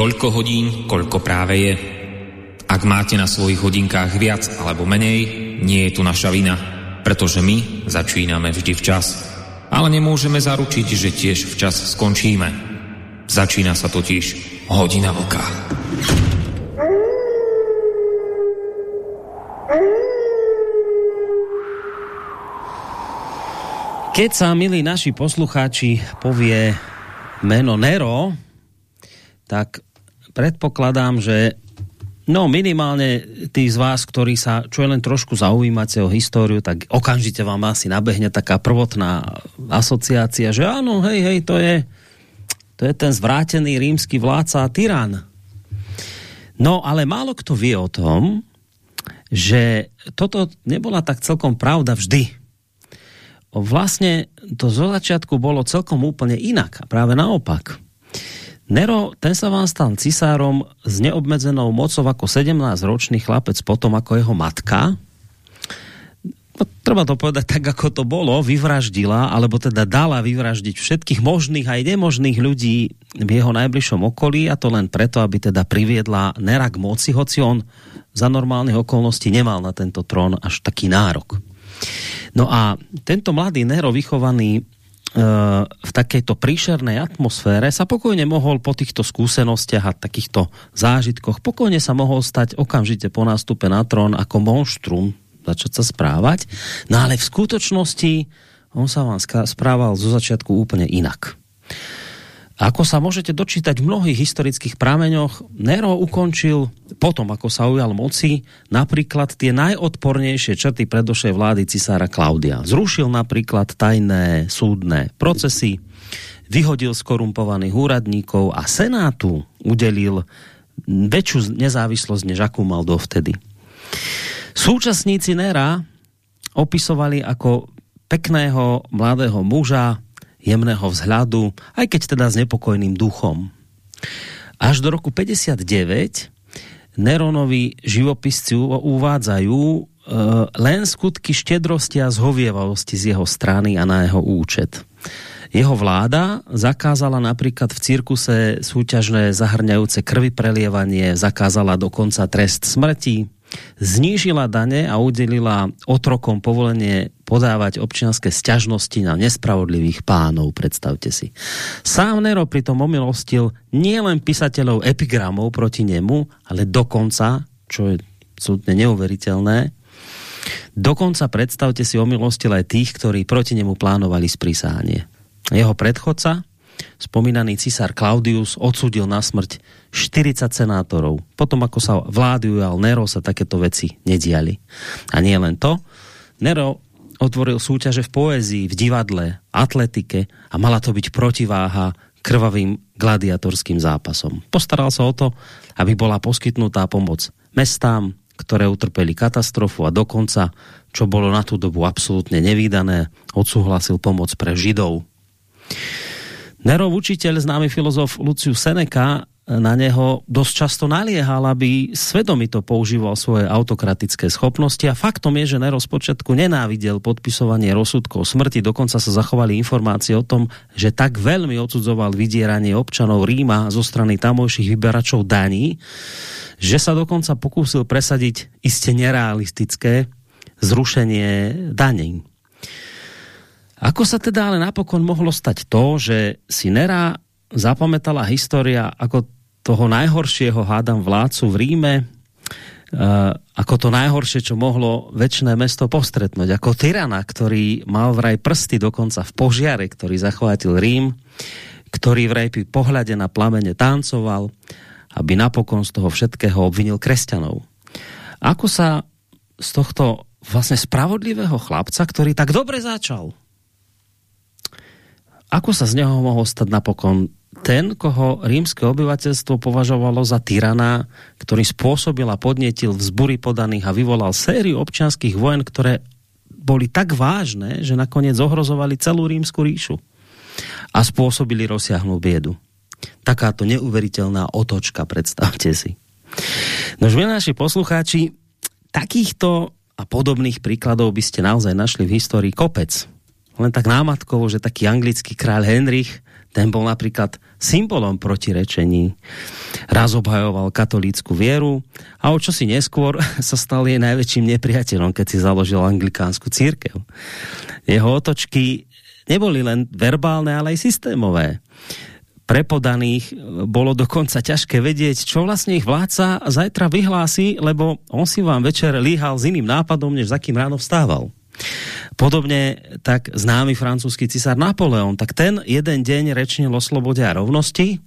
Toľko hodín, koľko práve je. Ak máte na svojich hodinkách viac alebo menej, nie je tu naša vina, pretože my začíname vždy včas. Ale nemôžeme zaručiť, že tiež včas skončíme. Začína sa totiž hodina vlka. Keď sa, milí naši poslucháči, povie meno Nero, tak predpokladám, že no minimálne tí z vás, ktorí sa čo je len trošku zaujímate o históriu, tak okamžite vám asi nabehne taká prvotná asociácia, že áno, hej, hej, to je, to je ten zvrátený rímsky vládca a tyran. No, ale málo kto vie o tom, že toto nebola tak celkom pravda vždy vlastne to zo začiatku bolo celkom úplne inak. Práve naopak. Nero, ten sa vám stal cisárom s neobmedzenou mocou ako 17-ročný chlapec potom ako jeho matka. No, treba to povedať tak, ako to bolo, vyvraždila, alebo teda dala vyvraždiť všetkých možných aj nemožných ľudí v jeho najbližšom okolí a to len preto, aby teda priviedla Nera k moci, hoci on za normálnych okolností nemal na tento trón až taký nárok. No a tento mladý Nero vychovaný v takejto príšernej atmosfére sa pokojne mohol po týchto skúsenostiach a takýchto zážitkoch pokojne sa mohol stať okamžite po nástupe na trón ako monštrum, začať sa správať. No ale v skutočnosti on sa vám správal zo začiatku úplne inak. Ako sa môžete dočítať v mnohých historických prameňoch, Nero ukončil potom, ako sa ujal moci, napríklad tie najodpornejšie črty predošej vlády cisára Klaudia. Zrušil napríklad tajné súdne procesy, vyhodil skorumpovaných úradníkov a senátu udelil väčšiu nezávislosť, než akú mal dovtedy. Súčasníci Nera opisovali ako pekného mladého muža, jemného vzhľadu, aj keď teda s nepokojným duchom. Až do roku 59 Neronovi živopisci uvádzajú e, len skutky štedrosti a zhovievavosti z jeho strany a na jeho účet. Jeho vláda zakázala napríklad v cirkuse súťažné zahrňajúce krvi prelievanie, zakázala dokonca trest smrti, znížila dane a udelila otrokom povolenie podávať občianské sťažnosti na nespravodlivých pánov, predstavte si. Sám Nero pritom omilostil nielen písateľov epigramov proti nemu, ale dokonca, čo je súdne neuveriteľné, dokonca predstavte si omilostil aj tých, ktorí proti nemu plánovali sprísahanie. Jeho predchodca, spomínaný cisár Claudius odsudil na smrť 40 senátorov. Potom, ako sa vlády ujal Nero, sa takéto veci nediali. A nie len to. Nero otvoril súťaže v poézii, v divadle, atletike a mala to byť protiváha krvavým gladiatorským zápasom. Postaral sa o to, aby bola poskytnutá pomoc mestám, ktoré utrpeli katastrofu a dokonca, čo bolo na tú dobu absolútne nevýdané, odsúhlasil pomoc pre Židov. Nerov učiteľ, známy filozof Lucius Seneca, na neho dosť často naliehal, aby svedomito používal svoje autokratické schopnosti a faktom je, že Nero spočiatku nenávidel podpisovanie rozsudkov smrti, dokonca sa zachovali informácie o tom, že tak veľmi odsudzoval vydieranie občanov Ríma zo strany tamojších vyberačov daní, že sa dokonca pokúsil presadiť iste nerealistické zrušenie daní. Ako sa teda ale napokon mohlo stať to, že si Nera zapamätala história ako toho najhoršieho hádam vládcu v Ríme, Uh, ako to najhoršie, čo mohlo väčšné mesto postretnúť. Ako tyrana, ktorý mal vraj prsty dokonca v požiare, ktorý zachvátil Rím, ktorý vraj pri pohľade na plamene tancoval, aby napokon z toho všetkého obvinil kresťanov. Ako sa z tohto vlastne spravodlivého chlapca, ktorý tak dobre začal, ako sa z neho mohol stať napokon ten, koho rímske obyvateľstvo považovalo za tyrana, ktorý spôsobil a podnetil vzbury podaných a vyvolal sériu občianských vojen, ktoré boli tak vážne, že nakoniec ohrozovali celú rímsku ríšu a spôsobili rozsiahnu biedu. Takáto neuveriteľná otočka, predstavte si. Nož vy naši poslucháči, takýchto a podobných príkladov by ste naozaj našli v histórii kopec len tak námatkovo, že taký anglický kráľ Henrich, ten bol napríklad symbolom protirečení. Raz obhajoval katolícku vieru a o čosi neskôr sa stal jej najväčším nepriateľom, keď si založil anglikánsku církev. Jeho otočky neboli len verbálne, ale aj systémové prepodaných bolo dokonca ťažké vedieť, čo vlastne ich vládca zajtra vyhlási, lebo on si vám večer líhal s iným nápadom, než za kým ráno vstával. Podobne tak známy francúzsky cisár Napoleon, tak ten jeden deň rečnil o slobode a rovnosti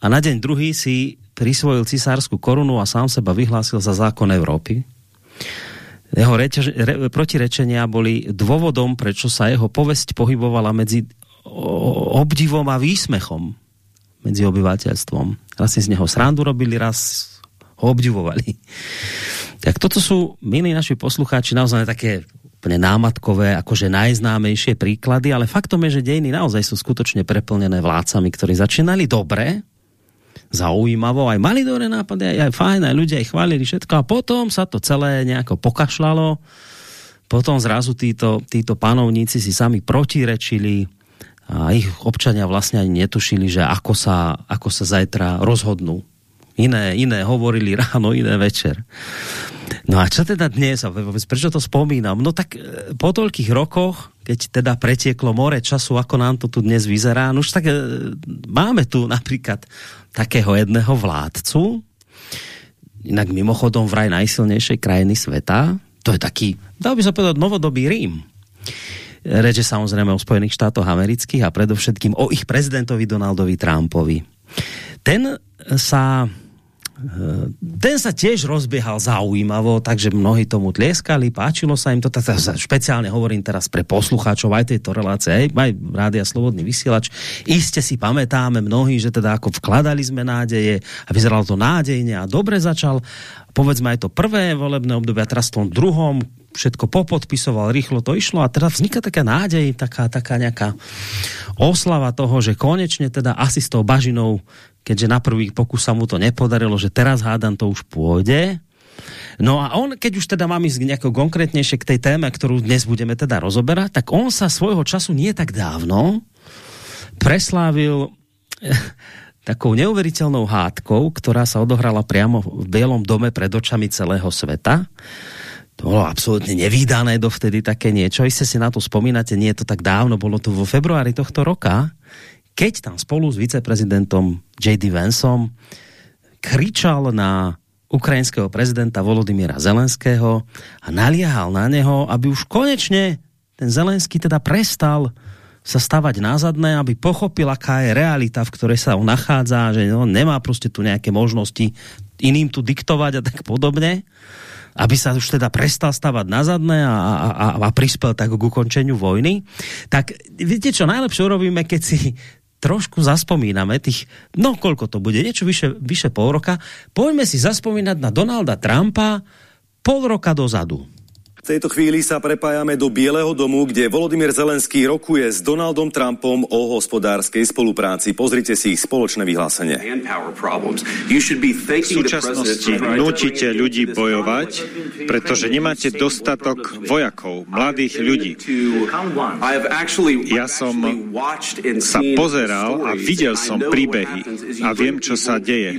a na deň druhý si prisvojil cisársku korunu a sám seba vyhlásil za zákon Európy. Jeho reč, re, protirečenia boli dôvodom, prečo sa jeho povesť pohybovala medzi obdivom a výsmechom medzi obyvateľstvom. Raz si z neho srandu robili, raz ho obdivovali. Tak toto sú, milí naši poslucháči, naozaj také úplne námatkové, akože najznámejšie príklady, ale faktom je, že dejiny naozaj sú skutočne preplnené vládcami, ktorí začínali dobre, zaujímavo, aj mali dobré nápady, aj, aj fajn, aj ľudia ich chválili všetko a potom sa to celé nejako pokašlalo, potom zrazu títo, títo panovníci si sami protirečili, a ich občania vlastne ani netušili, že ako sa, ako sa zajtra rozhodnú. Iné, iné hovorili ráno, iné večer. No a čo teda dnes? Prečo to spomínam? No tak e, po toľkých rokoch, keď teda pretieklo more času, ako nám to tu dnes vyzerá, no už tak e, máme tu napríklad takého jedného vládcu, inak mimochodom vraj najsilnejšej krajiny sveta, to je taký, dal by sa povedať, novodobý Rím Reče samozrejme o Spojených štátoch amerických a predovšetkým o ich prezidentovi Donaldovi Trumpovi. Ten sa eh, ten sa tiež rozbiehal zaujímavo, takže mnohí tomu tlieskali, páčilo sa im to, tak špeciálne hovorím teraz pre poslucháčov aj tejto relácie, aj, aj Rádia Slobodný vysielač. Iste si pamätáme mnohí, že teda ako vkladali sme nádeje a vyzeralo to nádejne a dobre začal povedzme aj to prvé volebné obdobie a teraz v tom druhom všetko popodpisoval, rýchlo to išlo a teraz vzniká taká nádej, taká, taká nejaká oslava toho, že konečne teda asi s tou bažinou, keďže na prvý pokus sa mu to nepodarilo, že teraz hádam to už pôjde. No a on, keď už teda mám ísť nejako konkrétnejšie k tej téme, ktorú dnes budeme teda rozoberať, tak on sa svojho času nie tak dávno preslávil takou neuveriteľnou hádkou, ktorá sa odohrala priamo v Bielom dome pred očami celého sveta to bolo absolútne nevýdané dovtedy také niečo. Iste si na to spomínate, nie je to tak dávno, bolo to vo februári tohto roka, keď tam spolu s viceprezidentom J.D. Vansom kričal na ukrajinského prezidenta Volodymyra Zelenského a naliehal na neho, aby už konečne ten Zelenský teda prestal sa stavať na zadné, aby pochopil, aká je realita, v ktorej sa on nachádza, že on nemá prostě tu nejaké možnosti iným tu diktovať a tak podobne aby sa už teda prestal stavať na zadné a, a, a, a prispel tak k ukončeniu vojny. Tak viete čo, najlepšie urobíme, keď si trošku zaspomíname tých, no koľko to bude, niečo vyše, vyše pol roka, poďme si zaspomínať na Donalda Trumpa pol roka dozadu. V tejto chvíli sa prepájame do Bieleho domu, kde Volodymyr Zelenský rokuje s Donaldom Trumpom o hospodárskej spolupráci. Pozrite si ich spoločné vyhlásenie. V súčasnosti nutíte ľudí bojovať, pretože nemáte dostatok vojakov, mladých ľudí. Ja som sa pozeral a videl som príbehy a viem, čo sa deje.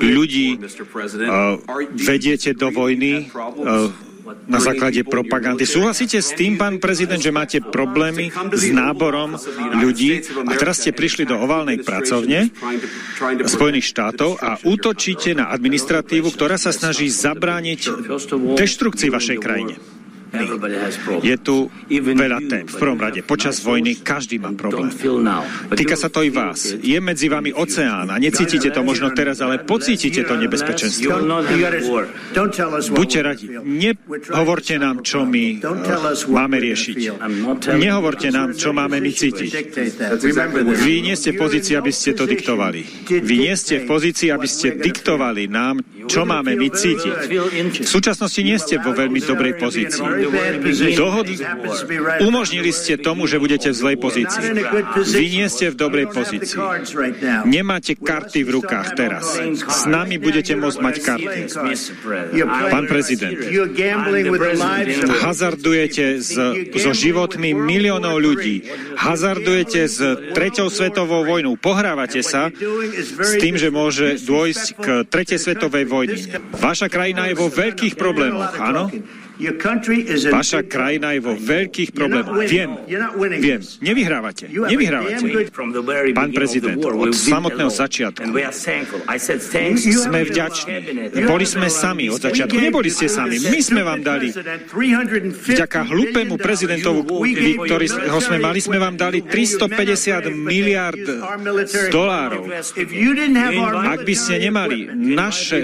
Ľudí uh, vediete do vojny, uh, na základe propagandy. Súhlasíte s tým, pán prezident, že máte problémy s náborom ľudí a teraz ste prišli do oválnej pracovne Spojených štátov a útočíte na administratívu, ktorá sa snaží zabrániť deštrukcii vašej krajine. Je tu veľa tém. V prvom rade, počas vojny každý má problém. Týka sa to i vás. Je medzi vami oceán a necítite to možno teraz, ale pocítite to nebezpečenstvo. Buďte radi. Nehovorte nám, čo my máme riešiť. Nehovorte nám, čo máme my cítiť. Vy nie ste v pozícii, aby ste to diktovali. Vy nie ste v pozícii, aby ste diktovali nám, čo máme my cítiť. V súčasnosti nie ste vo veľmi dobrej pozícii Dohodli, umožnili ste tomu, že budete v zlej pozícii. Vy nie ste v dobrej pozícii. Nemáte karty v rukách teraz. S nami budete môcť mať karty. Pán prezident, hazardujete s, so životmi miliónov ľudí. Hazardujete s treťou svetovou vojnou. Pohrávate sa s tým, že môže dôjsť k tretej svetovej vojne. Vaša krajina je vo veľkých problémoch, áno? Vaša krajina je vo veľkých problémoch. Viem, viem. Nevyhrávate. Nevyhrávate. Pán prezident, od samotného začiatku sme vďační. Boli sme sami od začiatku. Neboli ste sami. My sme vám dali vďaka hlupému prezidentovu, ktorý ho sme mali, sme vám dali 350 miliard dolárov. Ak by ste nemali naše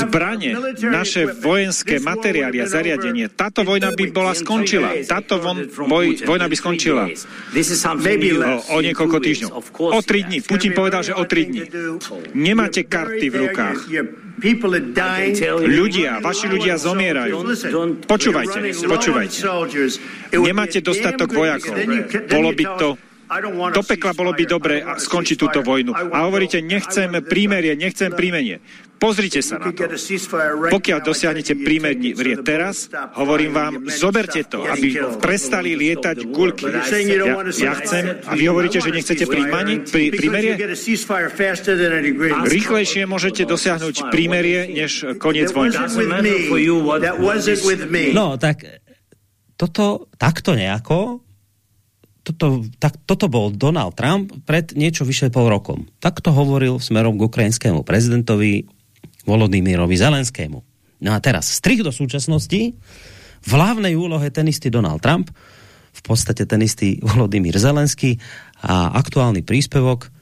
zbranie, naše vojenské materiály a zariadenie, zariadenie. Táto vojna by bola skončila. Táto von, boj, vojna by skončila o, o niekoľko týždňov. O tri dní. Putin povedal, že o tri dní. Nemáte karty v rukách. Ľudia, vaši ľudia zomierajú. Počúvajte, počúvajte. Nemáte dostatok vojakov. Bolo by to do pekla bolo by dobre skončiť túto vojnu. A hovoríte, nechcem prímerie, nechcem prímenie. Pozrite sa na to. Pokiaľ dosiahnete prímerní teraz, hovorím vám, zoberte to, aby prestali lietať gulky. Ja, ja chcem, a vy hovoríte, že nechcete príjmanie, prí, prímerie? Rýchlejšie môžete dosiahnuť prímerie, než koniec vojny. No, tak toto takto nejako toto, tak, toto bol Donald Trump pred niečo vyše pol rokom. Tak to hovoril smerom k ukrajinskému prezidentovi Volodymyrovi Zelenskému. No a teraz strich do súčasnosti, v hlavnej úlohe ten istý Donald Trump, v podstate ten istý Volodymyr Zelenský a aktuálny príspevok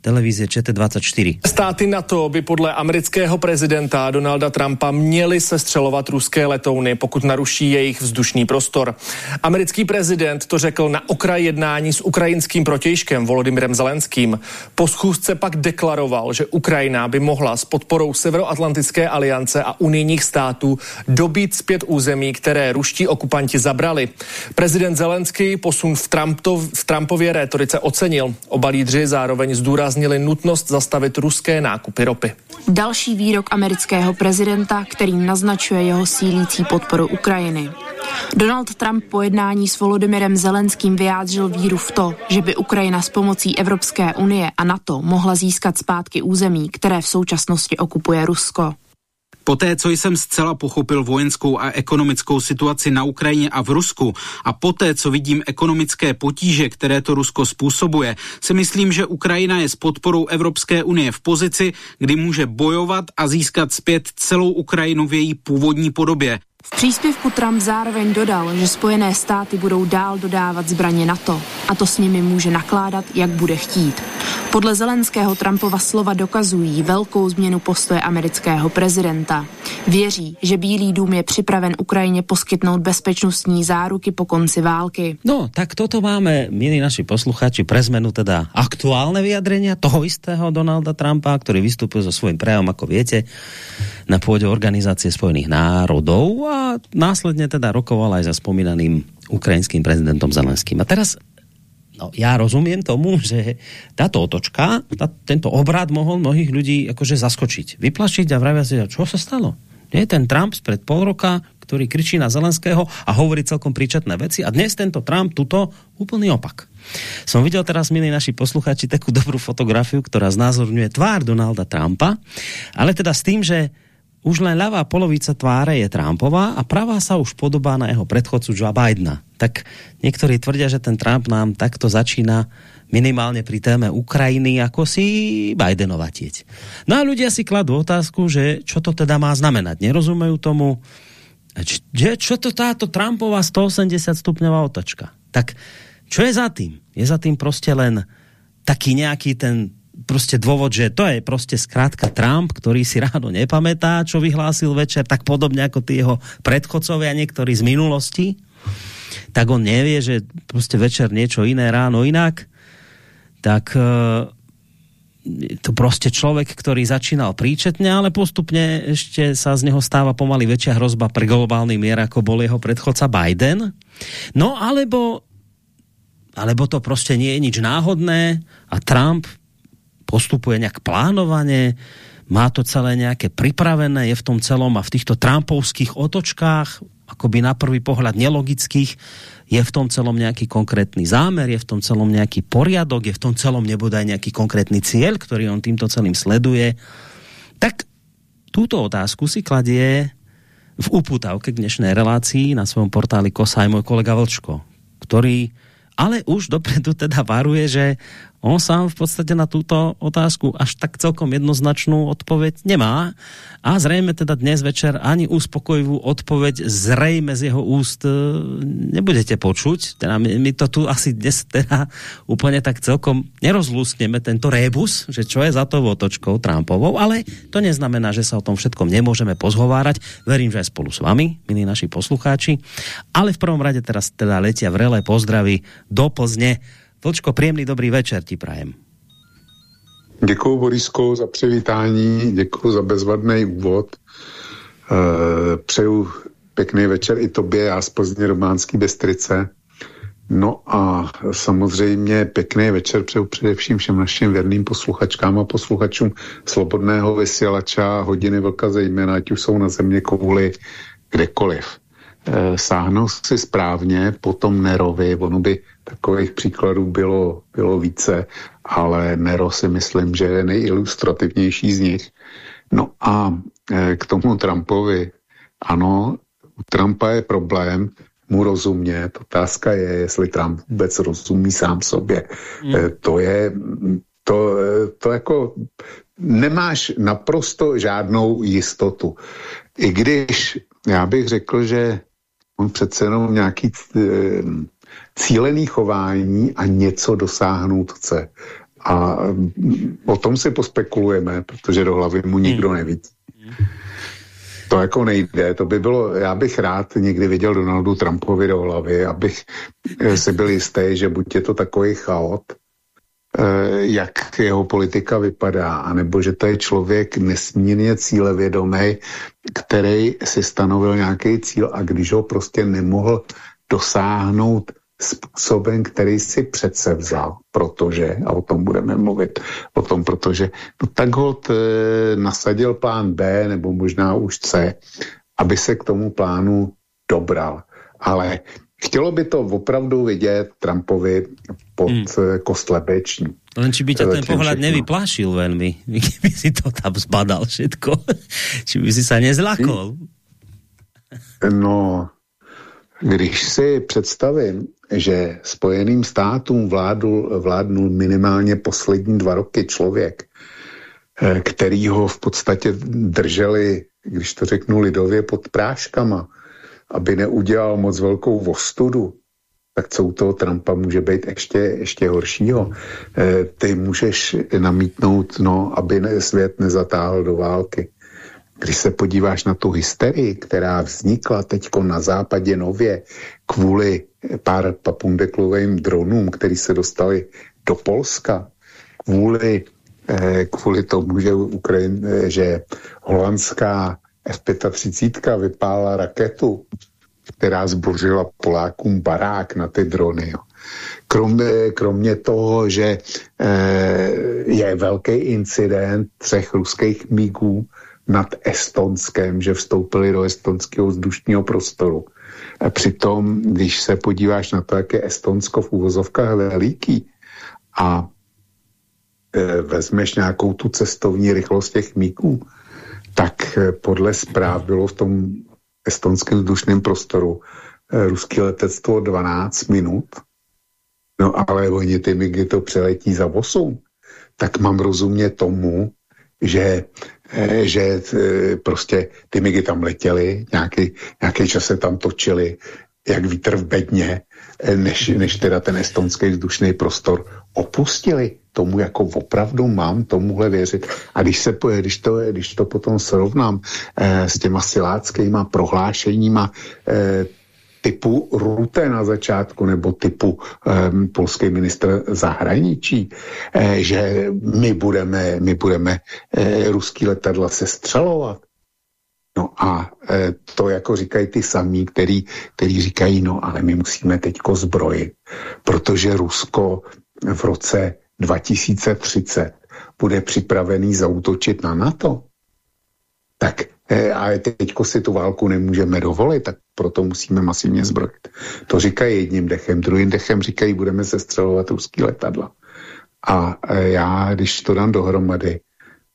televize ČT24. Státy NATO by podle amerického prezidenta Donalda Trumpa měly sestřelovat ruské letouny, pokud naruší jejich vzdušný prostor. Americký prezident to řekl na okraj jednání s ukrajinským protějškem Volodymyrem Zelenským. Po schůzce pak deklaroval, že Ukrajina by mohla s podporou Severoatlantické aliance a unijních států dobít zpět území, které ruští okupanti zabrali. Prezident Zelenský posun v, Trumptov, v Trumpově rétorice ocenil. Oba lídři zároveň zdůraznili, zdůraznili nutnost zastavit ruské nákupy ropy. Další výrok amerického prezidenta, který naznačuje jeho sílící podporu Ukrajiny. Donald Trump po jednání s Volodymyrem Zelenským vyjádřil víru v to, že by Ukrajina s pomocí Evropské unie a NATO mohla získat zpátky území, které v současnosti okupuje Rusko. Poté, co jsem zcela pochopil vojenskou a ekonomickou situaci na Ukrajině a v Rusku a poté, co vidím ekonomické potíže, které to Rusko způsobuje, si myslím, že Ukrajina je s podporou Evropské unie v pozici, kdy může bojovat a získat zpět celou Ukrajinu v její původní podobě. V příspěvku Trump zároveň dodal, že Spojené státy budou dál dodávat zbraně NATO a to s nimi může nakládat, jak bude chtít. Podle Zelenského Trumpova slova dokazují velkou změnu postoje amerického prezidenta. Věří, že Bílý dům je připraven Ukrajině poskytnout bezpečnostní záruky po konci války. No, tak toto máme, milí naši posluchači, pre zmenu teda aktuálne vyjadrenia toho istého Donalda Trumpa, ktorý vystúpil so svojím prejavom, ako viete, na pôde Organizácie spojených národov a následne teda rokoval aj za spomínaným ukrajinským prezidentom Zelenským. A teraz no, ja rozumiem tomu, že táto otočka, tá, tento obrad mohol mnohých ľudí akože zaskočiť, vyplašiť a vravia si, čo sa stalo? Nie ten Trump spred pol roka, ktorý kričí na Zelenského a hovorí celkom príčetné veci a dnes tento Trump tuto úplný opak. Som videl teraz, milí naši posluchači, takú dobrú fotografiu, ktorá znázorňuje tvár Donalda Trumpa, ale teda s tým, že už len ľavá polovica tváre je Trumpová a pravá sa už podobá na jeho predchodcu Joe Bidena. Tak niektorí tvrdia, že ten Trump nám takto začína minimálne pri téme Ukrajiny ako si Bidenova tieť. No a ľudia si kladú otázku, že čo to teda má znamenať. Nerozumejú tomu, že čo to táto Trumpová 180 stupňová otočka. Tak čo je za tým? Je za tým prostě len taký nejaký ten prostě dôvod, že to je prostě zkrátka Trump, ktorý si ráno nepamätá, čo vyhlásil večer, tak podobně jako ty jeho predchodcovia, niektorí z minulosti, tak on nevie, že prostě večer niečo iné, ráno inak, tak uh, to prostě človek, ktorý začínal príčetne, ale postupne ešte sa z neho stáva pomaly väčšia hrozba pre globálny mier, ako bol jeho predchodca Biden. No alebo, alebo to prostě nie je nič náhodné a Trump postupuje nejak plánovane, má to celé nejaké pripravené, je v tom celom a v týchto Trumpovských otočkách, akoby na prvý pohľad nelogických, je v tom celom nejaký konkrétny zámer, je v tom celom nejaký poriadok, je v tom celom nebude aj nejaký konkrétny cieľ, ktorý on týmto celým sleduje. Tak túto otázku si kladie v uputavke k dnešnej relácii na svojom portáli Kosa aj môj kolega Vlčko, ktorý ale už dopredu teda varuje, že on sám v podstate na túto otázku až tak celkom jednoznačnú odpoveď nemá a zrejme teda dnes večer ani uspokojivú odpoveď zrejme z jeho úst e, nebudete počuť. Teda my, my to tu asi dnes teda úplne tak celkom nerozlúskneme tento rébus, že čo je za to otočkou Trumpovou, ale to neznamená, že sa o tom všetkom nemôžeme pozhovárať. Verím, že aj spolu s vami, milí naši poslucháči. Ale v prvom rade teraz teda letia vrelé pozdravy do Plzne Vlčko, příjemný dobrý večer ti prajem. Děkuji Borisko za přivítání, děkuji za bezvadný úvod. E, přeju pěkný večer i tobě, já z Plzně Románský Bestrice. No a samozřejmě pěkný večer přeju především všem našim věrným posluchačkám a posluchačům Slobodného vysílača, hodiny vlka zejména, ať už jsou na země kouli kdekoliv. E, sáhnou si správně po tom Nerovi, ono by Takových příkladů bylo, bylo více, ale Nero si myslím, že je nejilustrativnější z nich. No a e, k tomu Trumpovi. Ano, u Trumpa je problém mu rozumět. Otázka je, jestli Trump vůbec rozumí sám sobě. Hmm. E, to je, to, to jako nemáš naprosto žádnou jistotu. I když já bych řekl, že on přece jenom nějaký cílený chování a něco dosáhnout chce. A o tom si pospekulujeme, protože do hlavy mu nikdo hmm. nevidí. To jako nejde, to by bylo, já bych rád někdy viděl Donaldu Trumpovi do hlavy, abych eh, si byl jistý, že buď je to takový chaot, eh, jak jeho politika vypadá, anebo že to je člověk nesmírně cílevědomý, který si stanovil nějaký cíl a když ho prostě nemohl dosáhnout způsobem, který si přece vzal, protože, a o tom budeme mluvit, o tom, protože, no tak ho e, nasadil plán B, nebo možná už C, aby se k tomu plánu dobral. Ale chtělo by to opravdu vidět Trumpovi pod hmm. E, kostlebeční. Len či by ťa ten pohľad nevyplášil veľmi, kdyby si to tam zbadal všetko. či by si sa nezlakol. No, když si představím, že Spojeným státům vládl, vládnul minimálně poslední dva roky člověk, eh, který ho v podstatě drželi, když to řeknu lidově, pod práškama, aby neudělal moc velkou vostudu, tak co u toho Trumpa může být ještě, ještě horšího. Eh, ty můžeš namítnout, no, aby svět nezatáhl do války. Když se podíváš na tu hysterii, která vznikla teď na západě nově kvůli pár papundeklovým dronům, který se dostali do Polska, kvůli, eh, kvůli tomu, že, Ukrajin, eh, že holandská F-35 vypála raketu, která zbořila Polákům barák na ty drony. Jo. Kromě, kromě toho, že eh, je velký incident třech ruských mígů nad Estonskem, že vstoupili do estonského vzdušního prostoru. A přitom, když se podíváš na to, jak je Estonsko v úvozovkách veliký a e, vezmeš nějakou tu cestovní rychlost těch míků, tak e, podle zpráv bylo v tom estonském vzdušném prostoru e, ruský letectvo 12 minut, no ale oni ty migy to přeletí za 8, tak mám rozumět tomu, že Eh, že eh, prostě ty migy tam letěly, nějaký, nějaký čas se tam točili, jak vítr v bedně, eh, než, než teda ten estonský vzdušný prostor opustili. Tomu jako opravdu mám tomuhle věřit. A když, se, když, to, když to potom srovnám eh, s těma siláckýma prohlášeníma eh, typu Rute na začátku nebo typu um, polský ministr zahraničí, eh, že my budeme, my budeme eh, ruský letadla sestřelovat. No a e, to jako říkají ty samí, který, který říkají, no ale my musíme teďko zbrojit, protože Rusko v roce 2030 bude připravený zautočit na NATO. Tak e, a teďko si tu válku nemůžeme dovolit, tak proto musíme masivně zbrojit. To říkají jedním dechem, druhým dechem říkají, budeme se střelovat ruský letadla. A e, já, když to dám dohromady,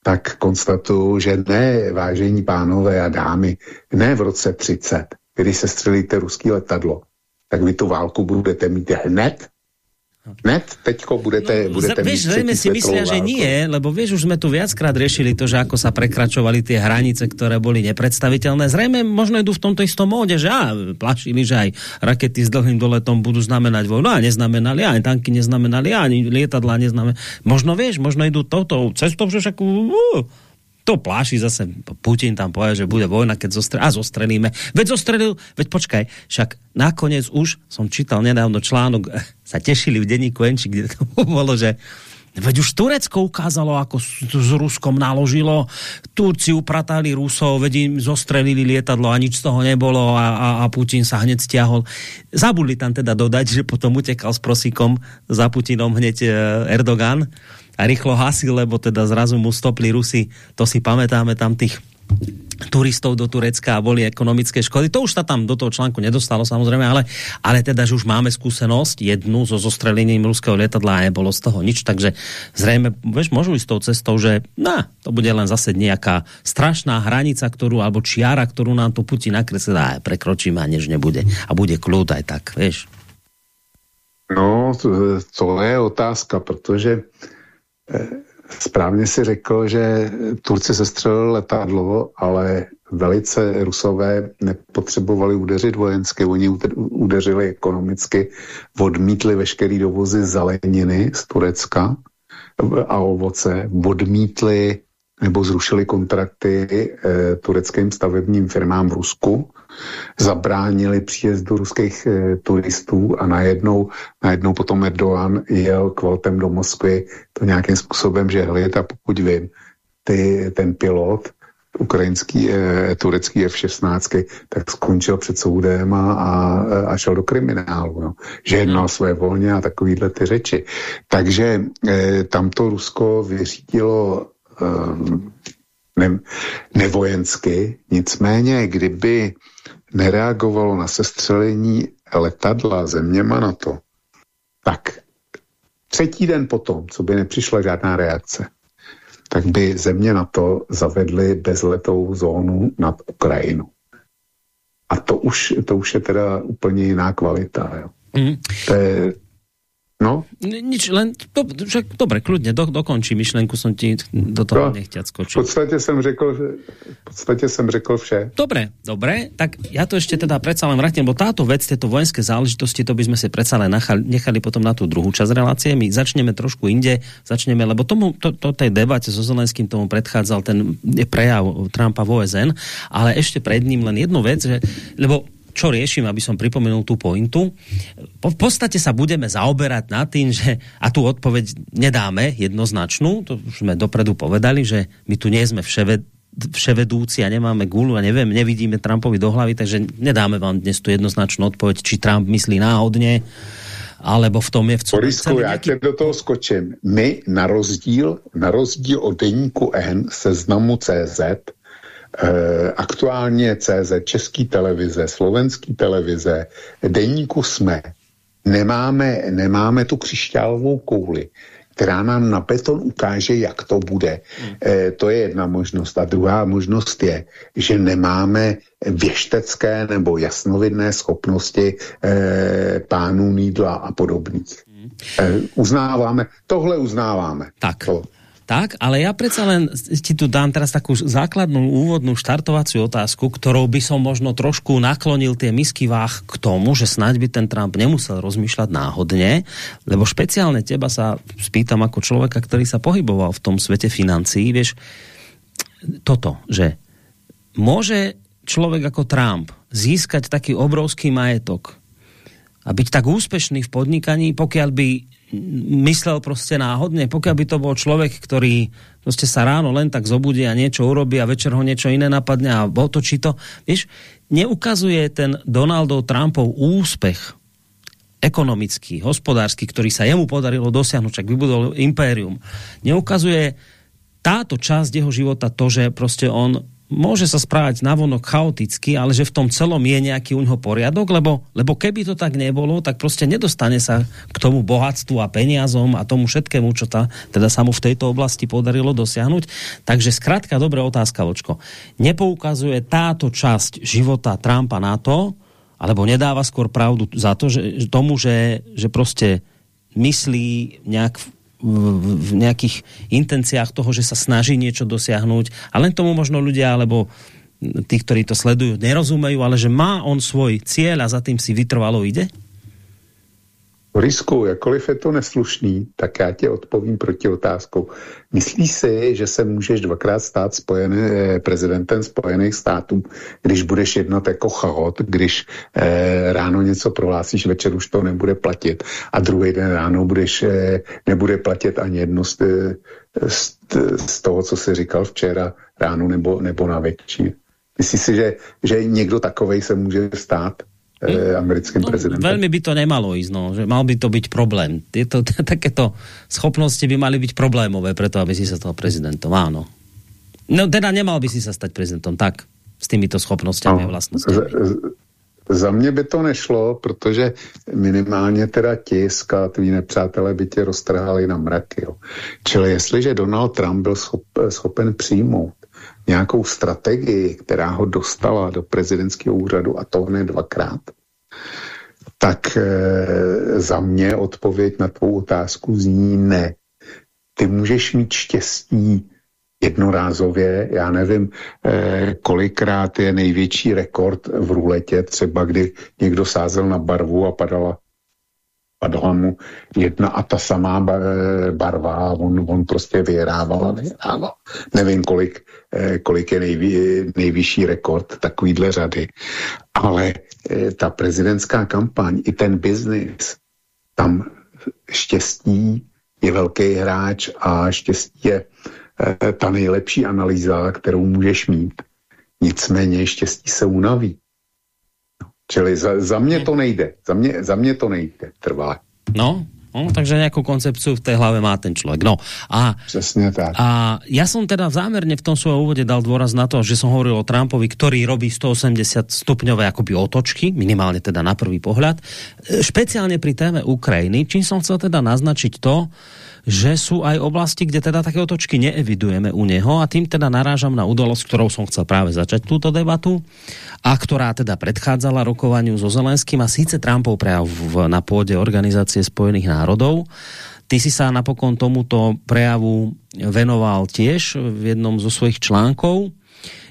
tak konstatuju, že ne, vážení pánové a dámy, ne v roce 30, když se střelíte ruský letadlo, tak vy tu válku budete mít hned Net, teďko budete, no, budete vieš, zrejme si myslia, že nie, lebo vieš, už sme tu viackrát riešili to, že ako sa prekračovali tie hranice, ktoré boli nepredstaviteľné. Zrejme možno idú v tomto istom móde, že á, plašili, že aj rakety s dlhým doletom budú znamenať vojnu a neznamenali, aj tanky neznamenali, ani lietadla neznamenali. Možno vieš, možno idú touto cestou, že však uh, to pláši zase Putin tam povie, že bude vojna, keď zostre... a zostrelíme. Veď zostrelil, veď počkaj, však nakoniec už som čítal nedávno článok, sa tešili v denníku Enči, kde to bolo, že Veď už Turecko ukázalo, ako s Ruskom naložilo. Turci upratali Rusov, veď im zostrelili lietadlo a nič z toho nebolo a, a, a Putin sa hneď stiahol. Zabudli tam teda dodať, že potom utekal s prosíkom za Putinom hneď e, Erdogan a rýchlo hasil, lebo teda zrazu mu stopli Rusy. To si pamätáme tam tých turistov do Turecka a boli ekonomické škody. To už sa tam do toho článku nedostalo samozrejme, ale, ale teda, že už máme skúsenosť jednu so zostrelením ruského lietadla a nebolo z toho nič, takže zrejme, vieš, môžu ísť tou cestou, že na, to bude len zase nejaká strašná hranica, ktorú, alebo čiara, ktorú nám tu Putin nakreslí a prekročíme a než nebude. A bude kľud aj tak, vieš. No, to, to je otázka, protože Správně si řekl, že Turci sestřelili letadlo, ale velice Rusové nepotřebovali udeřit vojensky, oni udeřili ekonomicky, odmítli veškerý dovozy zeleniny z Turecka a ovoce, odmítli nebo zrušili kontrakty e, tureckým stavebním firmám v Rusku, zabránili příjezdu ruských e, turistů a najednou, najednou potom Erdogan jel kvaltem do Moskvy to nějakým způsobem žehlit a pokud vím, ty, ten pilot ukrajinský, e, turecký F-16, tak skončil před soudem a, a, a šel do kriminálu. No. Že jednal své volně a takovýhle ty řeči. Takže e, tam to Rusko vyřídilo ne, nevojensky, nicméně kdyby nereagovalo na sestřelení letadla zeměma na to, tak třetí den potom, co by nepřišla žádná reakce, tak by země na to zavedly bezletovou zónu nad Ukrajinu. A to už, to už je teda úplně jiná kvalita. Jo. Mm. To je, No? Nič, len, do, však, dobre, kľudne, do, dokončí myšlenku, som ti do toho no, nechťať skočil. V podstate som řekl, že, v podstate som řekl vše. Dobre, dobre, tak ja to ešte teda predsa len vrátim, bo táto vec, tieto vojenské záležitosti, to by sme si predsa len nechali, nechali potom na tú druhú časť relácie. My začneme trošku inde, začneme, lebo tomu, to, to tej debate so Zelenským tomu predchádzal ten prejav Trumpa v OSN, ale ešte pred ním len jednu vec, že, lebo čo riešim, aby som pripomenul tú pointu. Po, v podstate sa budeme zaoberať nad tým, že a tu odpoveď nedáme jednoznačnú, to už sme dopredu povedali, že my tu nie sme vševed, vševedúci a nemáme gulu a neviem, nevidíme Trumpovi do hlavy, takže nedáme vám dnes tu jednoznačnú odpoveď, či Trump myslí náhodne, alebo v tom je v co Borisku, já tě do toho skočím. My na rozdíl, na rozdíl od deníku N seznamu CZ aktuálně CZ, Český televize, Slovenský televize, deníku jsme, nemáme, nemáme tu křišťálovou kouli, která nám na beton ukáže, jak to bude. Hmm. E, to je jedna možnost. A druhá možnost je, že nemáme věštecké nebo jasnovidné schopnosti e, pánů Nídla a podobných. Hmm. E, uznáváme, tohle uznáváme. Tak. To. Tak, ale ja predsa len ti tu dám teraz takú základnú úvodnú štartovaciu otázku, ktorou by som možno trošku naklonil tie misky váh k tomu, že snáď by ten Trump nemusel rozmýšľať náhodne, lebo špeciálne teba sa spýtam ako človeka, ktorý sa pohyboval v tom svete financií, vieš, toto, že môže človek ako Trump získať taký obrovský majetok a byť tak úspešný v podnikaní, pokiaľ by myslel prostě náhodně, pokud by to bol člověk, který prostě sa ráno len tak zobudí a niečo urobí a večer ho niečo iné napadne a otočí to. Víš, neukazuje ten Donaldov Trumpov úspech ekonomický, hospodářský, který sa jemu podarilo dosiahnuť, čak vybudol impérium, neukazuje táto časť jeho života to, že prostě on môže sa správať navonok chaoticky, ale že v tom celom je nejaký u ňoho poriadok, lebo, lebo keby to tak nebolo, tak prostě nedostane sa k tomu bohatstvu a peniazom a tomu všetkému, čo ta, teda sa mu v tejto oblasti podarilo dosiahnuť. Takže zkrátka dobrá otázka, Vočko. Nepoukazuje táto časť života Trumpa na to, alebo nedáva skôr pravdu za to, že tomu, že, že prostě myslí nějak v nejakých intenciách toho, že sa snaží niečo dosiahnuť a len tomu možno ľudia alebo tí, ktorí to sledujú, nerozumejú, ale že má on svoj cieľ a za tým si vytrvalo ide? Borisku, jakoliv je to neslušný, tak já tě odpovím proti otázkou. Myslíš si, že se můžeš dvakrát stát spojený, eh, prezidentem Spojených států, když budeš jednat jako chaot, když eh, ráno něco prohlásíš, večer už to nebude platit a druhý den ráno budeš, eh, nebude platit ani jedno z, eh, z, z toho, co jsi říkal včera ráno nebo, nebo na večer. Myslíš si, že, že někdo takovej se může stát? Eh, americkým no, prezidentem. Veľmi by to nemalo ísť, no, že mal by to byť problém. Tieto, takéto schopnosti by mali byť problémové preto, aby si sa stal prezidentom, áno. No teda nemal by si sa stať prezidentom, tak, s týmito schopnosťami no, a vlastnosťami. Za mě by to nešlo, protože minimálně teda tisk a tví nepřátelé by tě roztrhali na mraky. Jo. Čili jestliže Donald Trump byl schop, schopen přijmout nějakou strategii, která ho dostala do prezidentského úřadu a to hned dvakrát, tak e, za mě odpověď na tvou otázku zní ne. Ty můžeš mít štěstí jednorázově, já nevím, e, kolikrát je největší rekord v ruletě, třeba kdy někdo sázel na barvu a padala padla mu jedna a ta samá barva a on, on prostě vyhrával a vyhrával. Nevím, kolik, eh, kolik je nejvý, nejvyšší rekord takovýhle řady, ale eh, ta prezidentská kampaň i ten biznis, tam štěstí je velký hráč a štěstí je ta nejlepší analýza, kterou můžeš mít. Nicméně štěstí se unaví. Čili za, za mě to nejde. Za mě, za mě to nejde trvá. No, No, takže nějakou koncepciu v té hlave má ten člověk. No a, Přesně tak. a já jsem teda záměrně v tom svojom úvode dal dôraz na to, že som hovoril o Trumpovi, ktorý robí 180 stupňové akoby otočky, minimálně teda na prvý pohľad. Špeciálně pri téme Ukrajiny, čím som chcel teda naznačiť to, že sú aj oblasti, kde teda také otočky neevidujeme u neho a tým teda narážam na udalosť, ktorou som chcel práve začať túto debatu a ktorá teda predchádzala rokovaniu so Zelenským a síce Trumpov prejav na pôde Organizácie spojených národov. Ty si sa napokon tomuto prejavu venoval tiež v jednom zo svojich článkov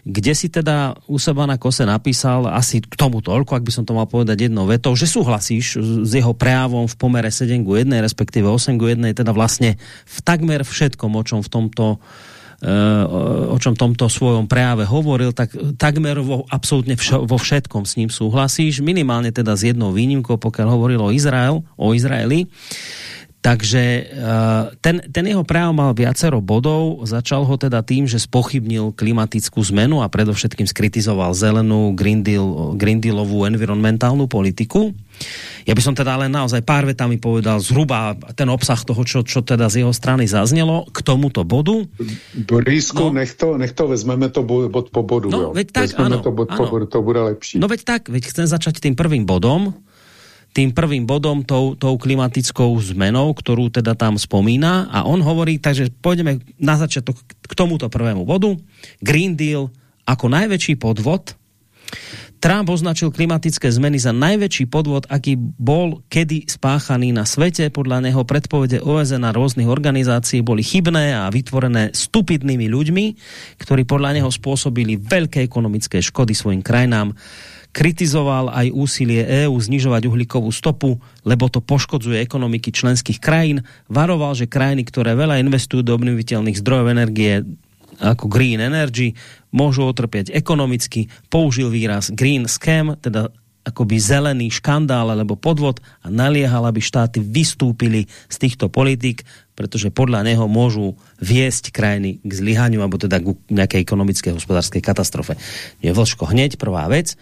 kde si teda u seba na kose napísal asi k tomu toľko, ak by som to mal povedať jednou vetou, že súhlasíš s jeho prejavom v pomere 7 ku 1, respektíve 8 ku 1, teda vlastne v takmer všetkom, o čom v tomto eh, o čom tomto svojom prejave hovoril, tak takmer vo, absolútne vš vo všetkom s ním súhlasíš, minimálne teda s jednou výnimkou, pokiaľ hovoril o, Izrael, o Izraeli. Takže eh, ten, ten jeho prejav mal viacero bodov. Začal ho teda tým, že spochybnil klimatickú zmenu a predovšetkým skritizoval zelenú Green, Deal, Green Dealovú environmentálnu politiku. Ja by som teda len naozaj pár vetami povedal zhruba ten obsah toho, čo, čo teda z jeho strany zaznelo k tomuto bodu. Borisku, no, nech, to, nech to vezmeme to bod po bodu. No, jo. veď tak, vezmeme áno, to bod áno. po bodu, to bude lepší. No veď tak, veď chcem začať tým prvým bodom, tým prvým bodom, tou, tou klimatickou zmenou, ktorú teda tam spomína a on hovorí, takže pôjdeme na začiatok k tomuto prvému bodu. Green Deal ako najväčší podvod. Trump označil klimatické zmeny za najväčší podvod, aký bol kedy spáchaný na svete. Podľa neho predpovede OSN a rôznych organizácií boli chybné a vytvorené stupidnými ľuďmi, ktorí podľa neho spôsobili veľké ekonomické škody svojim krajinám kritizoval aj úsilie EÚ znižovať uhlíkovú stopu, lebo to poškodzuje ekonomiky členských krajín. Varoval, že krajiny, ktoré veľa investujú do obnoviteľných zdrojov energie, ako green energy, môžu otrpieť ekonomicky, použil výraz green scam, teda akoby zelený škandál alebo podvod a naliehal, aby štáty vystúpili z týchto politik, pretože podľa neho môžu viesť krajiny k zlyhaniu alebo teda k nejakej ekonomické hospodárskej katastrofe. Je Vlško hneď prvá vec.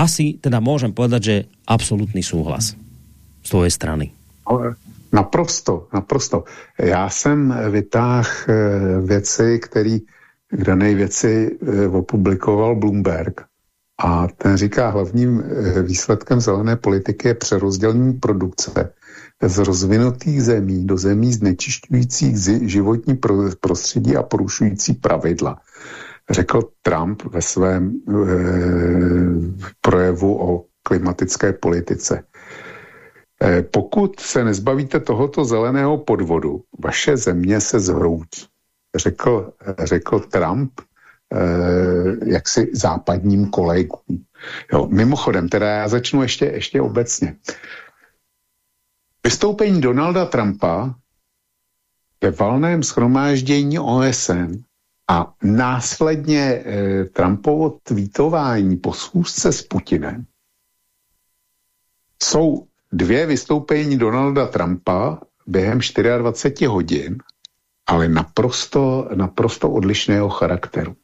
Asi teda môžem povedať, že absolútny súhlas z tvojej strany. Naprosto, naprosto. Já jsem vytáhl eh, věci, které k dané věci eh, opublikoval Bloomberg a ten říká, hlavním eh, výsledkem zelené politiky je přerozdělení produkce z rozvinutých zemí do zemí znečišťujících životní prostředí a porušující pravidla. Řekl Trump ve svém e, projevu o klimatické politice. E, pokud se nezbavíte tohoto zeleného podvodu, vaše země se zhroutí, řekl, řekl Trump Eh, jaksi západním kolegům. Jo, mimochodem, teda já začnu ještě, ještě obecně. Vystoupení Donalda Trumpa ve valném schromáždění OSN a následně eh, Trumpovo tweetování po schůzce s Putinem jsou dvě vystoupení Donalda Trumpa během 24 hodin, ale naprosto, naprosto odlišného charakteru.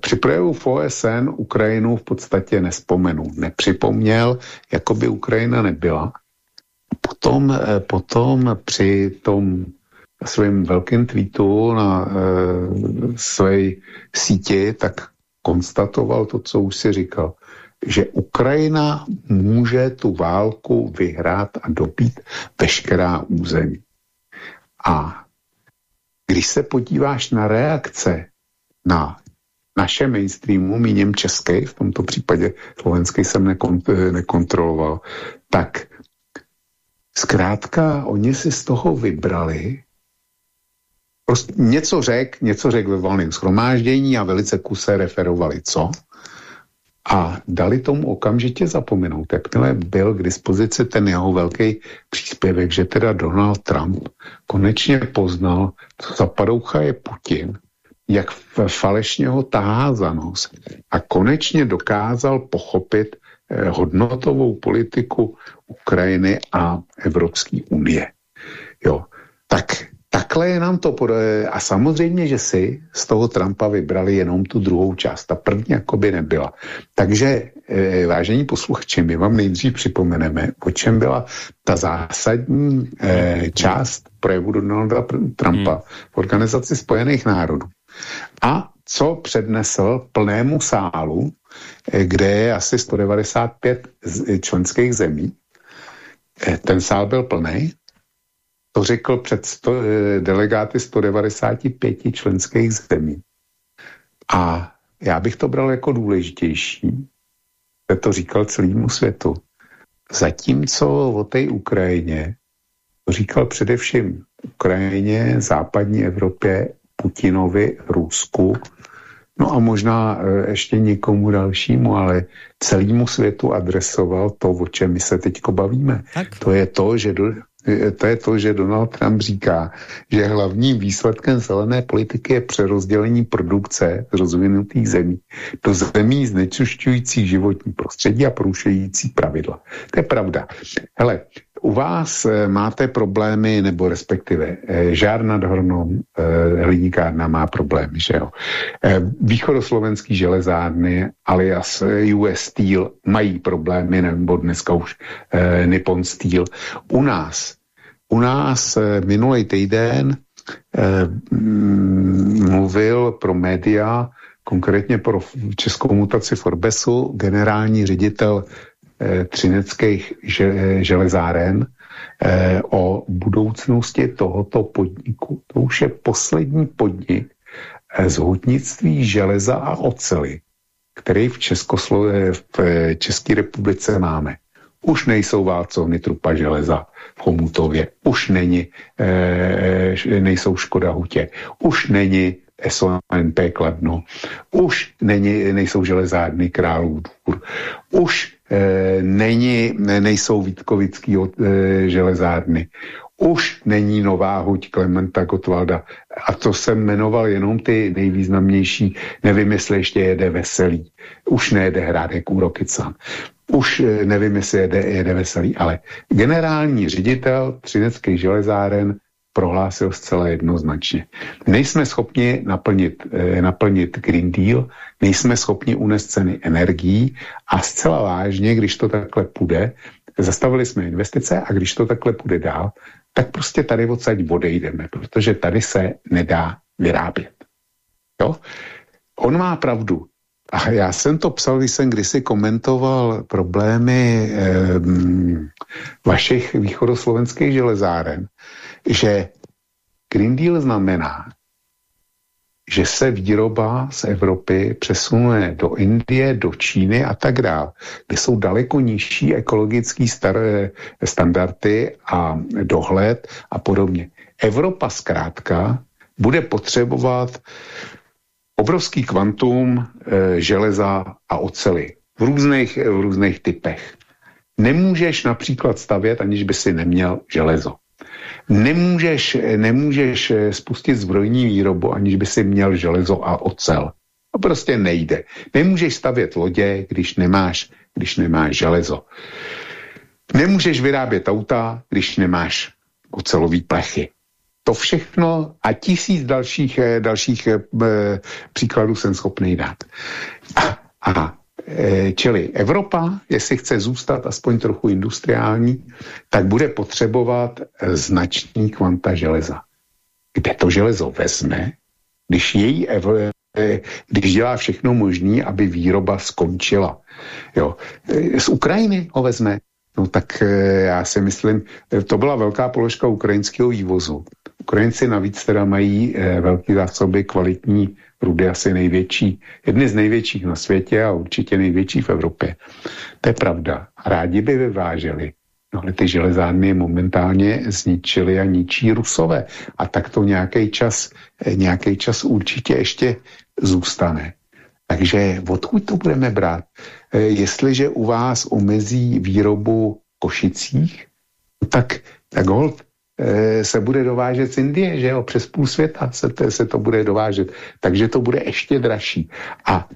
Při projevu v OSN Ukrajinu v podstatě nespomenu. Nepřipomněl, jako by Ukrajina nebyla. Potom, eh, potom při tom svém velkém tweetu na e, své síti, tak konstatoval to, co už si říkal, že Ukrajina může tu válku vyhrát a dobít veškerá území. A když se podíváš na reakce na naše mainstreamu, míním český, v tomto případě slovenský jsem nekont nekontroloval, tak zkrátka oni si z toho vybrali prostě něco řek, něco řek ve valném schromáždění a velice kuse referovali, co? A dali tomu okamžitě zapomenout, jakmile byl k dispozici ten jeho velký příspěvek, že teda Donald Trump konečně poznal, co za padoucha je Putin jak falešně ho tahá za nos a konečně dokázal pochopit eh, hodnotovou politiku Ukrajiny a Evropské unie. Jo, tak takhle je nám to podaje. A samozřejmě, že si z toho Trumpa vybrali jenom tu druhou část. Ta první jako by nebyla. Takže, e, vážení posluchači, my vám nejdřív připomeneme, o čem byla ta zásadní e, část projevu Donalda Trumpa hmm. v Organizaci spojených národů. A co přednesl plnému sálu, eh, kde je asi 195 eh, členských zemí. Ten sál byl plný. To řekl před sto, delegáty 195 členských zemí. A já bych to bral jako důležitější. To říkal celému světu. Zatímco o té Ukrajině to říkal především Ukrajině, západní Evropě Putinovi, Rusku, no a možná e, ještě někomu dalšímu, ale celému světu adresoval to, o čem my se teď bavíme. Tak. To je to, že do, to je to, že Donald Trump říká, že hlavním výsledkem zelené politiky je přerozdělení produkce z rozvinutých zemí do zemí znečišťující životní prostředí a porušující pravidla. To je pravda. Hele, u vás e, máte problémy, nebo respektive e, Žár nad Hornom, e, hliníkárna má problémy, že jo. Východoslovenský železárny alias US Steel mají problémy, nebo dneska už Nippon Steel. U nás, u nás minulý týden e, mluvil pro média, konkrétně pro českou mutaci Forbesu, generální ředitel Eh, třineckých železáren eh, o budoucnosti tohoto podniku. To už je poslední podnik eh, z hutnictví železa a ocely, který v, v České republice máme. Už nejsou válcovny trupa železa v Chomutově, už není, nejsou Škoda hutě, už není SONP Kladno, už není, nejsou železárny králů dvůr, už není, nejsou Vítkovický e, železárny. už není nová huť Klementa Gotwalda. A to jsem jmenoval jenom ty nejvýznamnější. Nevím, jestli ještě jede veselý. Už nejede Hrádek Úrokycan. Už eh, nevím, jestli jede, jede veselý, ale generální ředitel Třineckých železáren prohlásil zcela jednoznačně. Nejsme schopni naplnit, eh, naplnit Green Deal, nejsme schopni unést ceny energií a zcela vážně, když to takhle půjde, zastavili jsme investice a když to takhle půjde dál, tak prostě tady odsaď odejdeme, protože tady se nedá vyrábět. Jo? On má pravdu. A já jsem to psal, když jsem kdysi komentoval problémy eh, vašich východoslovenských železáren, že Green Deal znamená, že se výroba z Evropy přesune do Indie, do Číny a tak dále, kde jsou daleko nižší ekologické standardy a dohled a podobně. Evropa zkrátka bude potřebovat obrovský kvantum e, železa a ocely v různých, v různých typech. Nemůžeš například stavět, aniž by si neměl železo. Nemůžeš, nemůžeš eh, spustit zbrojní výrobu, aniž by si měl železo a ocel. To prostě nejde. Nemůžeš stavět lodě, když nemáš, když nemáš železo. Nemůžeš vyrábět auta, když nemáš ocelový plechy. To všechno a tisíc dalších, eh, dalších e, příkladů jsem schopný dát. A, a čili Evropa, jestli chce zůstat aspoň trochu industriální, tak bude potřebovat eh, značný kvanta železa. Kde to železo vezme, když její eh, když dělá všechno možné, aby výroba skončila. Jo. Z Ukrajiny ho vezme. No tak já si myslím, to byla velká položka ukrajinského vývozu. Ukrajinci navíc teda mají velké zásoby kvalitní rudy asi největší, jedny z největších na světě a určitě největší v Evropě. To je pravda. Rádi by vyváželi. No ale ty železárny momentálně zničili a ničí Rusové. A tak to nějaký čas, nějaký čas určitě ještě zůstane. Takže odkud to budeme brát? E, jestliže u vás omezí výrobu košicích, tak, tak hold, Eh, se bude dovážet z Indie, že jo, přes půl světa se, to, se to bude dovážet, takže to bude ještě dražší. A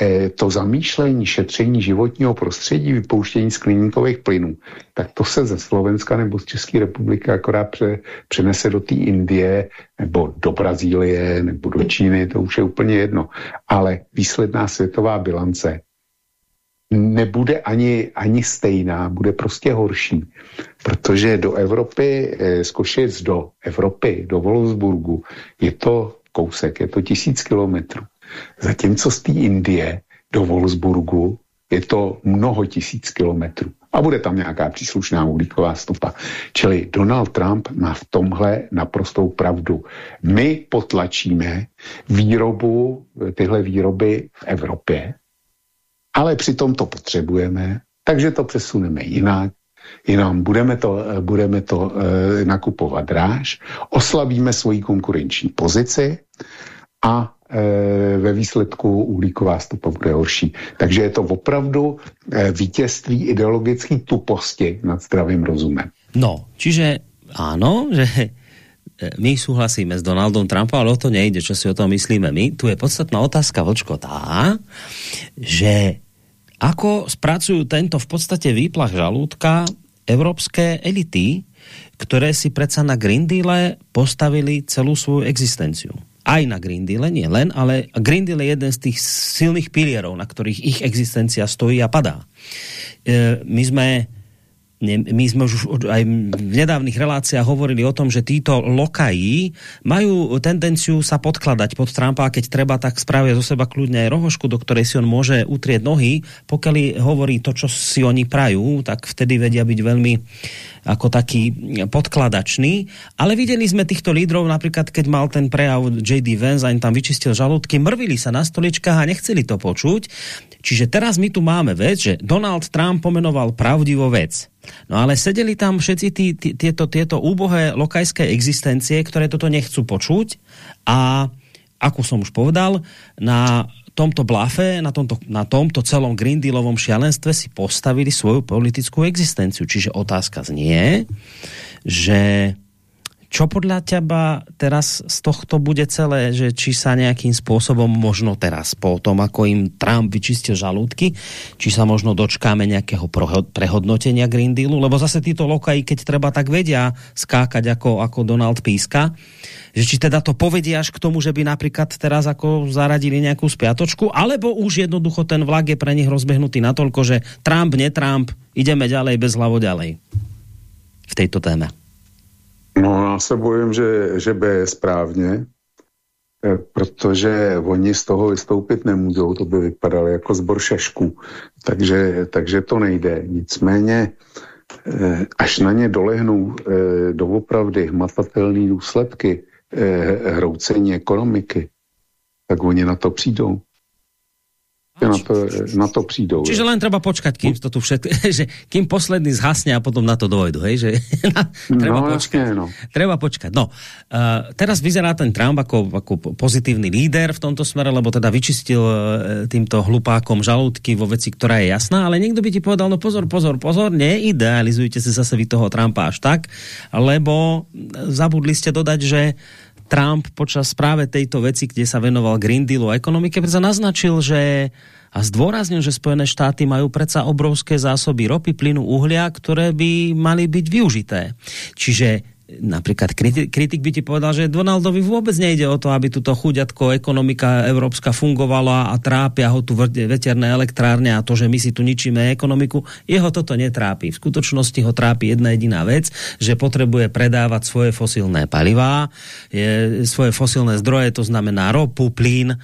e, to zamýšlení, šetření životního prostředí, vypouštění skleníkových plynů, tak to se ze Slovenska nebo z České republiky akorát pře, přenese do té Indie nebo do Brazílie nebo do Číny, to už je úplně jedno. Ale výsledná světová bilance nebude ani, ani stejná, bude prostě horší, protože do Evropy, eh, z Košic do Evropy, do Wolfsburgu, je to kousek, je to tisíc kilometrů. Zatímco z té Indie do Wolfsburgu je to mnoho tisíc kilometrů. A bude tam nějaká příslušná uhlíková stopa. Čili Donald Trump má v tomhle naprostou pravdu. My potlačíme výrobu, tyhle výroby v Evropě, ale přitom to potřebujeme, takže to přesuneme jinak, jinam budeme to, budeme to e, nakupovat dráž, oslabíme svoji konkurenční pozici a e, ve výsledku uhlíková stopa bude horší. Takže je to opravdu e, vítězství ideologický tuposti nad zdravým rozumem. No, čiže áno, že my súhlasíme s Donaldom Trumpom, ale o to nejde, čo si o tom myslíme my. Tu je podstatná otázka, Vlčko, tá, že ako spracujú tento v podstate výplach žalúdka evropské elity, ktoré si predsa na Green Deal postavili celú svoju existenciu. Aj na Green Deal, nie len, ale Green Deal je jeden z tých silných pilierov, na ktorých ich existencia stojí a padá. E, my sme my sme už aj v nedávnych reláciách hovorili o tom, že títo lokají majú tendenciu sa podkladať pod Trumpa a keď treba, tak spravia zo seba kľudne aj rohošku, do ktorej si on môže utrieť nohy. Pokiaľ hovorí to, čo si oni prajú, tak vtedy vedia byť veľmi ako taký podkladačný. Ale videli sme týchto lídrov, napríklad keď mal ten prejav J.D. Vance a tam vyčistil žalúdky, mrvili sa na stoličkách a nechceli to počuť. Čiže teraz my tu máme vec, že Donald Trump pomenoval pravdivo vec. No ale sedeli tam všetci tí, tí, tieto, tieto úbohé lokajské existencie, ktoré toto nechcú počuť a ako som už povedal, na tomto blafe, na tomto, na tomto celom Green Dealovom šialenstve si postavili svoju politickú existenciu. Čiže otázka znie, že Čo podľa teba teraz z tohto bude celé, že či sa nejakým spôsobom možno teraz po tom, ako im Trump vyčistil žalúdky, či sa možno dočkáme nejakého prehodnotenia Green Dealu, lebo zase títo lokají, keď treba, tak vedia skákať ako, ako Donald Píska, že či teda to povedia až k tomu, že by napríklad teraz ako zaradili nejakú spiatočku, alebo už jednoducho ten vlak je pre nich rozbehnutý natoľko, že Trump, ne Trump, ideme ďalej bez hlavo ďalej. V tejto téme. No já se bojím, že, že B je správně, eh, protože oni z toho vystoupit nemůžou, to by vypadalo jako zbor šašku, takže, takže to nejde. Nicméně, eh, až na ně dolehnou eh, doopravdy hmatatelné důsledky hroucení ekonomiky, tak oni na to přijdou na to, na to přijdou. Čiže len treba počkať, kým to tu všetko, že kým posledný zhasne a potom na to dojdu, hej, že na, treba no, počkať. Jasne, no. Treba počkať. No, uh, teraz vyzerá ten Trump ako, ako pozitívny líder v tomto smere, lebo teda vyčistil uh, týmto hlupákom žalúdky vo veci, ktorá je jasná, ale niekto by ti povedal, no pozor, pozor, pozor, neidealizujte si zase vy toho Trumpa až tak, lebo zabudli ste dodať, že Trump počas práve tejto veci, kde sa venoval Green Dealu a ekonomike, predsa naznačil, že a zdôraznil, že Spojené štáty majú predsa obrovské zásoby ropy, plynu, uhlia, ktoré by mali byť využité. Čiže napríklad kritik, kritik by ti povedal, že Donaldovi vôbec nejde o to, aby tuto chuďatko ekonomika európska fungovala a trápia ho tu veterné elektrárne a to, že my si tu ničíme ekonomiku, jeho toto netrápi. V skutočnosti ho trápi jedna jediná vec, že potrebuje predávať svoje fosilné palivá, je, svoje fosilné zdroje, to znamená ropu, plyn,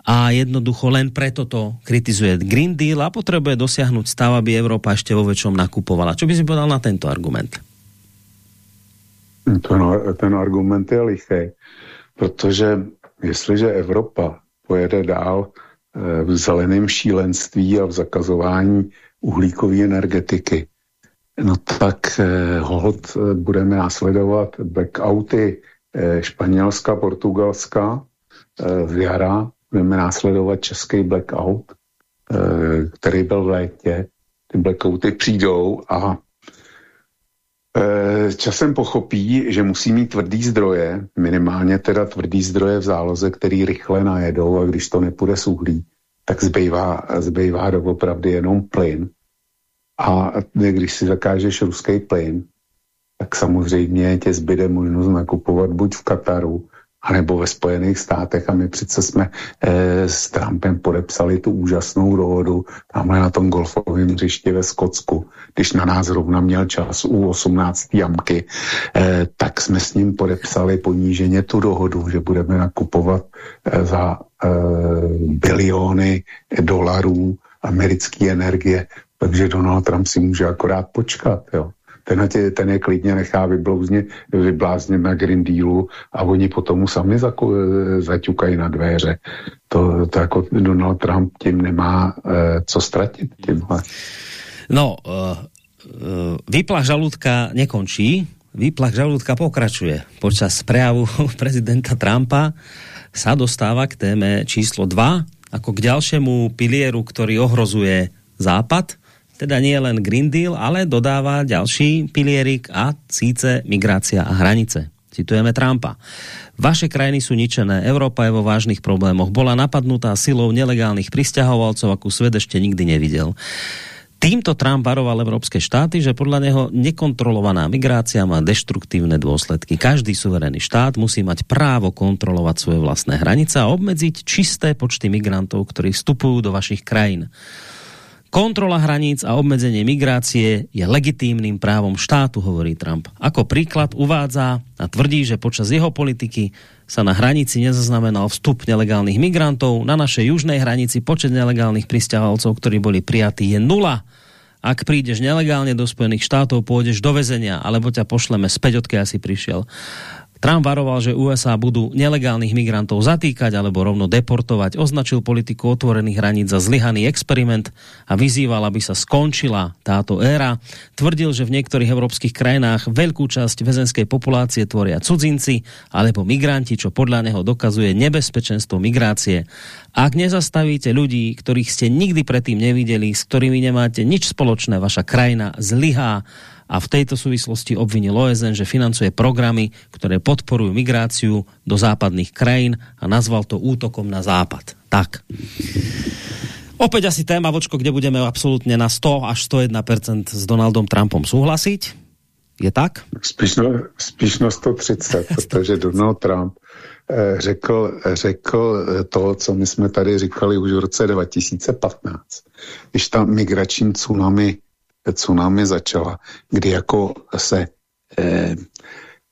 a jednoducho len preto to kritizuje Green Deal a potrebuje dosiahnuť stav, aby Európa ešte vo väčšom nakupovala. Čo by si povedal na tento argument? To, ten argument je lichý, protože jestliže Evropa pojede dál eh, v zeleném šílenství a v zakazování uhlíkové energetiky, no tak eh, hold eh, budeme následovat backouty Španělska, Portugalska v jara, budeme následovat český blackout, který byl v létě. Ty blackouty přijdou a časem pochopí, že musí mít tvrdý zdroje, minimálně teda tvrdý zdroje v záloze, který rychle najedou a když to nepůjde s uhlí, tak zbývá, zbývá doopravdy jenom plyn. A když si zakážeš ruský plyn, tak samozřejmě tě zbyde možnost nakupovat buď v Kataru, anebo ve Spojených státech a my přece jsme eh, s Trumpem podepsali tu úžasnou dohodu tamhle na tom golfovém hřišti ve Skotsku, když na nás rovna měl čas u 18. jamky, eh, tak jsme s ním podepsali poníženě tu dohodu, že budeme nakupovat eh, za eh, biliony dolarů americké energie, takže Donald Trump si může akorát počkat, jo ten, tě, ten je klidně nechá vyblouzně, vybláznit na Green Dealu a oni potom mu sami zaku, zaťukají na dveře. To, to jako Donald Trump tím nemá uh, co ztratit. Tímhle. No, uh, uh, výplach žalúdka nekončí, výplach žalúdka pokračuje. Počas prejavu prezidenta Trumpa sa dostáva k téme číslo 2, ako k ďalšiemu pilieru, ktorý ohrozuje Západ, teda nie len Green Deal, ale dodává ďalší pilierik a síce migrácia a hranice. Citujeme Trumpa. Vaše krajiny sú ničené, Európa je vo vážnych problémoch. Bola napadnutá silou nelegálnych pristahovalcov, akú svet ešte nikdy nevidel. Týmto Trump varoval európske štáty, že podľa neho nekontrolovaná migrácia má deštruktívne dôsledky. Každý suverénny štát musí mať právo kontrolovať svoje vlastné hranice a obmedziť čisté počty migrantov, ktorí vstupujú do vašich krajín. Kontrola hraníc a obmedzenie migrácie je legitímnym právom štátu, hovorí Trump. Ako príklad uvádza a tvrdí, že počas jeho politiky sa na hranici nezaznamenal vstup nelegálnych migrantov. Na našej južnej hranici počet nelegálnych pristahovalcov, ktorí boli prijatí, je nula. Ak prídeš nelegálne do Spojených štátov, pôjdeš do väzenia, alebo ťa pošleme späť, odkiaľ si prišiel. Trump varoval, že USA budú nelegálnych migrantov zatýkať alebo rovno deportovať, označil politiku otvorených hraníc za zlyhaný experiment a vyzýval, aby sa skončila táto éra. Tvrdil, že v niektorých európskych krajinách veľkú časť väzenskej populácie tvoria cudzinci alebo migranti, čo podľa neho dokazuje nebezpečenstvo migrácie. Ak nezastavíte ľudí, ktorých ste nikdy predtým nevideli, s ktorými nemáte nič spoločné, vaša krajina zlyhá a v tejto súvislosti obvinil OSN, že financuje programy, ktoré podporujú migráciu do západných krajín a nazval to útokom na západ. Tak. Opäť asi téma, Vočko, kde budeme absolútne na 100 až 101% s Donaldom Trumpom súhlasiť. Je tak? Spíš na, spíš na 130, protože Donald Trump eh, řekl, řekl to, co my jsme tady říkali už v roce 2015, když ta migrační tsunami tsunami začala, kdy jako se eh,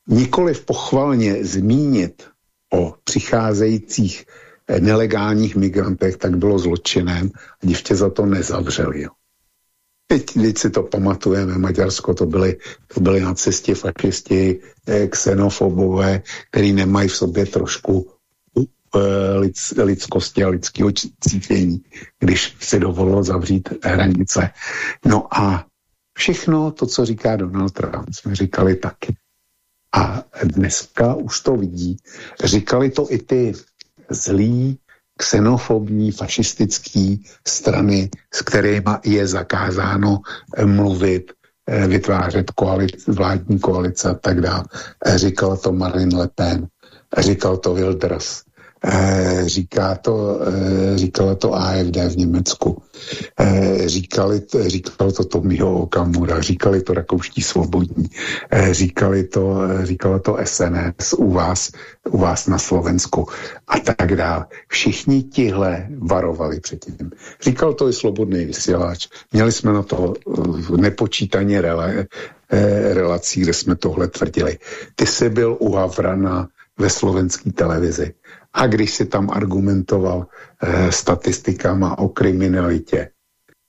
nikoliv pochvalně zmínit o přicházejících eh, nelegálních migrantech, tak bylo zločinem a dívče za to nezavřeli. Teď, teď si to pamatujeme, Maďarsko to byly, to byly nacisti, fašisti, eh, xenofobové, který nemají v sobě trošku eh, lid, lidskosti a lidského cítění, když si dovolilo zavřít hranice. No a všechno to, co říká Donald Trump, jsme říkali taky. A dneska už to vidí. Říkali to i ty zlí, xenofobní, fašistický strany, s kterými je zakázáno eh, mluvit, eh, vytvářet koalic, vládní koalice a tak dále. Říkala to Marine Le Pen, říkal to Wilders, říká to, eh, říkala to AFD v Německu, eh, říkali, říkalo to Tomího Okamura, říkali to Rakouští svobodní, říkali to, říkala to SNS u vás, u vás na Slovensku a tak dále. Všichni tihle varovali předtím. Říkal to i Slobodný vysílač. Měli jsme na to nepočítaně rele, relací, kde jsme tohle tvrdili. Ty jsi byl u Havrana ve slovenské televizi a když si tam argumentoval eh, statistikama o kriminalitě,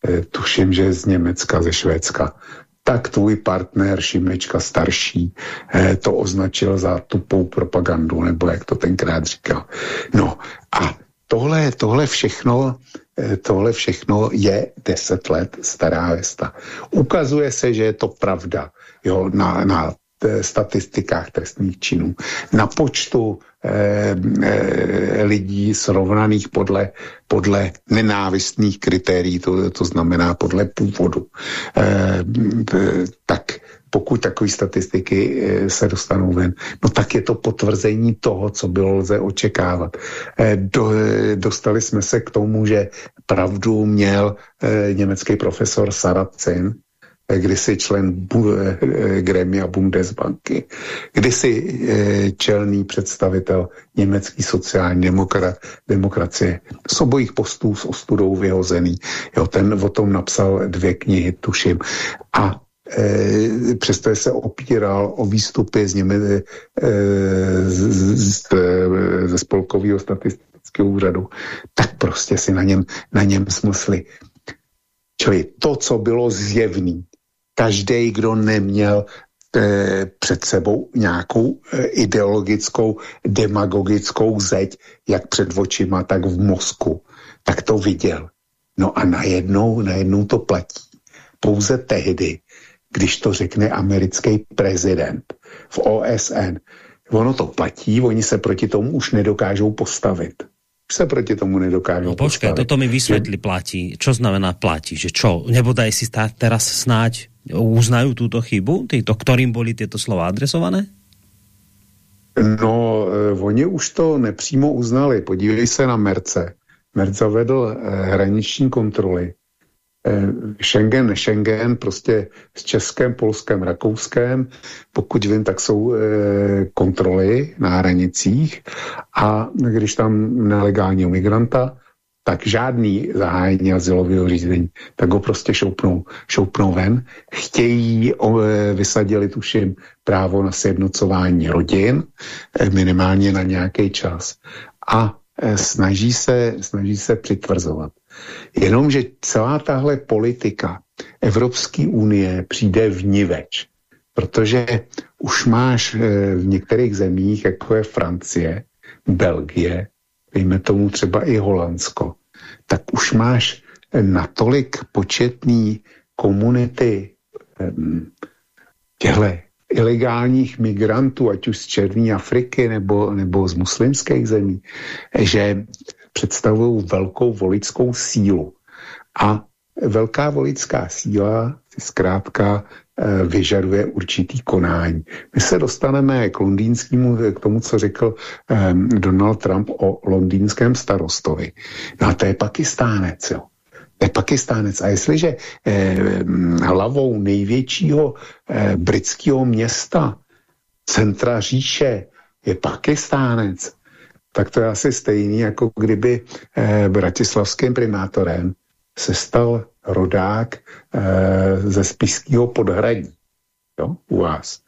eh, tuším, že z Německa, ze Švédska, tak tvůj partner Šimečka starší eh, to označil za tupou propagandu, nebo jak to tenkrát říkal. No a tohle, tohle všechno eh, tohle všechno je deset let stará vesta. Ukazuje se, že je to pravda jo, na, na Eh, statistikách trestných činů, na počtu lidí srovnaných podle, podle nenávistných kritérií, to, to znamená podle původu. Eh, tak pokud takové statistiky eh, se dostanou ven, no tak je to potvrzení toho, co bylo lze očekávat. Eh, do, dostali jsme se k tomu, že pravdu měl německý profesor Saracen, kdysi člen bu, eh, Gremia Bundesbanky, kdysi eh, čelný představitel německý sociální demokrat, demokracie. Z obojích postů s ostudou vyhozený. Jo, ten o tom napsal dvě knihy, tuším. A přesto se opíral o výstupy z Něme, z, z, ze spolkového statistického úřadu, tak prostě si na něm, na něm smysli. Čili to, co bylo zjevný, každý, kdo neměl eh, před sebou nějakou eh, ideologickou, demagogickou zeď, jak před očima, tak v mozku, tak to viděl. No a najednou, najednou to platí. Pouze tehdy, když to řekne americký prezident v OSN. Ono to platí, oni se proti tomu už nedokážou postavit se proti tomu nedokážou. No počkej, toto mi vysvětli platí. Čo znamená platí? Že čo, nebodaj si teraz snáď uznajú túto chybu, týto, ktorým boli tieto slova adresované? No, eh, oni už to nepřímo uznali. Podívej se na Merce. Merc zavedl eh, hraniční kontroly. Eh, Schengen, Schengen, prostě s Českém, Polském, Rakouském, pokud vím, tak jsou kontroly na hranicích a když tam nelegálního migranta, tak žádný zahájení asilového řízení, tak ho prostě šoupnou, šoupnou ven. Chtějí, eh, vysadili tuším právo na sjednocování rodin, eh, minimálně na nějaký čas. A eh, snaží se, snaží se přitvrzovat. Jenomže celá tahle politika Evropské unie přijde v niveč, protože už máš v některých zemích, jako je Francie, Belgie, dejme tomu třeba i Holandsko, tak už máš natolik početný komunity těchto ilegálních migrantů, ať už z Černé Afriky nebo, nebo z muslimských zemí, že představují velkou voličskou sílu. A velká vojická síla si zkrátka eh, vyžaduje určitý konání. My se dostaneme k londýnskému, k tomu, co řekl eh, Donald Trump o londýnském starostovi. No a to je Pakistánec, jo. To je Pakistánec. A jestliže eh, hlavou největšího eh, britského města, centra říše, je Pakistánec, tak to je asi stejný, jako kdyby eh, bratislavským primátorem se stal rodák eh, ze Spiského podhradí. Jo, u vás.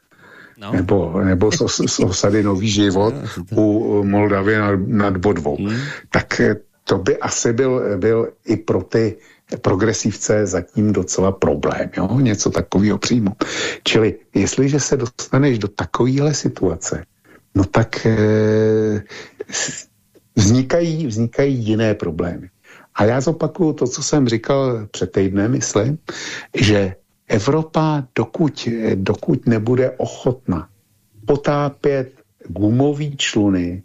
No. Nebo, nebo z, z osady Nový život u Moldavy nad, nad Bodvou. Hmm. Tak eh, to by asi byl, byl i pro ty progresivce zatím docela problém, jo? něco takového přímo. Čili jestliže se dostaneš do takovéhle situace, no tak e, vznikají, vznikají jiné problémy. A já zopakuju to, co jsem říkal před týdnem, myslím, že Evropa, dokud, dokud nebude ochotna potápět gumový čluny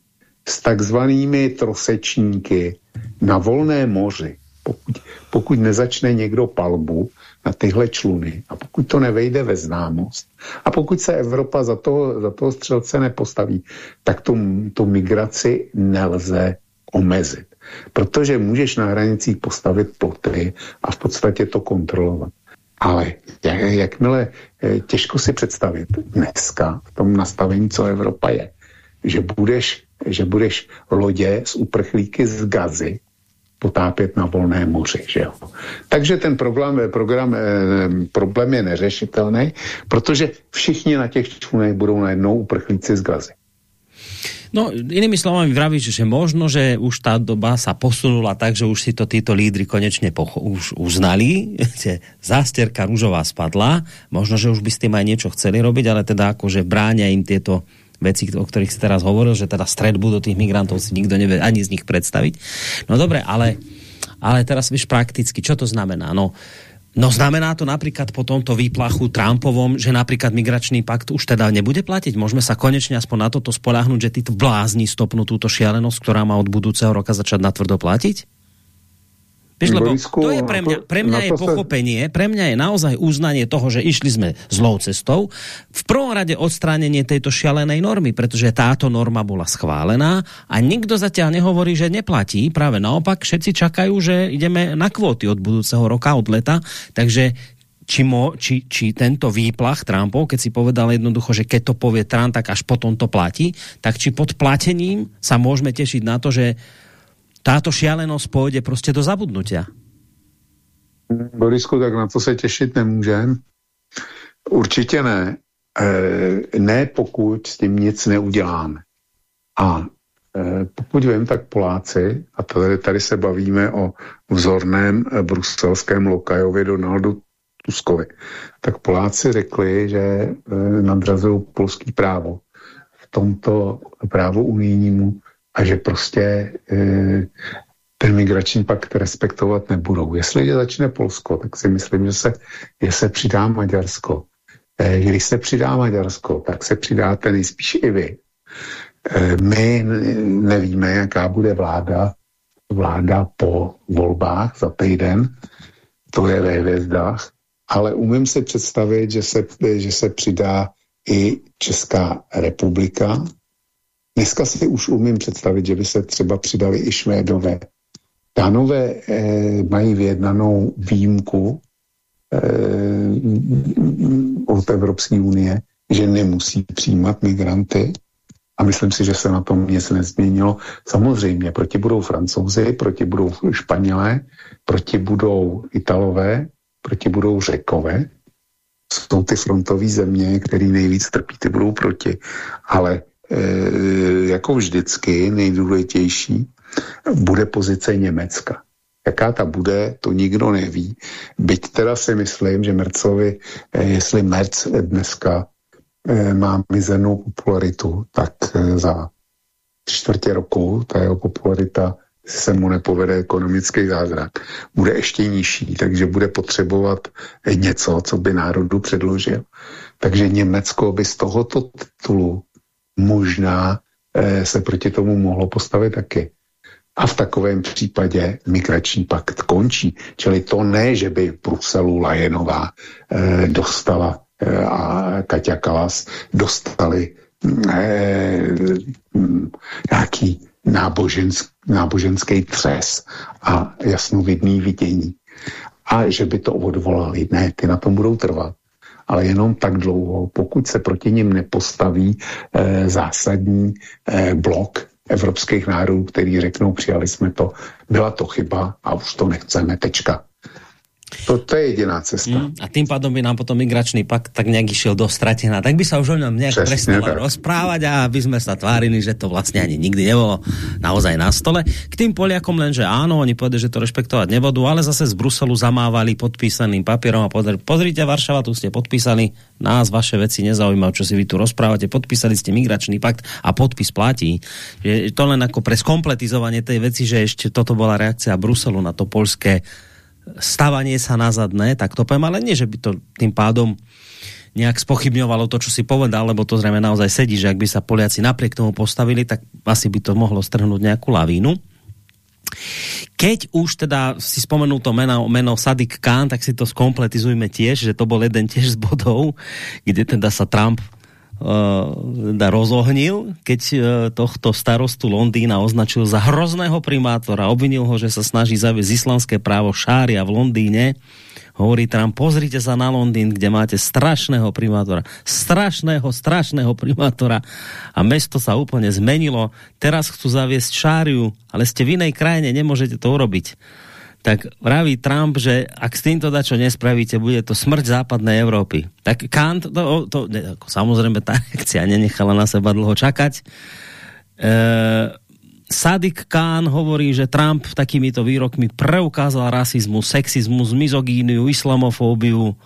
s takzvanými trosečníky na volné moři, pokud, pokud nezačne někdo palbu na tyhle čluny a pokud to nevejde ve známost a pokud se Evropa za toho, za toho střelce nepostaví, tak tu, tu migraci nelze omezit. Protože můžeš na hranicích postavit ploty a v podstatě to kontrolovat. Ale jak, jakmile eh, těžko si představit dneska v tom nastavení, co Evropa je, že budeš, že budeš lodě z uprchlíky z Gazy potápět na volné moři. Že jo? Takže ten problém, program, eh, problém je neřešitelný, protože všichni na těch člunech budou najednou uprchlíci z Gazy. No, inými slovami vravíš, že možno, že už tá doba sa posunula tak, že už si to títo lídry konečne už uznali, že zásterka rúžová spadla, možno, že už by s tým aj niečo chceli robiť, ale teda akože bráňa im tieto veci, o ktorých si teraz hovoril, že teda stredbu do tých migrantov si nikto nevie ani z nich predstaviť. No dobre, ale, ale teraz víš prakticky, čo to znamená? No, No znamená to napríklad po tomto výplachu Trumpovom, že napríklad migračný pakt už teda nebude platiť? Môžeme sa konečne aspoň na toto spolahnuť, že títo blázni stopnú túto šialenosť, ktorá má od budúceho roka začať natvrdo platiť? Víš, lebo to je pre mňa, pre mňa je pochopenie, pre mňa je naozaj uznanie toho, že išli sme zlou cestou. V prvom rade odstránenie tejto šialenej normy, pretože táto norma bola schválená a nikto zatiaľ nehovorí, že neplatí. Práve naopak, všetci čakajú, že ideme na kvóty od budúceho roka, od leta. Takže či, mo, či, či tento výplach Trumpov, keď si povedal jednoducho, že keď to povie Trump, tak až potom to platí, tak či pod platením sa môžeme tešiť na to, že táto šialenost půjde prostě do zabudnutia. Borisku, tak na to se těšit nemůžem. Určitě ne. E, ne, pokud s tím nic neuděláme. A e, pokud vím, tak Poláci, a tady, tady se bavíme o vzorném e, bruselském lokajovi Donaldu Tuskovi, tak Poláci řekli, že e, nadrazují polský právo v tomto právu unijnímu a že prostě e, ten migrační pakt respektovat nebudou. Jestli začne Polsko, tak si myslím, že se, že se přidá Maďarsko. E, když se přidá Maďarsko, tak se přidáte nejspíš i vy. E, my nevíme, jaká bude vláda, vláda po volbách za týden, to je ve hvězdách, ale umím si představit, že se, že se přidá i Česká republika, Dneska si už umím představit, že by se třeba přidali i Švédové. Dánové eh, mají vyjednanou výjimku eh, od Evropské unie, že nemusí přijímat migranty a myslím si, že se na tom nic nezměnilo. Samozřejmě, proti budou francouzi, proti budou španělé, proti budou italové, proti budou řekové. Jsou ty frontové země, které nejvíc trpí, ty budou proti. Ale jako vždycky nejdůležitější bude pozice Německa. Jaká ta bude, to nikdo neví. Byť teda si myslím, že Mercovi, eh, jestli Merc dneska eh, má mizernou popularitu, tak za čtvrtě roku ta jeho popularita se mu nepovede ekonomický zázrak, bude ještě nižší, takže bude potřebovat něco, co by národu předložil. Takže Německo by z tohoto titulu možná eh, se proti tomu mohlo postavit taky. A v takovém případě migrační pakt končí. Čili to ne, že by v Bruselu Lajenová eh, dostala eh, a Kaťa Kalas dostali nějaký nábožensk, náboženský třes a jasnovidný vidění. A že by to odvolali. Ne, ty na tom budou trvat ale jenom tak dlouho, pokud se proti ním nepostaví eh, zásadní eh, blok evropských národů, který řeknou, přijali jsme to, byla to chyba a už to nechceme, tečka. To, to je jediná cesta. Mm, a tým pádom by nám potom migračný pakt tak nějak išiel do stratená. Tak by sa už o ňom nejak prestalo rozprávať a aby sme sa tvárili, že to vlastne ani nikdy nebolo naozaj na stole. K tým Poliakom len, že áno, oni povedali, že to rešpektovať nebudú, ale zase z Bruselu zamávali podpísaným papierom a povedali, pozrite, Varšava, tu ste podpísali, nás vaše veci nezaujímajú, čo si vy tu rozprávate, podpísali ste migračný pakt a podpis platí. Je to len ako pre skompletizovanie tej veci, že ešte toto bola reakcia Bruselu na to polské stavanie sa na zadné, tak to poviem, ale nie, že by to tým pádom nejak spochybňovalo to, čo si povedal, lebo to zrejme naozaj sedí, že ak by sa Poliaci napriek tomu postavili, tak asi by to mohlo strhnúť nejakú lavínu. Keď už teda si spomenul to meno, meno Sadik Khan, tak si to skompletizujme tiež, že to bol jeden tiež z bodov, kde teda sa Trump uh, rozohnil, keď uh, tohto starostu Londýna označil za hrozného primátora, obvinil ho, že sa snaží zaviesť islamské právo šária v Londýne. Hovorí Trump, pozrite sa na Londýn, kde máte strašného primátora. Strašného, strašného primátora. A mesto sa úplne zmenilo. Teraz chcú zaviesť šáriu, ale ste v inej krajine, nemôžete to urobiť tak vraví Trump, že ak s týmto dačo nespravíte, bude to smrť západnej Európy. Tak Kant, to, to ne, ako samozrejme tá reakcia nenechala na seba dlho čakať. E, Sadik Khan hovorí, že Trump takýmito výrokmi preukázal rasizmus, sexizmus, mizogíniu, islamofóbiu,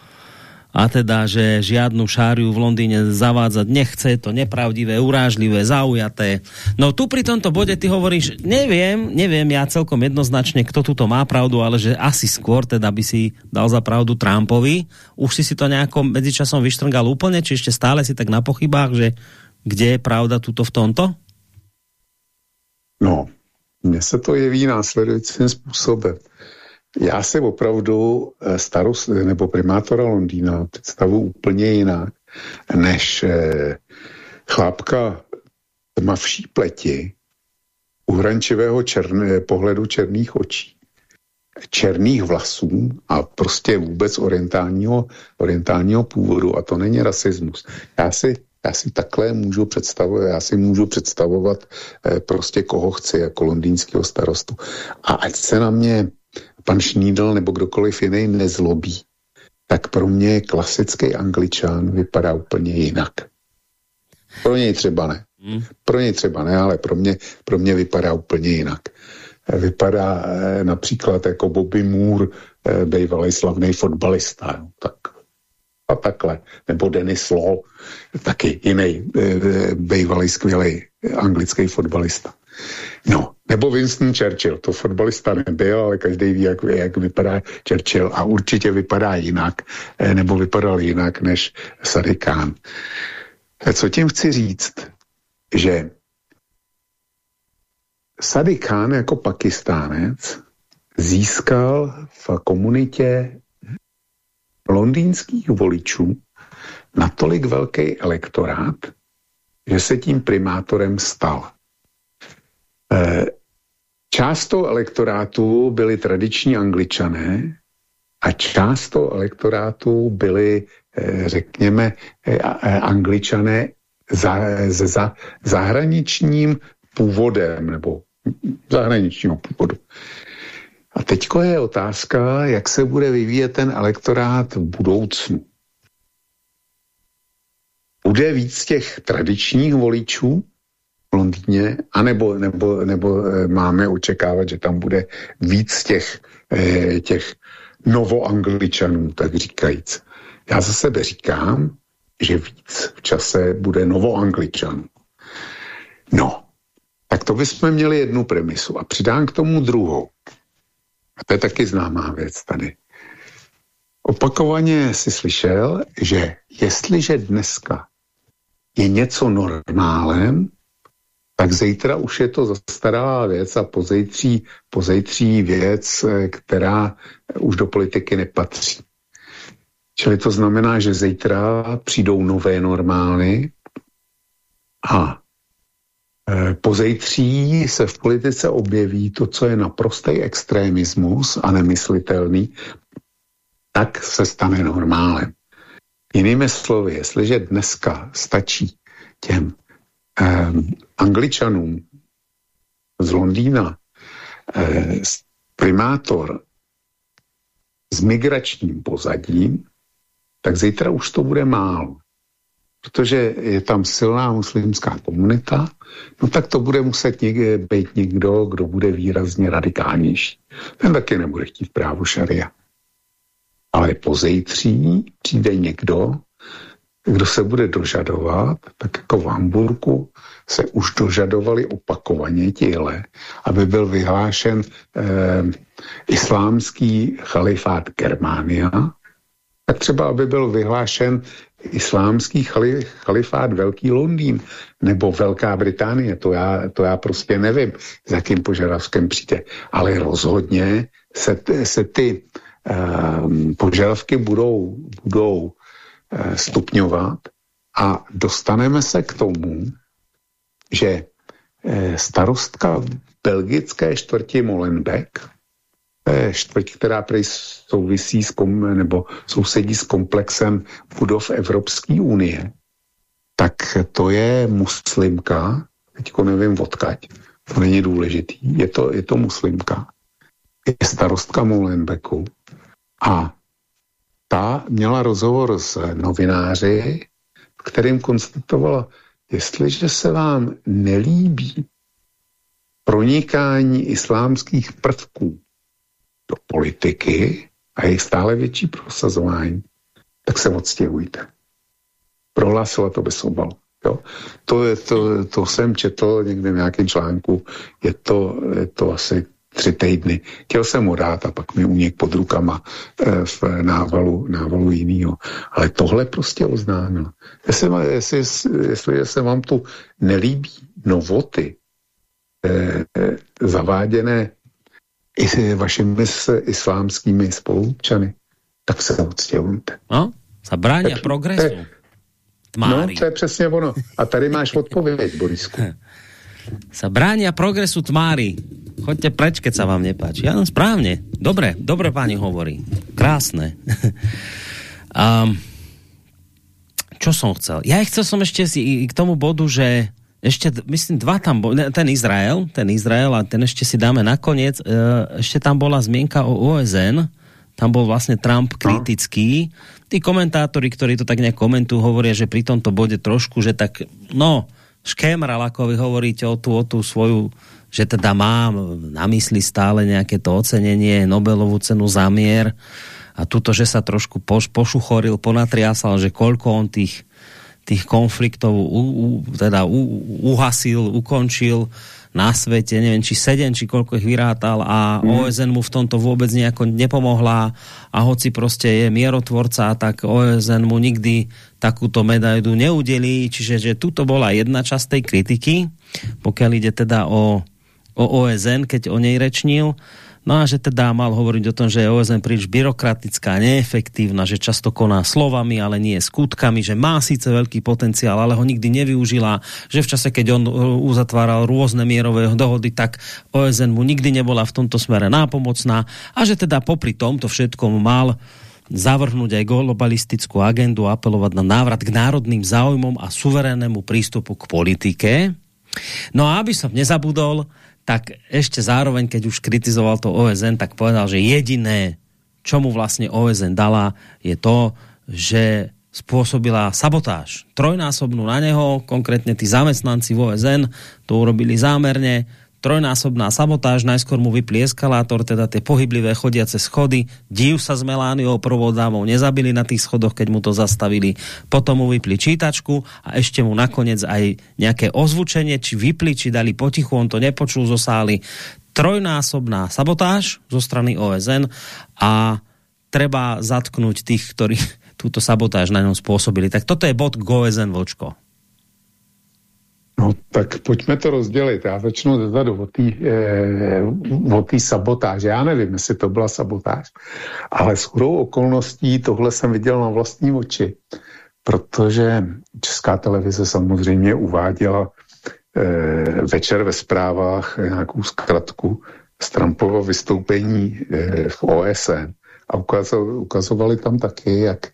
a teda, že žiadnu šáriu v Londýne zavádzať nechce, to nepravdivé, urážlivé, zaujaté. No tu pri tomto bode ty hovoríš, neviem, neviem ja celkom jednoznačne, kto tuto má pravdu, ale že asi skôr teda by si dal za pravdu Trumpovi. Už si si to nejako medzičasom vyštrngal úplne, či ešte stále si tak na pochybách, že kde je pravda tuto v tomto? No, mně se to jeví následujícím způsobem. Já si opravdu eh, starost nebo primátora Londýna představu úplně jinak, než eh, chlápka tmavší pleti, uhrančivého černé, pohledu černých očí, černých vlasů a prostě vůbec orientálního, orientálního původu a to není rasismus. Já si, já si takhle můžu představovat, já si můžu představovat eh, prostě koho chci jako londýnského starostu. A ať se na mě pan Šnídl nebo kdokoliv jiný nezlobí, tak pro mě klasický angličan vypadá úplně jinak. Pro něj třeba ne. Hmm. Pro něj třeba ne, ale pro mě, pro mě vypadá úplně jinak. Vypadá eh, například jako Bobby Moore, eh, bývalý slavný fotbalista. No, tak a takhle. Nebo Dennis Law, taky jiný eh, bývalý skvělý anglický fotbalista. No, nebo Winston Churchill, to fotbalista nebyl, ale každý ví, jak, jak vypadá Churchill a určitě vypadá jinak, eh, nebo vypadal jinak než Sadiq Khan. Eh, co tím chci říct? Že Sadiq Khan jako pakistánec získal v komunitě londýnských voličů natolik velký elektorát, že se tím primátorem stal. Eh, část toho elektorátu byli tradiční angličané a část toho elektorátu byli, eh, řekněme, eh, angličané za, za zahraničním původem nebo zahraničního původu. A teďko je otázka, jak se bude vyvíjet ten elektorát v budoucnu. Bude víc těch tradičních voličů, v Londýně, anebo nebo, nebo eh, máme očekávat, že tam bude víc těch, eh, těch novoangličanů, tak říkajíc. Já za sebe říkám, že víc v čase bude novoangličanů. No, tak to bychom měli jednu premisu a přidám k tomu druhou. A to je taky známá věc tady. Opakovaně si slyšel, že jestliže dneska je něco normálem, tak zítra už je to zastaralá věc a pozejtří, pozejtří věc, eh, která už do politiky nepatří. Čili to znamená, že zítra přijdou nové normály a eh, pozejtří se v politice objeví to, co je naprostý extremismus a nemyslitelný, tak se stane normálem. Jinými slovy, jestliže dneska stačí těm eh, angličanům z Londýna eh, primátor s migračním pozadím, tak zítra už to bude málo. Protože je tam silná muslimská komunita, no tak to bude muset někde být někdo, kdo bude výrazně radikálnější. Ten taky nebude chtít právo šaria. Ale pozejtří přijde někdo, kdo se bude dožadovat, tak jako v Hamburgu se už dožadovali opakovaně těle, aby byl vyhlášen eh, islámský chalifát Germánia, tak třeba, aby byl vyhlášen islámský chali, chalifát Velký Londýn nebo Velká Británie, to já, to já prostě nevím, s jakým požadavkem přijde. Ale rozhodně se, se ty um, požadavky budou, budou stupňovat. A dostaneme se k tomu, že uh, starostka belgické čtvrti Molenbeek, čtvrť, která prý souvisí s kom, nebo sousedí s komplexem budov Evropské unie, tak to je muslimka, teďko nevím odkaď, to není důležitý, je to, je to muslimka, je starostka Molenbeku a ta měla rozhovor s novináři, v kterým konstatovala, jestliže se vám nelíbí pronikání islámských prvků do politiky a je stále větší prosazování, tak se odstěhujte. Prohlásila to bez obalu. Jo? To, je, to, to jsem četl někde v nějakém článku, je to, je to asi tři týdny. Chtěl jsem mu dát a pak mi uněk pod rukama e, v návalu, návalu jinýho. Ale tohle prostě oznámil. Jestli, jestli, jestli se vám tu nelíbí novoty e, e, zaváděné i s vašimi islámskými spoluobčany, tak se odstěhujte. No, zabrání progresu. Tmári. No, to je přesně ono. A tady máš odpověď, Borisku. Sa bránia progresu tmári. Choďte preč, keď sa vám nepáči. Ja, správne. Dobre, dobre pani hovorí. Krásne. um, čo som chcel? Ja chcel som ešte si k tomu bodu, že ešte, myslím, dva tam bol, ten Izrael, ten Izrael a ten ešte si dáme nakoniec, e, ešte tam bola zmienka o OSN, tam bol vlastne Trump no. kritický. Tí komentátori, ktorí to tak nejak komentujú, hovoria, že pri tomto bode trošku, že tak, no, škémral, ako vy hovoríte o tú, o tú svoju, že teda má na mysli stále nejaké to ocenenie, Nobelovú cenu za mier a tuto, že sa trošku poš, pošuchoril, ponatriasal, že koľko on tých tých konfliktov u, u, teda u, uhasil, ukončil na svete, neviem, či sedem, či koľko ich vyrátal a mm. OSN mu v tomto vôbec nejako nepomohla a hoci prostě je mierotvorca, tak OSN mu nikdy takúto medaidu neudelí, čiže že tuto bola jedna časť tej kritiky, pokiaľ ide teda o, o OSN, keď o nej rečnil. No a že teda mal hovoriť o tom, že je OSN príliš byrokratická, neefektívna, že často koná slovami, ale nie skutkami, že má síce veľký potenciál, ale ho nikdy nevyužila, že v čase, keď on uh, uzatváral rôzne mierové dohody, tak OSN mu nikdy nebola v tomto smere nápomocná a že teda popri tomto všetkom mal zavrhnúť aj globalistickú agendu a apelovať na návrat k národným záujmom a suverénnemu prístupu k politike. No a aby som nezabudol, tak ešte zároveň, keď už kritizoval to OSN, tak povedal, že jediné, čo mu vlastne OSN dala, je to, že spôsobila sabotáž. Trojnásobnú na neho, konkrétne tí zamestnanci v OSN to urobili zámerne, trojnásobná sabotáž, najskôr mu vypli eskalátor, teda tie pohyblivé chodiace schody, div sa s Melániou prvou nezabili na tých schodoch, keď mu to zastavili, potom mu vypli čítačku a ešte mu nakoniec aj nejaké ozvučenie, či vypli, či dali potichu, on to nepočul zo sály. Trojnásobná sabotáž zo strany OSN a treba zatknúť tých, ktorí túto sabotáž na ňom spôsobili. Tak toto je bod k OSN, Vočko. No tak pojďme to rozdělit. Já začnu zezadu o té e, sabotáže. Já nevím, jestli to byla sabotáž, ale s chudou okolností tohle jsem viděl na vlastní oči, protože Česká televize samozřejmě uváděla e, večer ve zprávách nějakou zkratku z Trumpova vystoupení e, v OSN a ukazovali tam taky, jak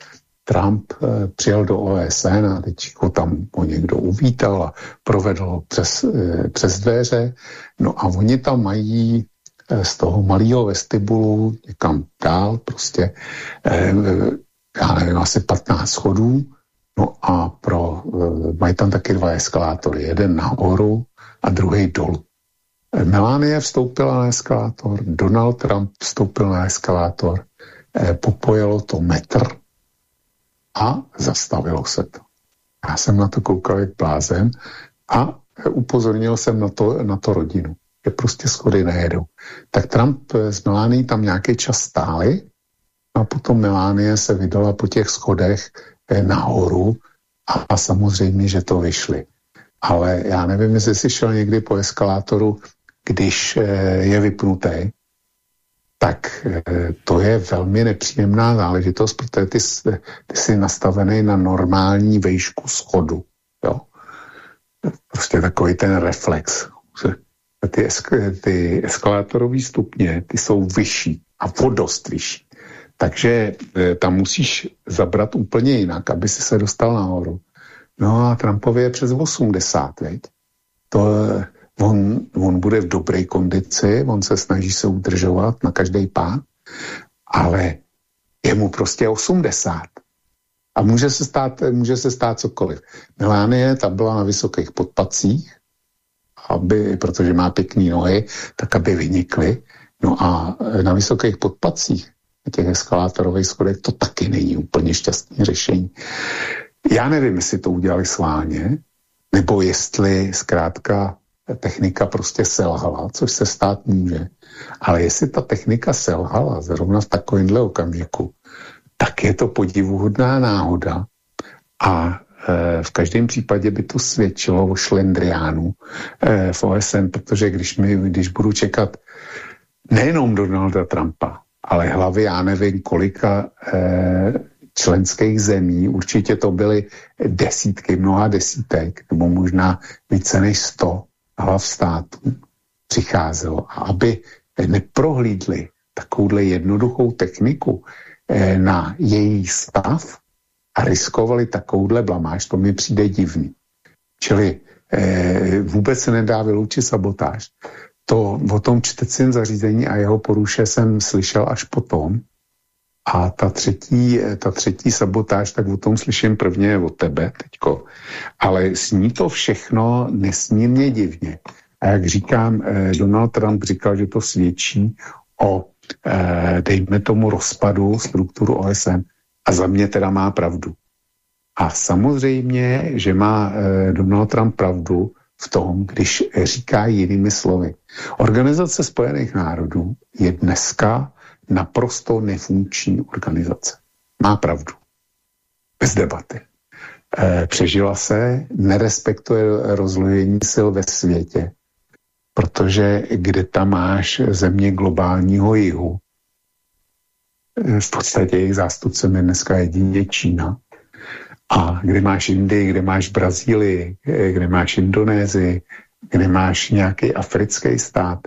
Trump eh, přijel do OSN a teď ho tam ho někdo uvítal a provedl přes, eh, přes dveře. No a oni tam mají eh, z toho malého vestibulu někam dál, prostě já nevím, asi 15 schodů, no a pro, mají tam taky dva eskalátory, jeden nahoru a druhý dolů. Melanie vstoupila na eskalátor, Donald Trump vstoupil na eskalátor, popojelo to metr, a zastavilo se to. Já jsem na to koukal jak blázen a upozornil jsem na to, na to rodinu, že prostě schody nejedou. Tak Trump s Melání tam nějaký čas stáli a potom Melánie se vydala po těch schodech eh, nahoru a, a samozřejmě, že to vyšli. Ale já nevím, jestli jsi šel někdy po eskalátoru, když eh, je vypnutý, tak eh, to je velmi nepříjemná záležitost, protože ty, ty jsi nastavený na normální vejšku schodu. Jo? Prostě takový ten reflex. Ty, esk, ty eskalátorové stupně, ty jsou vyšší a vodost vyšší. Takže e, tam musíš zabrat úplně jinak, aby si se dostal nahoru. No a Trumpovi je přes 80, veď? To, On, on bude v dobré kondici, on se snaží se udržovat na každý pán, ale je mu prostě 80. A může se stát, může se stát cokoliv. Milánie, ta byla na vysokých podpacích, aby, protože má pěkné nohy, tak aby vynikly. No a na vysokých podpacích, na těch eskalátorových schodech, to taky není úplně šťastné řešení. Já nevím, jestli to udělali sválně, nebo jestli zkrátka technika prostě selhala, což se stát může. Ale jestli ta technika selhala zrovna v takovémhle okamžiku, tak je to podivuhodná náhoda a e, v každém případě by to svědčilo o šlendriánu e, v OSN, protože když, mi, když budu čekat nejenom Donalda Trumpa, ale hlavy já nevím kolika e, členských zemí, určitě to byly desítky, mnoha desítek, nebo možná více než sto, hlav státu přicházelo a aby neprohlídli takovouhle jednoduchou techniku eh, na její stav a riskovali takovouhle blamáž, to mi přijde divný. Čili eh, vůbec se nedá vyloučit sabotáž. To o tom čtecím zařízení a jeho poruše jsem slyšel až potom, a ta třetí, ta třetí sabotáž, tak o tom slyším prvně od tebe teďko. Ale sní to všechno nesmírně divně. A jak říkám, eh, Donald Trump říkal, že to svědčí o, eh, dejme tomu, rozpadu strukturu OSN. A za mě teda má pravdu. A samozřejmě, že má eh, Donald Trump pravdu v tom, když říká jinými slovy. Organizace Spojených národů je dneska naprosto nefunkční organizace. Má pravdu. Bez debaty. E, přežila se, nerespektuje rozlojení sil ve světě, protože kde tam máš země globálního jihu, e, v podstatě jejich zástupcem je dneska jedině Čína, a kde máš Indii, kde máš Brazílii, e, kde máš Indonésii, kde máš nějaký africký stát,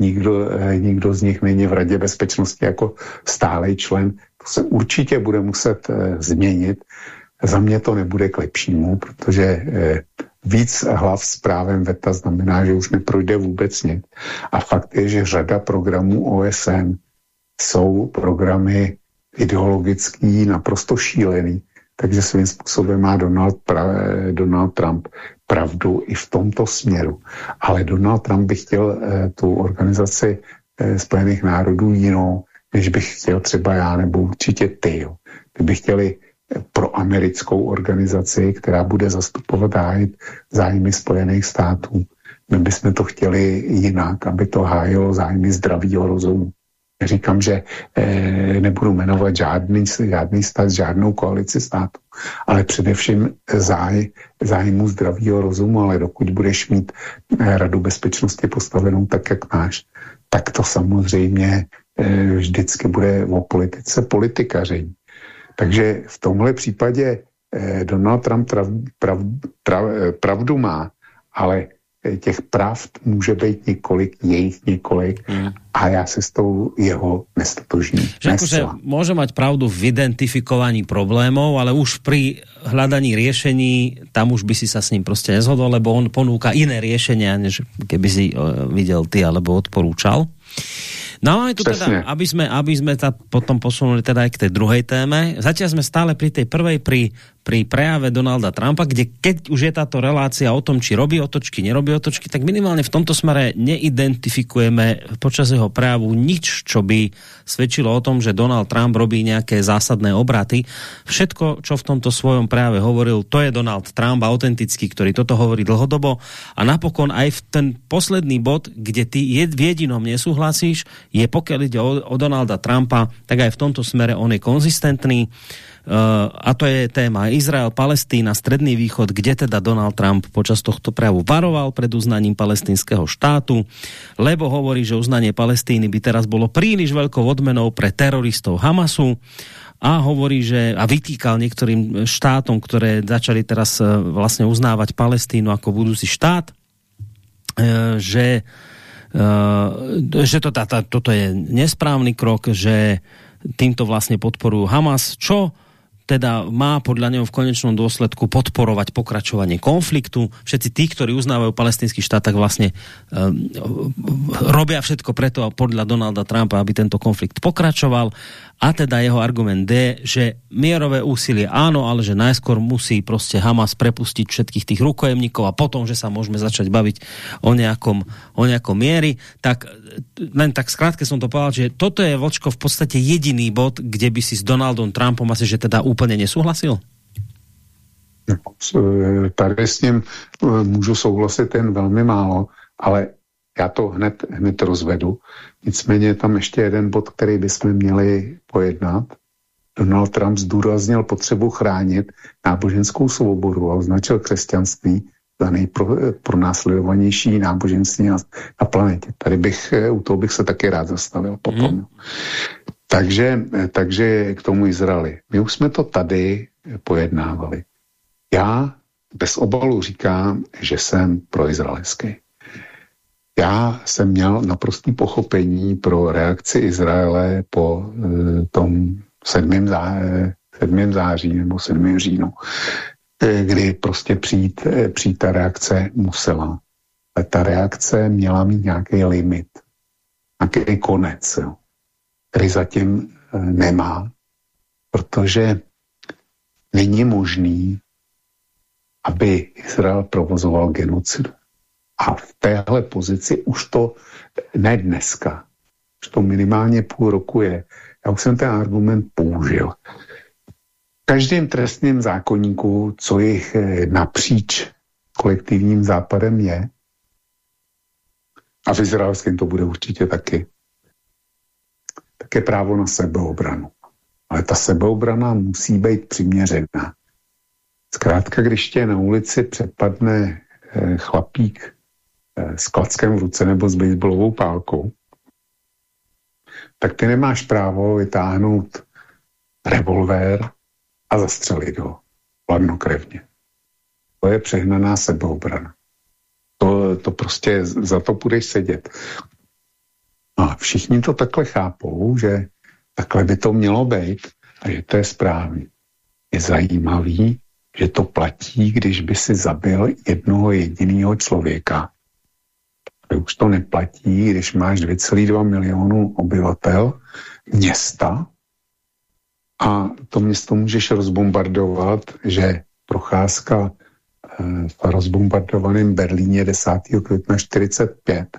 nikdo, eh, nikdo z nich není v Radě bezpečnosti jako stálej člen. To se určitě bude muset eh, změnit. Za mě to nebude k lepšímu, protože eh, víc hlav s právem VETA znamená, že už neprojde vůbec nic. A fakt je, že řada programů OSN jsou programy ideologický, naprosto šílený. Takže svým způsobem má Donald, pra, Donald Trump pravdu i v tomto směru. Ale Donald Trump by chtěl eh, tu organizaci eh, Spojených národů jinou, než bych chtěl třeba já, nebo určitě ty. Kdyby chtěli eh, pro americkou organizaci, která bude zastupovat hájit zájmy Spojených států. My bychom to chtěli jinak, aby to hájilo zájmy zdravého rozumu. Říkám, že eh, nebudu jmenovat žádný, žádný stát, žádnou koalici států, ale především záj, zájmu zdravého rozumu, ale dokud budeš mít eh, radu bezpečnosti postavenou tak, jak máš, tak to samozřejmě eh, vždycky bude o politice politikaření. Takže v tomhle případě eh, Donald Trump prav, prav, prav, pravdu má, ale těch pravd může být několik, jejich několik mm. a já se s tou jeho nestotožním. Že může mať pravdu v identifikovaní problémov, ale už pri hľadaní riešení, tam už by si sa s ním prostě nezhodol, lebo on ponúka iné riešenia, než keby si uh, videl ty alebo odporúčal. No máme tu teda, aby sme, aby sme ta potom posunuli teda aj k tej druhej téme. Zatiaľ sme stále pri tej prvej, pri pri prejave Donalda Trumpa, kde keď už je táto relácia o tom, či robí otočky, nerobí otočky, tak minimálne v tomto smere neidentifikujeme počas jeho prejavu nič, čo by svedčilo o tom, že Donald Trump robí nejaké zásadné obraty. Všetko, čo v tomto svojom prejave hovoril, to je Donald Trump autentický, ktorý toto hovorí dlhodobo a napokon aj v ten posledný bod, kde ty v jedinom nesúhlasíš, je pokiaľ ide o, o Donalda Trumpa, tak aj v tomto smere on je konzistentný. Uh, a to je téma Izrael, Palestína, Stredný východ, kde teda Donald Trump počas tohto prejavu varoval pred uznaním palestinského štátu, lebo hovorí, že uznanie Palestíny by teraz bolo príliš veľkou odmenou pre teroristov Hamasu a hovorí, že a vytýkal niektorým štátom, ktoré začali teraz uh, vlastne uznávať Palestínu ako budúci štát, uh, že, že to, tá, tá, toto je nesprávny krok, že týmto vlastne podporujú Hamas, čo teda má podľa neho v konečnom dôsledku podporovať pokračovanie konfliktu. Všetci tí, ktorí uznávajú palestinský štát, tak vlastne um, robia všetko preto podľa Donalda Trumpa, aby tento konflikt pokračoval a teda jeho argument D, že mierové úsilie áno, ale že najskôr musí prostě Hamas prepustiť všetkých tých rukojemníkov a potom, že sa môžeme začať baviť o nejakom, o nejakom miery, tak len tak skrátke som to povedal, že toto je Vočko v podstate jediný bod, kde by si s Donaldom Trumpom asi, že teda úplně nesouhlasil? No, tady s ním eh, můžu souhlasit jen velmi málo, ale já to hned, hned rozvedu. Nicméně je tam ještě jeden bod, který bychom měli pojednat. Donald Trump zdůraznil potřebu chránit náboženskou svobodu a označil křesťanství za nejpronásledovanější náboženství na, na planetě. Tady bych, eh, u toho bych se taky rád zastavil potom. Hmm. Takže, eh, takže k tomu Izraeli. My už jsme to tady pojednávali. Já bez obalu říkám, že jsem pro izraelský. Já jsem měl naprostý pochopení pro reakci Izraele po e, tom 7. Zá, 7. září nebo 7. říjnu, e, kdy prostě přijít, e, přijít ta reakce musela. Ta reakce měla mít nějaký limit, nějaký konec, jo, který zatím e, nemá, protože není možný, aby Izrael provozoval genocidu. A v téhle pozici už to ne dneska, už to minimálně půl roku je. Já už jsem ten argument použil. V každém trestním zákonníku, co jich eh, napříč kolektivním západem je, a v izraelském to bude určitě taky, tak je právo na sebeobranu. Ale ta sebeobrana musí být přiměřená. Zkrátka, když tě na ulici přepadne eh, chlapík Eh, s klackem v ruce nebo s baseballovou pálkou, tak ty nemáš právo vytáhnout revolver a zastřelit ho hladnokrevně. To je přehnaná sebeobrana. To, to prostě za to budeš sedět. A všichni to takhle chápou, že takhle by to mělo být a že to je správně. Je zajímavý, že to platí, když by si zabil jednoho jediného člověka už to neplatí, když máš 2,2 milionu obyvatel města a to město můžeš rozbombardovat, že procházka eh, v rozbombardovaném Berlíně 10. května 45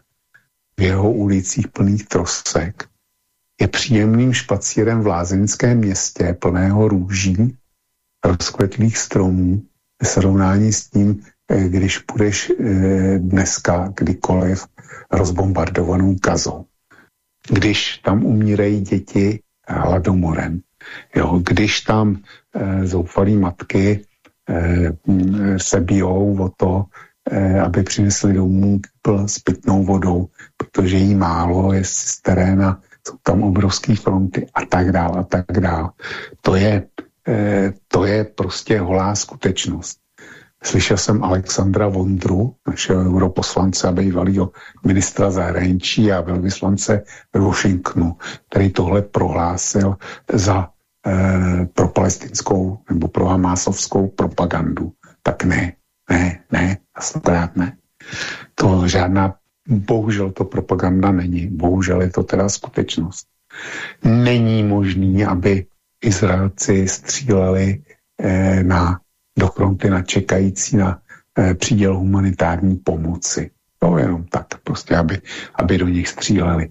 v jeho ulicích plných trosek je příjemným špacírem v lázeňském městě plného růží, rozkvetlých stromů v srovnání s tím, Eh, když půjdeš eh, dneska kdykoliv rozbombardovanou kazou. když tam umírají děti hladomorem, jo, když tam e, zoufalí matky e, se bijou o to, aby přinesli domů s pitnou vodou, protože jí málo, je z teréna, jsou tam obrovské fronty a tak dále a tak dále. To je, e, to je prostě holá skutečnost. Slyšel jsem Alexandra Vondru, našeho europoslance a bývalého ministra zahraničí a velvyslance ve Washingtonu, který tohle prohlásil za eh, pro palestinskou nebo pro hamásovskou propagandu. Tak ne, ne, ne, astokrát ne. To žádná, bohužel to propaganda není, bohužel je to teda skutečnost. Není možný, aby Izraelci stříleli eh, na do fronty na čekající na e, příděl humanitární pomoci. To jenom tak, prostě, aby, aby do nich stříleli.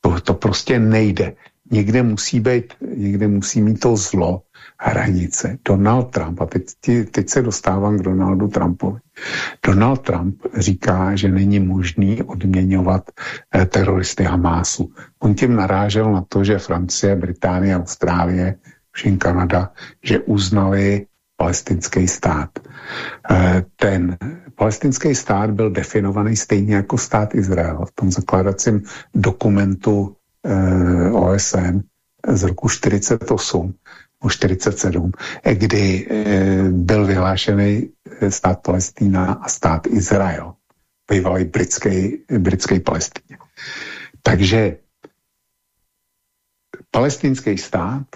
To, to prostě nejde. Někde musí být, někde musí mít to zlo hranice. Donald Trump, a teď, teď se dostávám k Donaldu Trumpovi. Donald Trump říká, že není možný odměňovat eh, teroristy Hamásu. On tím narážel na to, že Francie, Británie, Austrálie, všem Kanada, že uznali palestinský stát. Eh, ten palestinský stát byl definovaný stejně jako stát Izrael v tom zakladacím dokumentu eh, OSN z roku 48 nebo 47, kdy eh, byl vyhlášený stát Palestína a stát Izrael, bývalý britský, britský Palestině. Takže palestinský stát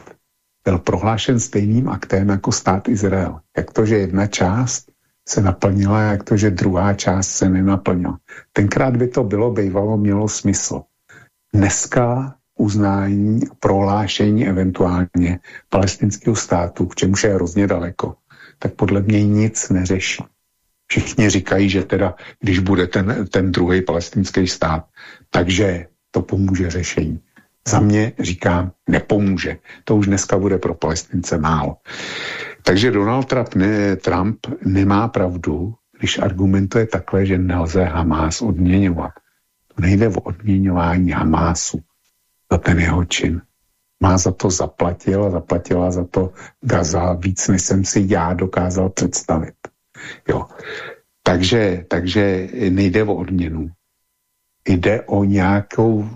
byl prohlášen stejným aktem jako stát Izrael. Jak to, že jedna část se naplnila, jak to, že druhá část se nenaplnila. Tenkrát by to bylo bývalo, mělo smysl. Dneska uznání, prohlášení eventuálně palestinského státu, k čemuž je hrozně daleko, tak podle mě nic neřeší. Všichni říkají, že teda, když bude ten, ten druhý palestinský stát, takže to pomůže řešení za mě říkám, nepomůže. To už dneska bude pro palestince málo. Takže Donald Trump, ne, Trump nemá pravdu, když argumentuje takhle, že nelze Hamás odměňovat. To nejde o odměňování Hamásu za ten jeho čin. Má za to zaplatil a zaplatila za to Gaza víc, než jsem si já dokázal představit. Jo. Takže, takže nejde o odměnu. Jde o nějakou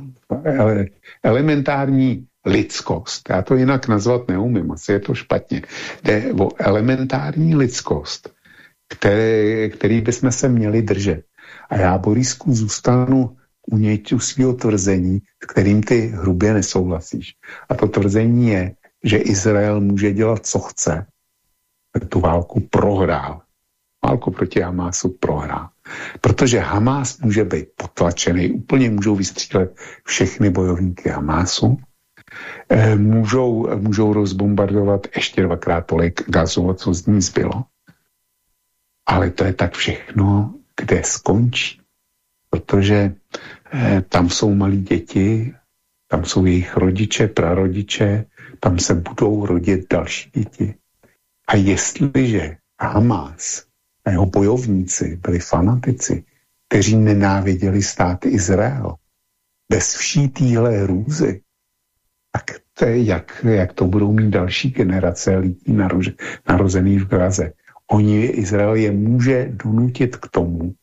elementární lidskost. Já to jinak nazvat neumím, asi je to špatně. Jde o elementární lidskost, které, který bychom se měli držet. A já, Borisku, zůstanu u něj svého tvrzení, s kterým ty hrubě nesouhlasíš. A to tvrzení je, že Izrael může dělat, co chce. Tu válku prohrál. Válku proti Hamásu prohrál. Protože Hamás může být potlačený, úplně můžou vystřílet všechny bojovníky Hamásu, eh, můžou, můžou rozbombardovat ještě dvakrát tolik gazu, co z ní zbylo. Ale to je tak všechno, kde skončí. Protože tam jsou malí děti, tam jsou jejich rodiče, prarodiče, tam se budou rodit další děti. A jestliže Hamas a jeho bojovníci byli fanatici, kteří nenáviděli stát Izrael. Bez vší téhle hrůzy, tak to je, jak, jak to budou mít další generace lidí naroze, narozených v Gaze. Oni, Izrael je může donutit k tomu,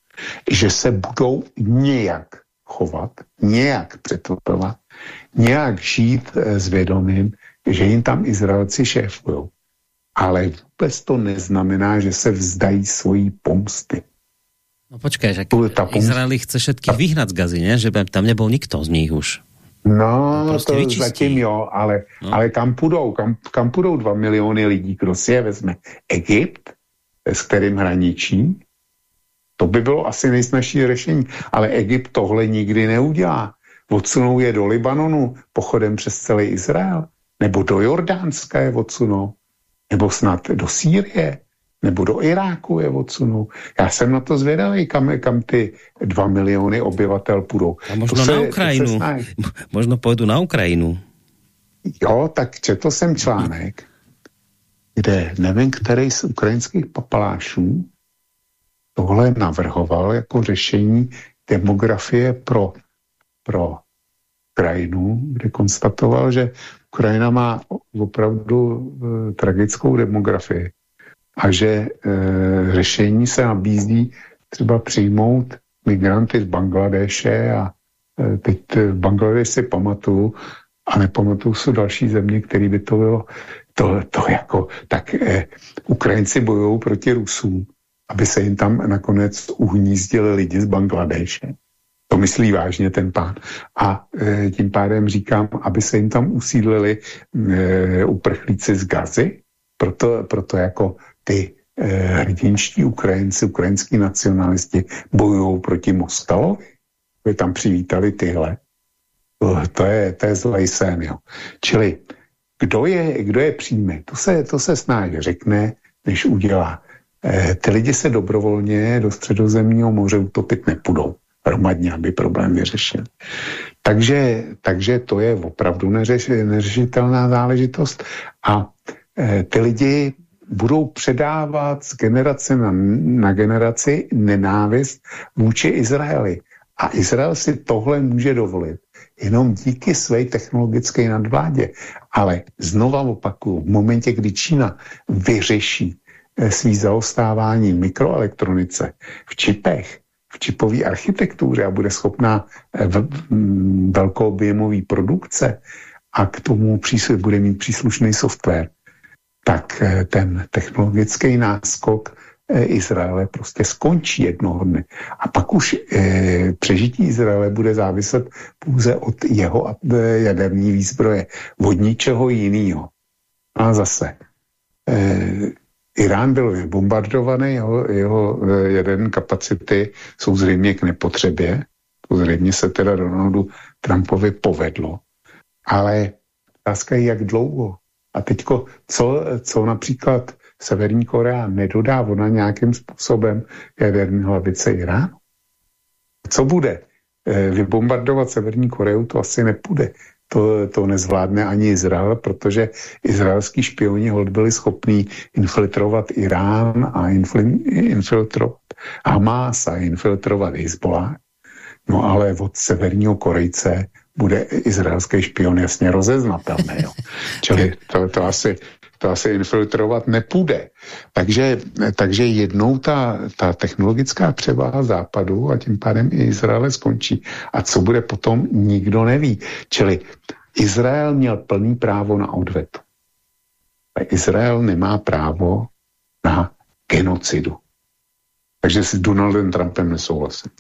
že se budou nějak chovat, nějak přetopovat, nějak žít eh, s vědomím, že jim tam Izraelci šéfují ale vůbec to neznamená, že se vzdají svojí pomsty. No počkej, že ta pomst... Izraeli chce všetkých vyhnat z Gazy, ne? že by tam nebyl nikto z nich už. No, to, to zatím jo, ale, no. ale kam půjdou? Kam, kam půjdou dva miliony lidí? Kdo si je vezme? Egypt, s kterým hraničí? To by bylo asi nejsnažší řešení, ale Egypt tohle nikdy neudělá. Odsunou je do Libanonu pochodem přes celý Izrael, nebo do Jordánska je odsunou nebo snad do Sýrie, nebo do Iráku je odsunou. Já jsem na to zvědavý, kam, kam ty dva miliony obyvatel půjdou. A možno to na se, Ukrajinu. Možno půjdu na Ukrajinu. Jo, tak četl jsem článek, kde nevím, který z ukrajinských papalášů tohle navrhoval jako řešení demografie pro, pro Ukrajinu, kde konstatoval, že Ukrajina má opravdu e, tragickou demografii a že e, řešení se nabízí třeba přijmout migranty z Bangladeše a e, teď Bangladeš si pamatuju a nepamatuju se další země, který by to bylo to, to jako, tak e, Ukrajinci bojují proti Rusům, aby se jim tam nakonec uhnízdili lidi z Bangladeše. To myslí vážně ten pán. A e, tím pádem říkám, aby se jim tam usídlili e, uprchlíci z Gazy, proto, proto jako ty e, hrdinští Ukrajinci, ukrajinskí nacionalisti bojují proti Mostalovi, aby tam přivítali tyhle. To, to je, to je zlej sen, jo. Čili kdo je, kdo je přijme, to se, to se snáď řekne, než udělá. E, ty lidi se dobrovolně do středozemního moře utopit nepůjdou hromadně, aby problém vyřešil. Takže, takže to je opravdu neřeš, neřešitelná záležitost a e, ty lidi budou předávat z generace na, na generaci nenávist vůči Izraeli. A Izrael si tohle může dovolit jenom díky své technologické nadvládě. Ale znova opakuju, v momentě, kdy Čína vyřeší svý zaostávání mikroelektronice v čipech, v čipové architektuře a bude schopná eh, velkoobjemový produkce a k tomu přísluš, bude mít příslušný software, tak eh, ten technologický náskok eh, Izraele prostě skončí jednoho dne. A pak už e, přežití Izraele bude záviset pouze od jeho jaderní výzbroje, od ničeho jiného. A zase, e, Irán byl bombardovaný, jeho, jeho eh, jeden kapacity jsou zřejmě k nepotřebě. To zřejmě se teda Donaldu Trumpovi povedlo. Ale otázka je, jak dlouho. A teďko, co, co například Severní Korea nedodá ona nějakým způsobem jaderní hlavice Iránu? Co bude? Eh, vybombardovat Severní Koreu to asi nepůjde to, to nezvládne ani Izrael, protože izraelský špioni hold byli schopní infiltrovat Irán a infiltrovat Hamas a infiltrovat Hezbollah. No ale od severního Korejce bude izraelský špion jasně rozeznatelný. Jo. Čili to, to, asi, to asi infiltrovat nepůjde. Takže, takže jednou ta, ta technologická převaha západu a tím pádem i Izraele skončí. A co bude potom, nikdo neví. Čili Izrael měl plný právo na odvetu. Ale Izrael nemá právo na genocidu. Takže si Donaldem Trumpem nesouhlasím.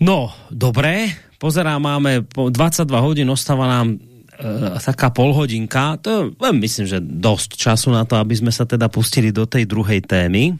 No, dobré. Pozerám, máme 22 hodin, ostáva nám e, taká polhodinka, to je, myslím, že dosť času na to, aby sme sa teda pustili do tej druhej témy.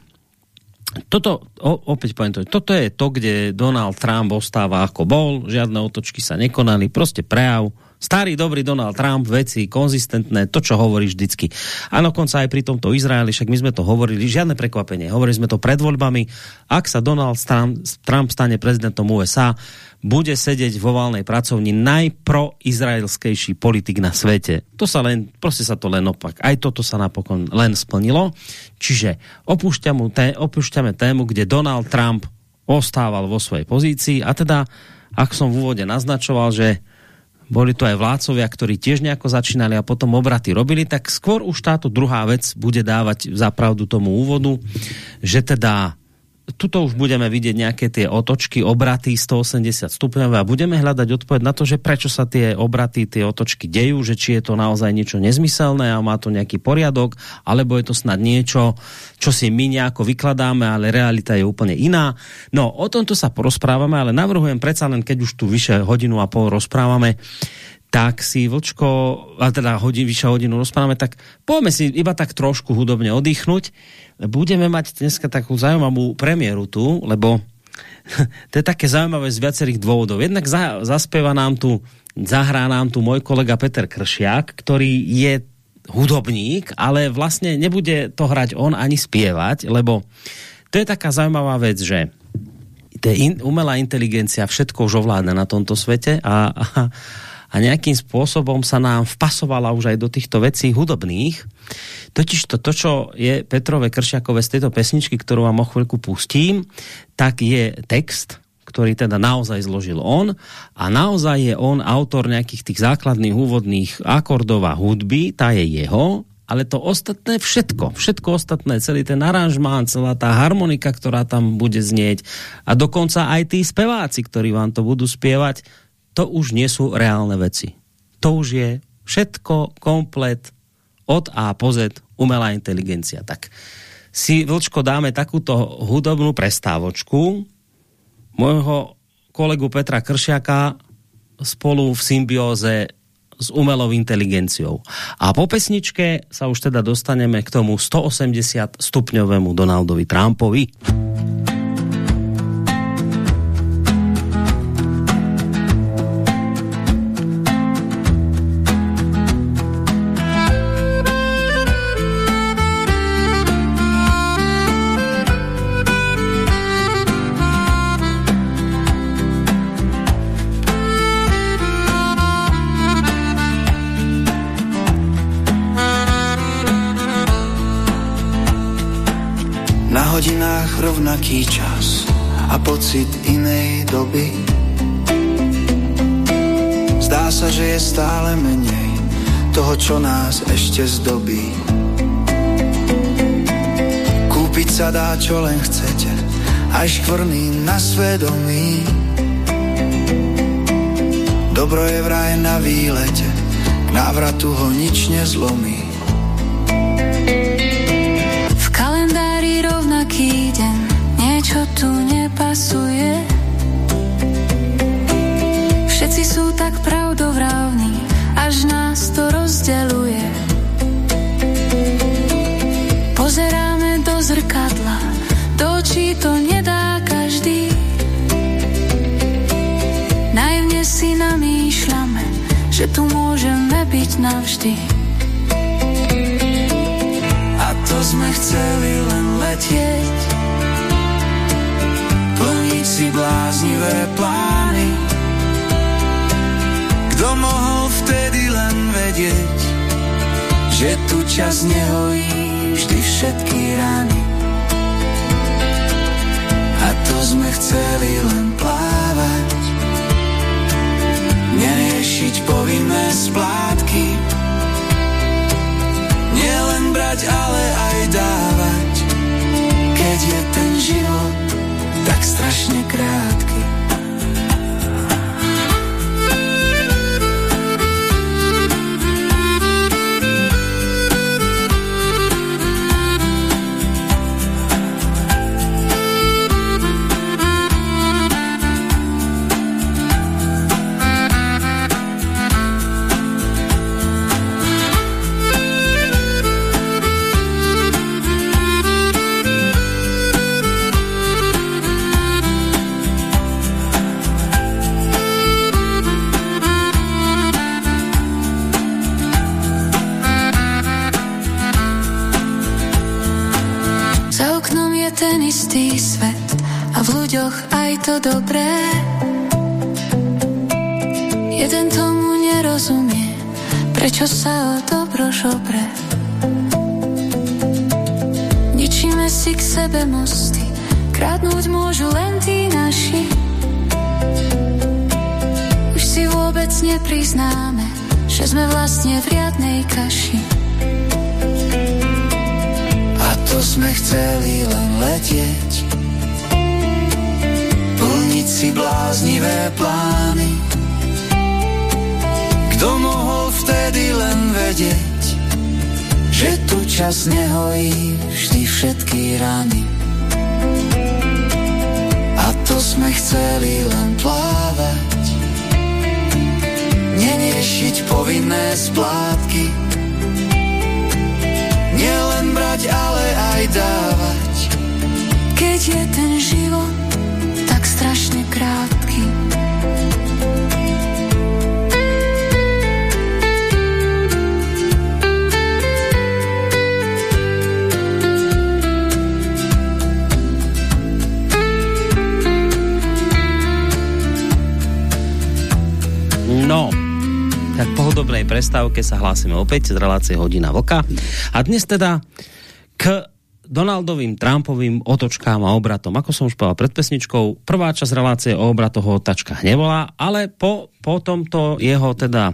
Toto, o, opäť poviem to, toto je to, kde Donald Trump ostáva ako bol, žiadne otočky sa nekonali, proste prejav, Starý dobrý Donald Trump, veci konzistentné, to, čo hovorí vždycky. A dokonca aj pri tomto Izraeli, však my sme to hovorili, žiadne prekvapenie. Hovorili sme to pred voľbami. Ak sa Donald Trump, Trump stane prezidentom USA, bude sedieť vo valnej pracovni najproizraelskejší politik na svete. To sa len, proste sa to len opak. Aj toto sa napokon len splnilo. Čiže opúšťame, opúšťame tému, kde Donald Trump ostával vo svojej pozícii a teda, ak som v úvode naznačoval, že boli to aj vládcovia, ktorí tiež nejako začínali a potom obraty robili, tak skôr už táto druhá vec bude dávať zapravdu tomu úvodu, že teda tuto už budeme vidieť nejaké tie otočky, obraty 180 stupňové a budeme hľadať odpoveď na to, že prečo sa tie obraty, tie otočky dejú, že či je to naozaj niečo nezmyselné a má to nejaký poriadok, alebo je to snad niečo, čo si my nejako vykladáme, ale realita je úplne iná. No, o tomto sa porozprávame, ale navrhujem predsa len, keď už tu vyše hodinu a pol rozprávame, tak si Vlčko, a teda hodin, vyše hodinu rozprávame, tak poďme si iba tak trošku hudobne oddychnúť budeme mať dneska takú zaujímavú premiéru tu, lebo to je také zaujímavé z viacerých dôvodov. Jednak za, zaspeva nám tu, zahrá nám tu môj kolega Peter Kršiak, ktorý je hudobník, ale vlastne nebude to hrať on ani spievať, lebo to je taká zaujímavá vec, že to je in, umelá inteligencia všetko už ovládne na tomto svete a, a, a nejakým spôsobom sa nám vpasovala už aj do týchto vecí hudobných. Totiž to, to čo je Petrové Kršiakové z tejto pesničky, ktorú vám o chvíľku pustím, tak je text, ktorý teda naozaj zložil on a naozaj je on autor nejakých tých základných úvodných akordov a hudby, tá je jeho, ale to ostatné všetko, všetko ostatné, celý ten aranžmán, celá tá harmonika, ktorá tam bude znieť a dokonca aj tí speváci, ktorí vám to budú spievať, to už nie sú reálne veci. To už je všetko komplet od A po Z umelá inteligencia. Tak si, Vlčko, dáme takúto hudobnú prestávočku môjho kolegu Petra Kršiaka spolu v symbióze s umelou inteligenciou. A po pesničke sa už teda dostaneme k tomu 180 stupňovému Donaldovi Trumpovi. Rovnaký čas a pocit inej doby. Zdá sa, že je stále menej toho, čo nás ešte zdobí. Kúpiť sa dá, čo len chcete, aj škvrný na svedomí. Dobro je vraj na výlete, k návratu ho nič nezlomí. V kalendári rovnaký deň nepasuje. Všetci sú tak pravdovravní, až nás to rozdeluje. Pozeráme do zrkadla, do očí to nedá každý. Najmne si namýšľame, že tu môžeme byť navždy. A to sme chceli len letieť si bláznivé plány. Kdo mohol vtedy len vedieť, že tu čas nehojí vždy všetky rány. A to sme chceli len plávať, neriešiť povinné splátky. Nielen brať, ale aj dávať, keď je ten život tak strašně krátký. Ľuďoch aj to dobré. Jeden tomu nerozumie, prečo sa o dobro žobre. Ničíme si k sebe mosty, kradnúť môžu len tí naši. Už si vôbec nepriznáme, že sme vlastne v riadnej kaši. To sme chceli len letieť plniť si bláznivé plány. Kto mohol vtedy len vedieť, že tu čas nehojí vždy všetky rány. A to sme chceli len plávať, neriešiť povinné splátky. Aj dávať. Keď je ten život strašne krátky. No, tak po hudobnej prestávke sa hlásime opäť z relácie Hodina Vlka. A dnes teda k Donaldovým Trumpovým otočkám a obratom. Ako som už povedal pred pesničkou, prvá časť relácie o obratoch o otačkách nebola, ale po, po tomto jeho teda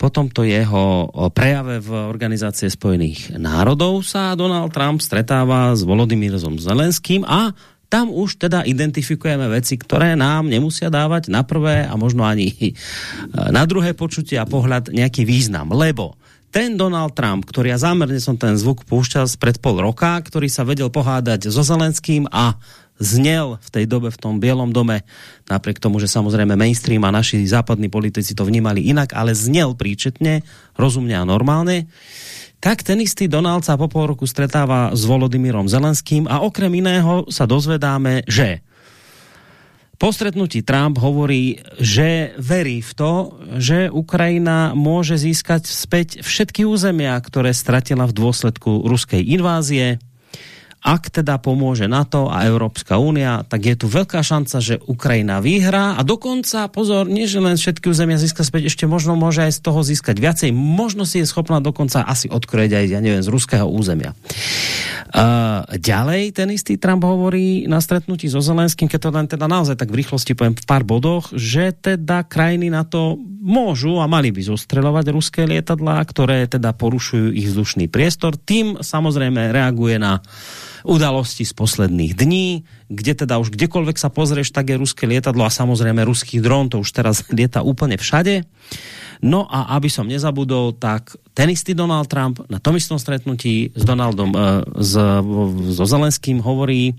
po tomto jeho prejave v Organizácie spojených národov sa Donald Trump stretáva s Volodymyrom Zelenským a tam už teda identifikujeme veci, ktoré nám nemusia dávať na prvé a možno ani na druhé počutie a pohľad nejaký význam. Lebo ten Donald Trump, ktorý ja zámerne som ten zvuk púšťal spred pol roka, ktorý sa vedel pohádať so Zelenským a znel v tej dobe v tom Bielom dome, napriek tomu, že samozrejme mainstream a naši západní politici to vnímali inak, ale znel príčetne, rozumne a normálne, tak ten istý Donald sa po pol roku stretáva s Volodymyrom Zelenským a okrem iného sa dozvedáme, že po stretnutí Trump hovorí, že verí v to, že Ukrajina môže získať späť všetky územia, ktoré stratila v dôsledku ruskej invázie, ak teda pomôže NATO a Európska únia, tak je tu veľká šanca, že Ukrajina vyhrá a dokonca, pozor, nie že len všetky územia získa späť, ešte možno môže aj z toho získať viacej. Možno si je schopná dokonca asi odkrojiť aj, ja neviem, z ruského územia. Uh, ďalej ten istý Trump hovorí na stretnutí so Zelenským, keď to len teda naozaj tak v rýchlosti poviem v pár bodoch, že teda krajiny na to môžu a mali by zostreľovať ruské lietadlá, ktoré teda porušujú ich vzdušný priestor. Tým samozrejme reaguje na udalosti z posledných dní, kde teda už kdekoľvek sa pozrieš, tak je ruské lietadlo a samozrejme ruský dron, to už teraz lieta úplne všade. No a aby som nezabudol, tak ten istý Donald Trump na tom istom stretnutí s Donaldom, e, s, so Zelenským hovorí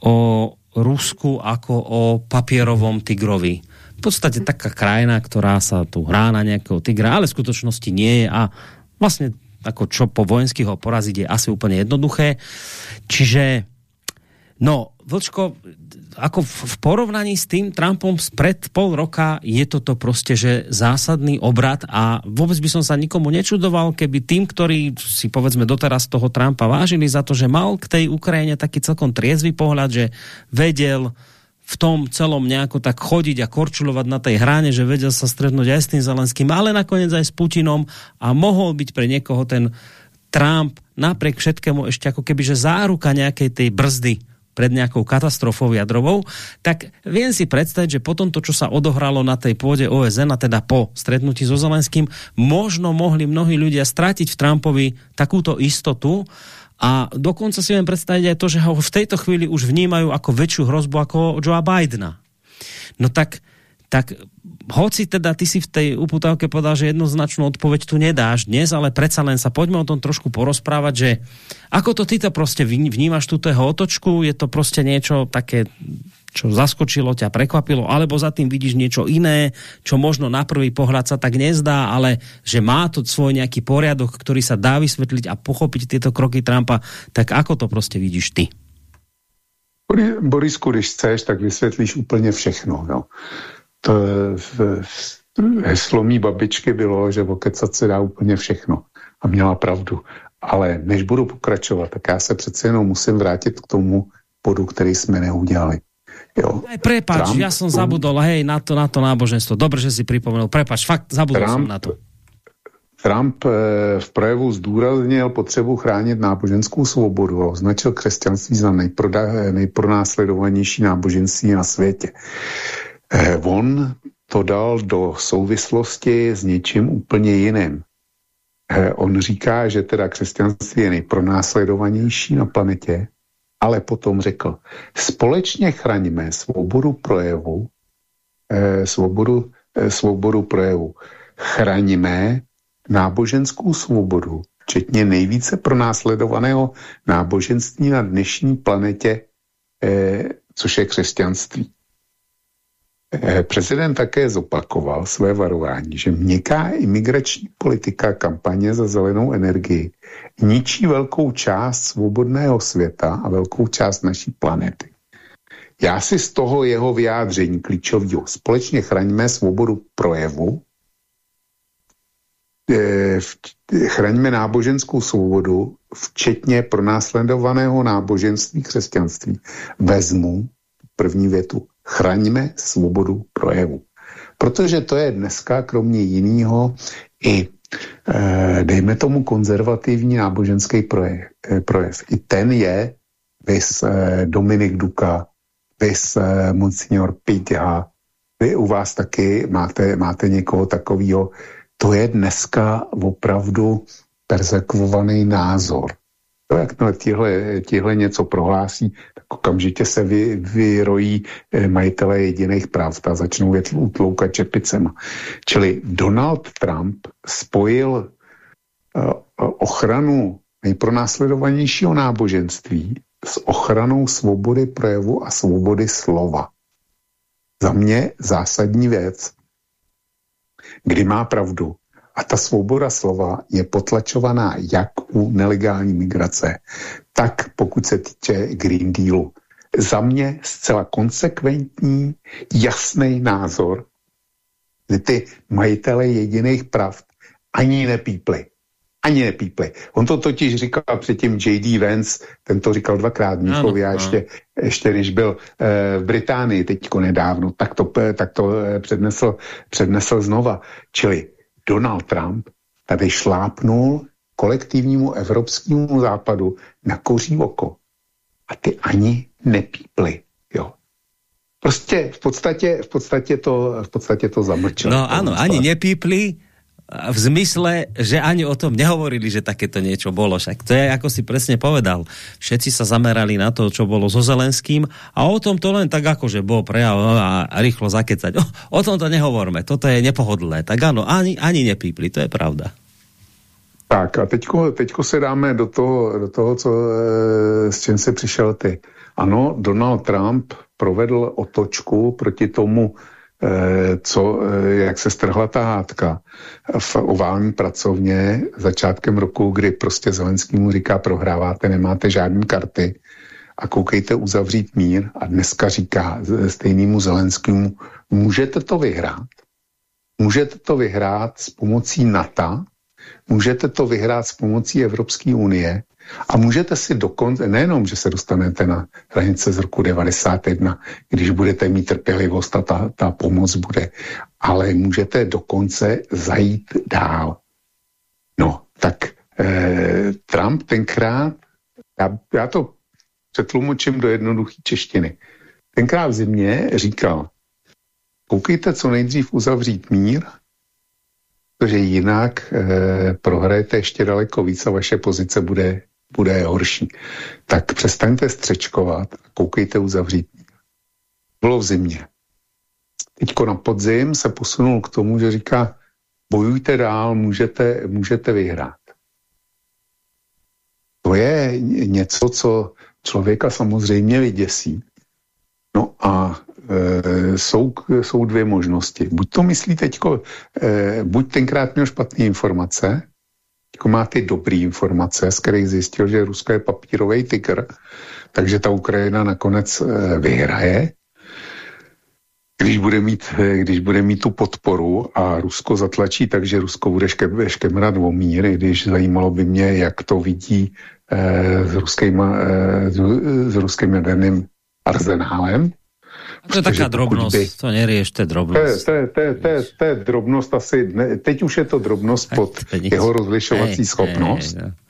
o Rusku ako o papierovom tigrovi. V podstate taká krajina, ktorá sa tu hrá na nejakého tigra, ale v skutočnosti nie je a vlastne ako čo po vojenských ho poraziť je asi úplne jednoduché. Čiže no, Vlčko, ako v porovnaní s tým Trumpom spred pol roka je toto prostě, že zásadný obrad a vůbec by som sa nikomu nečudoval, keby tým, ktorí si povedzme doteraz toho Trumpa vážili za to, že mal k tej Ukrajine taký celkom triezvy pohľad, že vedel, v tom celom nejako tak chodiť a korčulovať na tej hráne, že vedel sa stretnúť aj s tým Zelenským, ale nakoniec aj s Putinom a mohol byť pre niekoho ten Trump napriek všetkému ešte ako keby, že záruka nejakej tej brzdy pred nejakou katastrofou jadrovou, tak viem si predstaviť, že po tomto, čo sa odohralo na tej pôde OSN, a teda po stretnutí so Zelenským, možno mohli mnohí ľudia stratiť v Trumpovi takúto istotu a dokonca si viem predstaviť aj to, že ho v tejto chvíli už vnímajú ako väčšiu hrozbu ako Joea Bidena. No tak, tak hoci teda ty si v tej uputávke povedal, že jednoznačnú odpoveď tu nedáš dnes, ale predsa len sa poďme o tom trošku porozprávať, že ako to ty to prostě vnímaš túto otočku, je to prostě niečo také čo zaskočilo, ťa prekvapilo, alebo za tým vidíš niečo iné, čo možno na prvý pohľad sa tak nezdá, ale že má to svoj nejaký poriadok, ktorý sa dá vysvetliť a pochopiť tieto kroky Trumpa, tak ako to prostě vidíš ty? Borisku, když chceš, tak vysvětlíš úplně všechno. Jo. To heslo mý babičky bylo, že okecat se dá úplně všechno. A měla pravdu. Ale než budu pokračovat, tak já se přece jenom musím vrátit k tomu bodu, který jsme neudělali. Jo. Aj prepač, Trump, ja som zabudol, hej, na to, na to náboženstvo. Dobre, že si pripomenul. Prepač, fakt, zabudol Trump, som na to. Trump eh, v projevu zdůraznil potřebu chránit náboženskou svobodu a označil křesťanství za nejpronásledovanější náboženství na světě. Eh, on to dal do souvislosti s něčím úplně jiným. Eh, on říká, že teda křesťanství je nejpronásledovanější na planetě ale potom řekl, společně chraňme svobodu projevu, eh, svobodu, eh, svobodu projevu. Chraňme náboženskou svobodu, včetně nejvíce pronásledovaného náboženství na dnešní planetě, eh, což je křesťanství. Eh, prezident také zopakoval své varování, že měkká imigrační politika kampaně za zelenou energii ničí velkou část svobodného světa a velkou část naší planety. Já si z toho jeho vyjádření klíčového společně chraňme svobodu projevu, eh, chraňme náboženskou svobodu, včetně pronásledovaného náboženství křesťanství. Vezmu první větu chraňme svobodu projevu. Protože to je dneska kromě jiného i eh, dejme tomu konzervativní náboženský projev. Eh, projev. I ten je vys eh, Dominik Duka, vys Monsignor Pidha, vy u vás taky máte, máte někoho takového. To je dneska opravdu persekvovaný názor. To, jakmile tihle, tihle něco prohlásí, tak okamžitě se vy, vyrojí eh, majitele jediných práv a začnou je utloukat čepicema. Čili Donald Trump spojil uh, ochranu nejpronásledovanějšího náboženství s ochranou svobody projevu a svobody slova. Za mě zásadní věc, kdy má pravdu. A ta svoboda slova je potlačovaná jak u nelegální migrace, tak pokud se týče Green Dealu. Za mě zcela konsekventní, jasný názor, kdy ty majitele jediných pravd ani nepípli ani nepípli. On to totiž říkal předtím J.D. Vance, ten to říkal dvakrát Mnichově a ještě, ještě když byl e, v Británii teďko nedávno, tak to, tak to e, přednesl, přednesl znova. Čili Donald Trump tady šlápnul kolektivnímu evropskému západu na koří oko. A ty ani nepípli. Jo. Prostě v podstatě, v podstatě to, v podstatě to zamlčel. No ano, ani nepípli, v zmysle, že ani o tom nehovorili, že takéto niečo bolo. Však to je, ako si presne povedal. Všetci sa zamerali na to, čo bolo so Zelenským a o tom to len tak ako, že bol prejav a rýchlo zakecať. O, o tom to nehovorme, toto je nepohodlné. Tak áno, ani, ani nepípli, to je pravda. Tak a teďko, teďko se dáme do toho, do toho co, e, s čím se přišel ty. Ano, Donald Trump provedl otočku proti tomu co, eh, jak se strhla ta hádka? V ovální pracovně začátkem roku, kdy prostě Zelenskýmu říká, prohráváte, nemáte žádné karty a koukejte uzavřít mír. A dneska říká stejnému Zelenskému, můžete to vyhrát. Můžete to vyhrát s pomocí NATO, můžete to vyhrát s pomocí Evropské unie a můžete si dokonce, nejenom, že se dostanete na hranice z roku 91, když budete mít trpělivost a ta, ta pomoc bude, ale můžete dokonce zajít dál. No, tak eh, Trump tenkrát, já, já to přetlumočím do jednoduché češtiny, tenkrát v zimě říkal, koukejte co nejdřív uzavřít mír, protože jinak eh, prohrajete ještě daleko víc a vaše pozice bude bude horší. Tak přestaňte střečkovat a koukejte uzavřít. Bylo v zimě. Teďko na podzim se posunul k tomu, že říká, bojujte dál, můžete, můžete vyhrát. To je něco, co člověka samozřejmě vyděsí. No a e, jsou, jsou dvě možnosti. Buď to myslí teďko, e, buď tenkrát měl špatné informace, má ty dobré informace, z kterých zjistil, že Rusko je papírový tygr, takže ta Ukrajina nakonec eh, vyhraje, když bude, mít, eh, když bude mít tu podporu a Rusko zatlačí, takže Rusko bude ške, škemrat o mír, když zajímalo by mě, jak to vidí eh, s, ruským, eh, s, s ruským jaderným arzenálem, to je taká drobnost, by... to nerieš, to je drobnost. To je, to je, to je, to je drobnost asi, ne, teď už je to drobnost pod jeho rozlišovací schopnost. Hej, hej,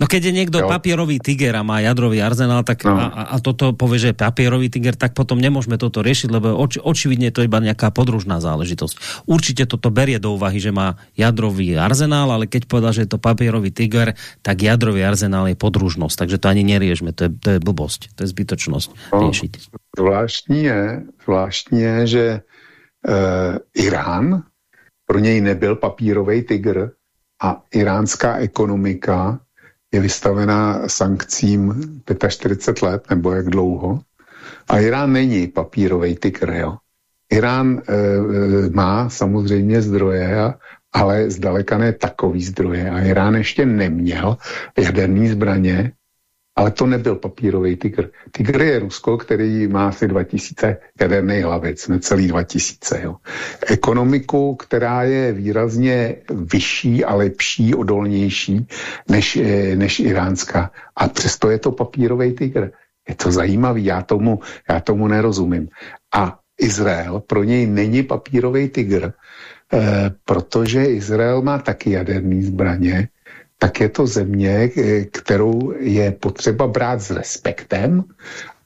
No keď je niekto jo. papierový tiger a má jadrový arzenál, tak no. a, a toto povie, že je papierový tiger, tak potom nemôžeme toto riešiť, lebo oč, očividne je to iba nejaká podružná záležitosť. Určite toto berie do úvahy, že má jadrový arzenál, ale keď povedal, že je to papierový tiger, tak jadrový arzenál je podružnosť, takže to ani neriešme, to je, to je blbosť, to je zbytočnosť no, riešiť. Zvláštní je, zvláštní je, že e, Irán pro něj nebyl papírový tygr a iránská ekonomika je vystavená sankcím 45 let, nebo jak dlouho. A Irán není papírový tygr, jo. Irán e, má samozřejmě zdroje, ale zdaleka ne takový zdroje. A Irán ještě neměl jaderní zbraně, ale to nebyl papírový tygr. Tygr je Rusko, který má asi 2000 jaderných hlavic, necelý 2000. Jo. Ekonomiku, která je výrazně vyšší a lepší, odolnější než, eh, než iránská. A přesto je to papírový tygr. Je to zajímavý, já tomu, já tomu nerozumím. A Izrael pro něj není papírový tygr, eh, protože Izrael má taky jaderné zbraně, tak je to země, eh, kterou je potřeba brát s respektem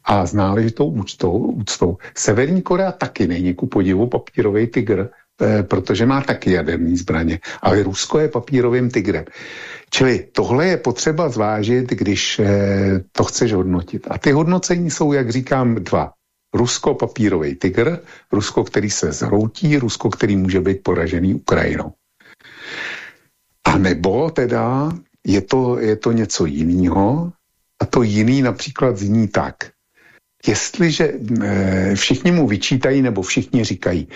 a s náležitou úctou. úctou. Severní Korea taky není ku podivu papírový tygr, eh, protože má taky jaderné zbraně, ale Rusko je papírovým tygrem. Čili tohle je potřeba zvážit, když eh, to chceš hodnotit. A ty hodnocení jsou, jak říkám, dva. Rusko papírový tygr, Rusko, který se zhroutí, Rusko, který může být poražený Ukrajinou. A nebo teda je to, je to něco jiného a to jiný například zní tak. Jestliže e, všichni mu vyčítají nebo všichni říkají,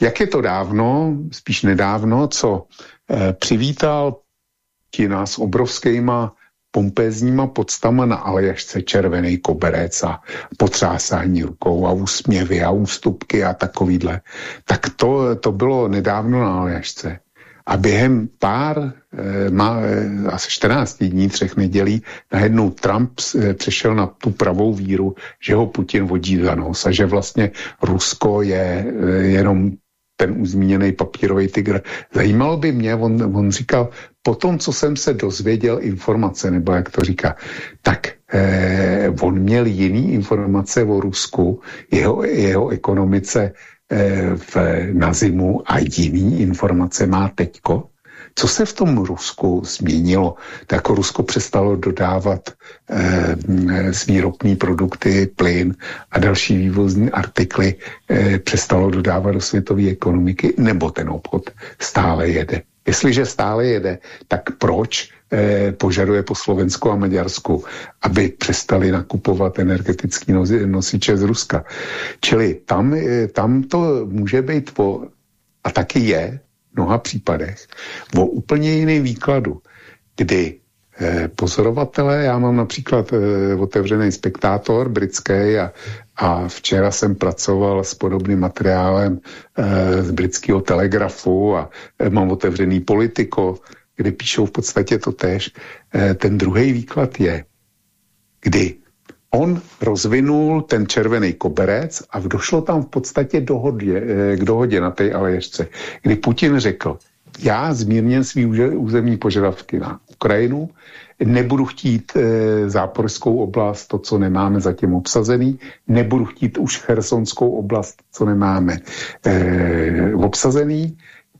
jak je to dávno, spíš nedávno, co e, přivítal ti nás obrovskýma pompézníma podstama na Aljašce červený koberec a potřásání rukou a úsměvy a ústupky a takovýhle. Tak to, to bylo nedávno na Aljašce. A během pár, eh, má, eh, asi 14 dní, třech nedělí, najednou Trump eh, přešel na tu pravou víru, že ho Putin vodí za nos a že vlastně Rusko je jenom ten uzmíněný papírový tygr. Zajímalo by mě, on, on říkal, po tom, co jsem se dozvěděl informace, nebo jak to říká, tak eh, on měl jiný informace o Rusku, jeho, jeho ekonomice v, na zimu a jiný informace má teďko. Co se v tom Rusku změnilo? Tak Rusko přestalo dodávat eh, svý ropný produkty, plyn a další vývozní artikly eh, přestalo dodávat do světové ekonomiky, nebo ten obchod stále jede? Jestliže stále jede, tak proč eh, požaduje po Slovensku a Maďarsku, aby přestali nakupovat energetický nosiče z Ruska. Čili tam, eh, tam to může být po, a taky je v mnoha případech, o úplně jiný výkladu, kdy eh, pozorovatelé, já mám například eh, otevřený spektátor britský a, a včera jsem pracoval s podobným materiálem z britského telegrafu a mám otevřený politiko, kde píšou v podstatě to tež. E, ten druhý výklad je, kdy on rozvinul ten červený koberec a došlo tam v podstatě dohodě, k dohodě na té Alježce, kdy Putin řekl, já zmírněn svý územní požadavky na Ukrajinu, nebudu chtít e, záporskou oblast, to, co nemáme zatím obsazený, nebudu chtít už chersonskou oblast, co nemáme e, obsazený.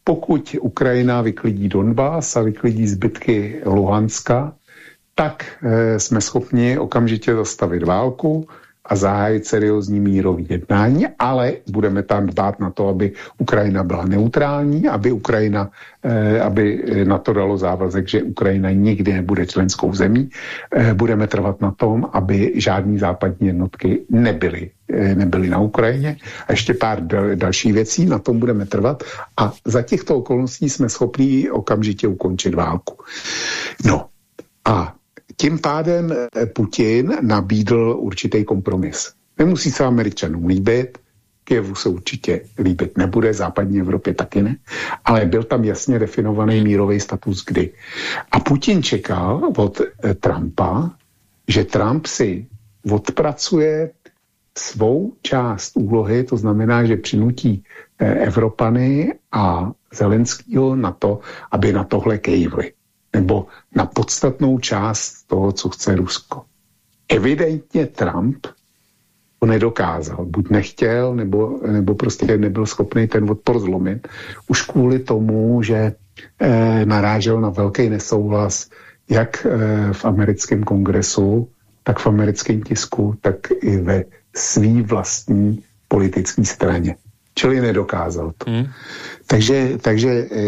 Pokud Ukrajina vyklidí Donbass a vyklidí zbytky Luhanska, tak e, jsme schopni okamžitě zastavit válku, a zahájit seriózní mírový jednání, ale budeme tam dbát na to, aby Ukrajina byla neutrální, aby Ukrajina, eh, aby na to dalo závazek, že Ukrajina nikdy nebude členskou zemí. Eh, budeme trvat na tom, aby žádný západní jednotky nebyly, eh, nebyly na Ukrajině. A ještě pár dal, dalších věcí, na tom budeme trvat. A za těchto okolností jsme schopni okamžitě ukončit válku. No a tím pádem eh, Putin nabídl určitý kompromis. Nemusí se Američanům líbit, Kijevu se určitě líbit nebude, západní Evropě taky ne, ale byl tam jasně definovaný mírový status kdy. A Putin čekal od eh, Trumpa, že Trump si odpracuje svou část úlohy, to znamená, že přinutí eh, Evropany a Zelenskýho na to, aby na tohle kejvli nebo na podstatnou část toho, co chce Rusko. Evidentně Trump to nedokázal. Buď nechtěl, nebo, nebo prostě nebyl schopný ten odpor zlomit. Už kvůli tomu, že eh, narážel na velký nesouhlas jak eh, v americkém kongresu, tak v americkém tisku, tak i ve svý vlastní politické straně. Čili nedokázal to. Hmm. Takže, takže eh,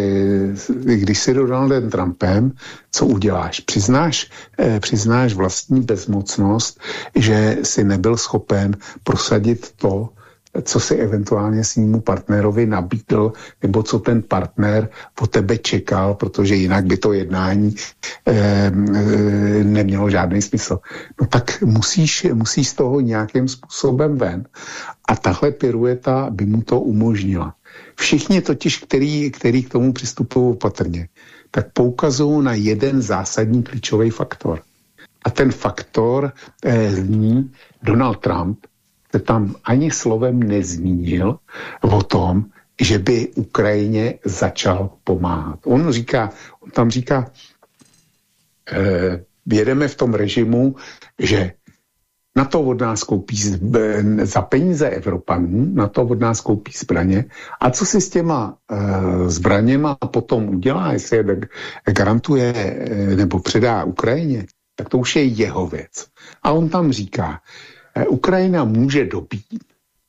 když si do Donaldem Trumpem, co uděláš? Přiznáš, eh, přiznáš vlastní bezmocnost, že si nebyl schopen prosadit to, co si eventuálně svýmu partnerovi nabídl, nebo co ten partner po tebe čekal, protože jinak by to jednání e, e, nemělo žádný smysl. No tak musíš, musíš z toho nějakým způsobem ven. A tahle pirueta by mu to umožnila. Všichni totiž, který, který k tomu přistupují opatrně, tak poukazují na jeden zásadní klíčový faktor. A ten faktor eh, zní Donald Trump se tam ani slovem nezmínil o tom, že by Ukrajině začal pomáhat. On říká, on tam říká, eh, jedeme v tom režimu, že na to od nás koupí za peníze Evropanů, na to od nás koupí zbraně. A co si s těma e, zbraněma potom udělá, jestli je garantuje e, nebo předá Ukrajině, tak to už je jeho věc. A on tam říká, Ukrajina může dobít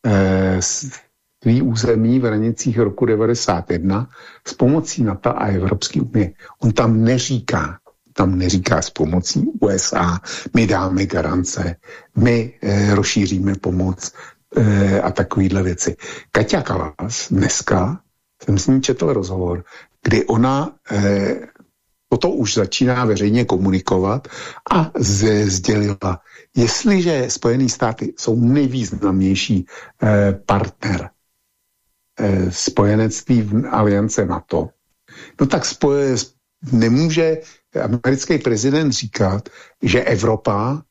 e, svý území v hranicích roku 91 s pomocí NATO a Evropské unie. On tam neříká, tam neříká s pomocí USA, my dáme garance, my e, rozšíříme pomoc e, a takovýhle věci. Kaťa Kalas dneska, jsem s ní četl rozhovor, kdy ona toto už začíná veřejně komunikovat a sdělila, jestliže Spojené státy jsou nejvýznamnější e, partner e, spojenectví v aliance NATO, no tak spoje, nemůže americký prezident říkat, že Evropa eh,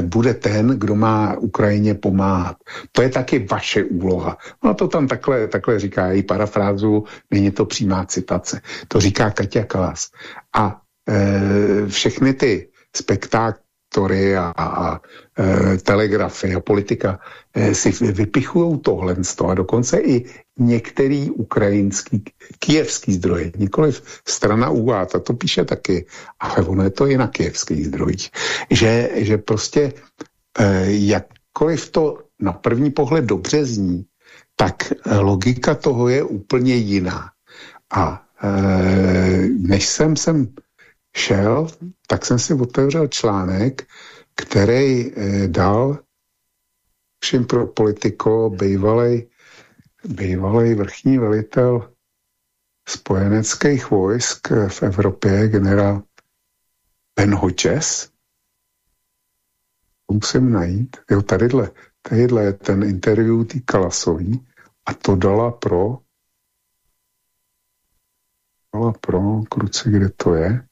bude ten, kdo má Ukrajině pomáhat. To je taky vaše úloha. No to tam takhle, takhle říká, její parafrázu, není to přímá citace. To říká Katia Kalas. A e, všechny ty spektáktory a, a, a e, telegrafy a politika e, si vypichují tohle a dokonce i některý ukrajinský, kijevský zdroje, nikoliv strana UA, ta to píše taky, ale ono je to i na kijevských zdrojích, že, že prostě eh, jakkoliv to na první pohled dobře zní, tak eh, logika toho je úplně jiná. A eh, než jsem sem šel, tak jsem si otevřel článek, který eh, dal všem pro politiko bývalej bývalý vrchní velitel spojeneckých vojsk v Evropě, generál Ben Hodges. Musím najít. Jo, tadyhle, tadyhle je ten interview tý Kalasový a to dala pro dala pro, kruce, kde to je,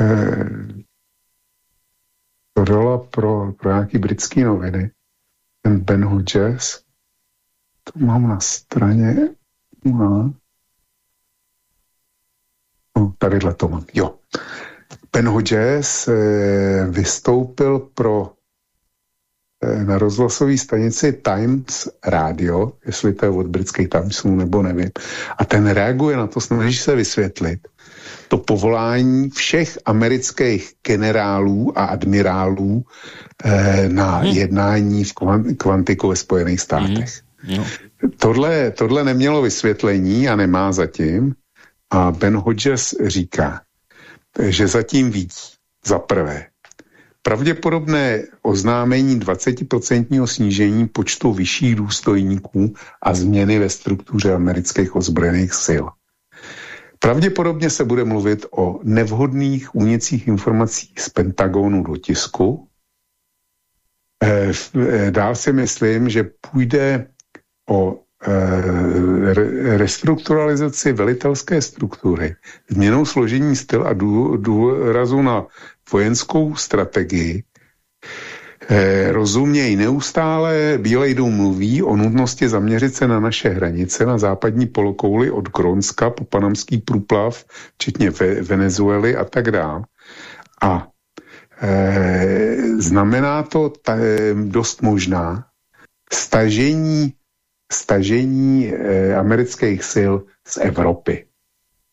e, to dala pro, pro nějaký britský noviny, ten Ben Hodges, to mám na straně. No, no tadyhle to mám. Jo. Ben Hodges eh, vystoupil pro eh, na rozhlasové stanici Times Radio, jestli to je od britských Timesů nebo nevím. A ten reaguje na to, snaží se vysvětlit to povolání všech amerických generálů a admirálů eh, na hmm. jednání v kvantiku ve Spojených státech. Hmm. No. Tohle, tohle nemělo vysvětlení a nemá zatím. A Ben Hodges říká, že zatím vidí za prvé pravděpodobné oznámení 20% snížení počtu vyšších důstojníků a změny ve struktuře amerických ozbrojených sil. Pravděpodobně se bude mluvit o nevhodných únicích informací z Pentagonu do tisku. E, dál si myslím, že půjde o e, restrukturalizaci velitelské struktury, změnou složení styl a důrazu na vojenskou strategii, e, rozumějí neustále Bílej dům mluví o nutnosti zaměřit se na naše hranice, na západní polokouli od Gronska po panamský průplav, včetně Ve Venezuely a tak dále. A e, znamená to ta, dost možná stažení stažení eh, amerických sil z Evropy.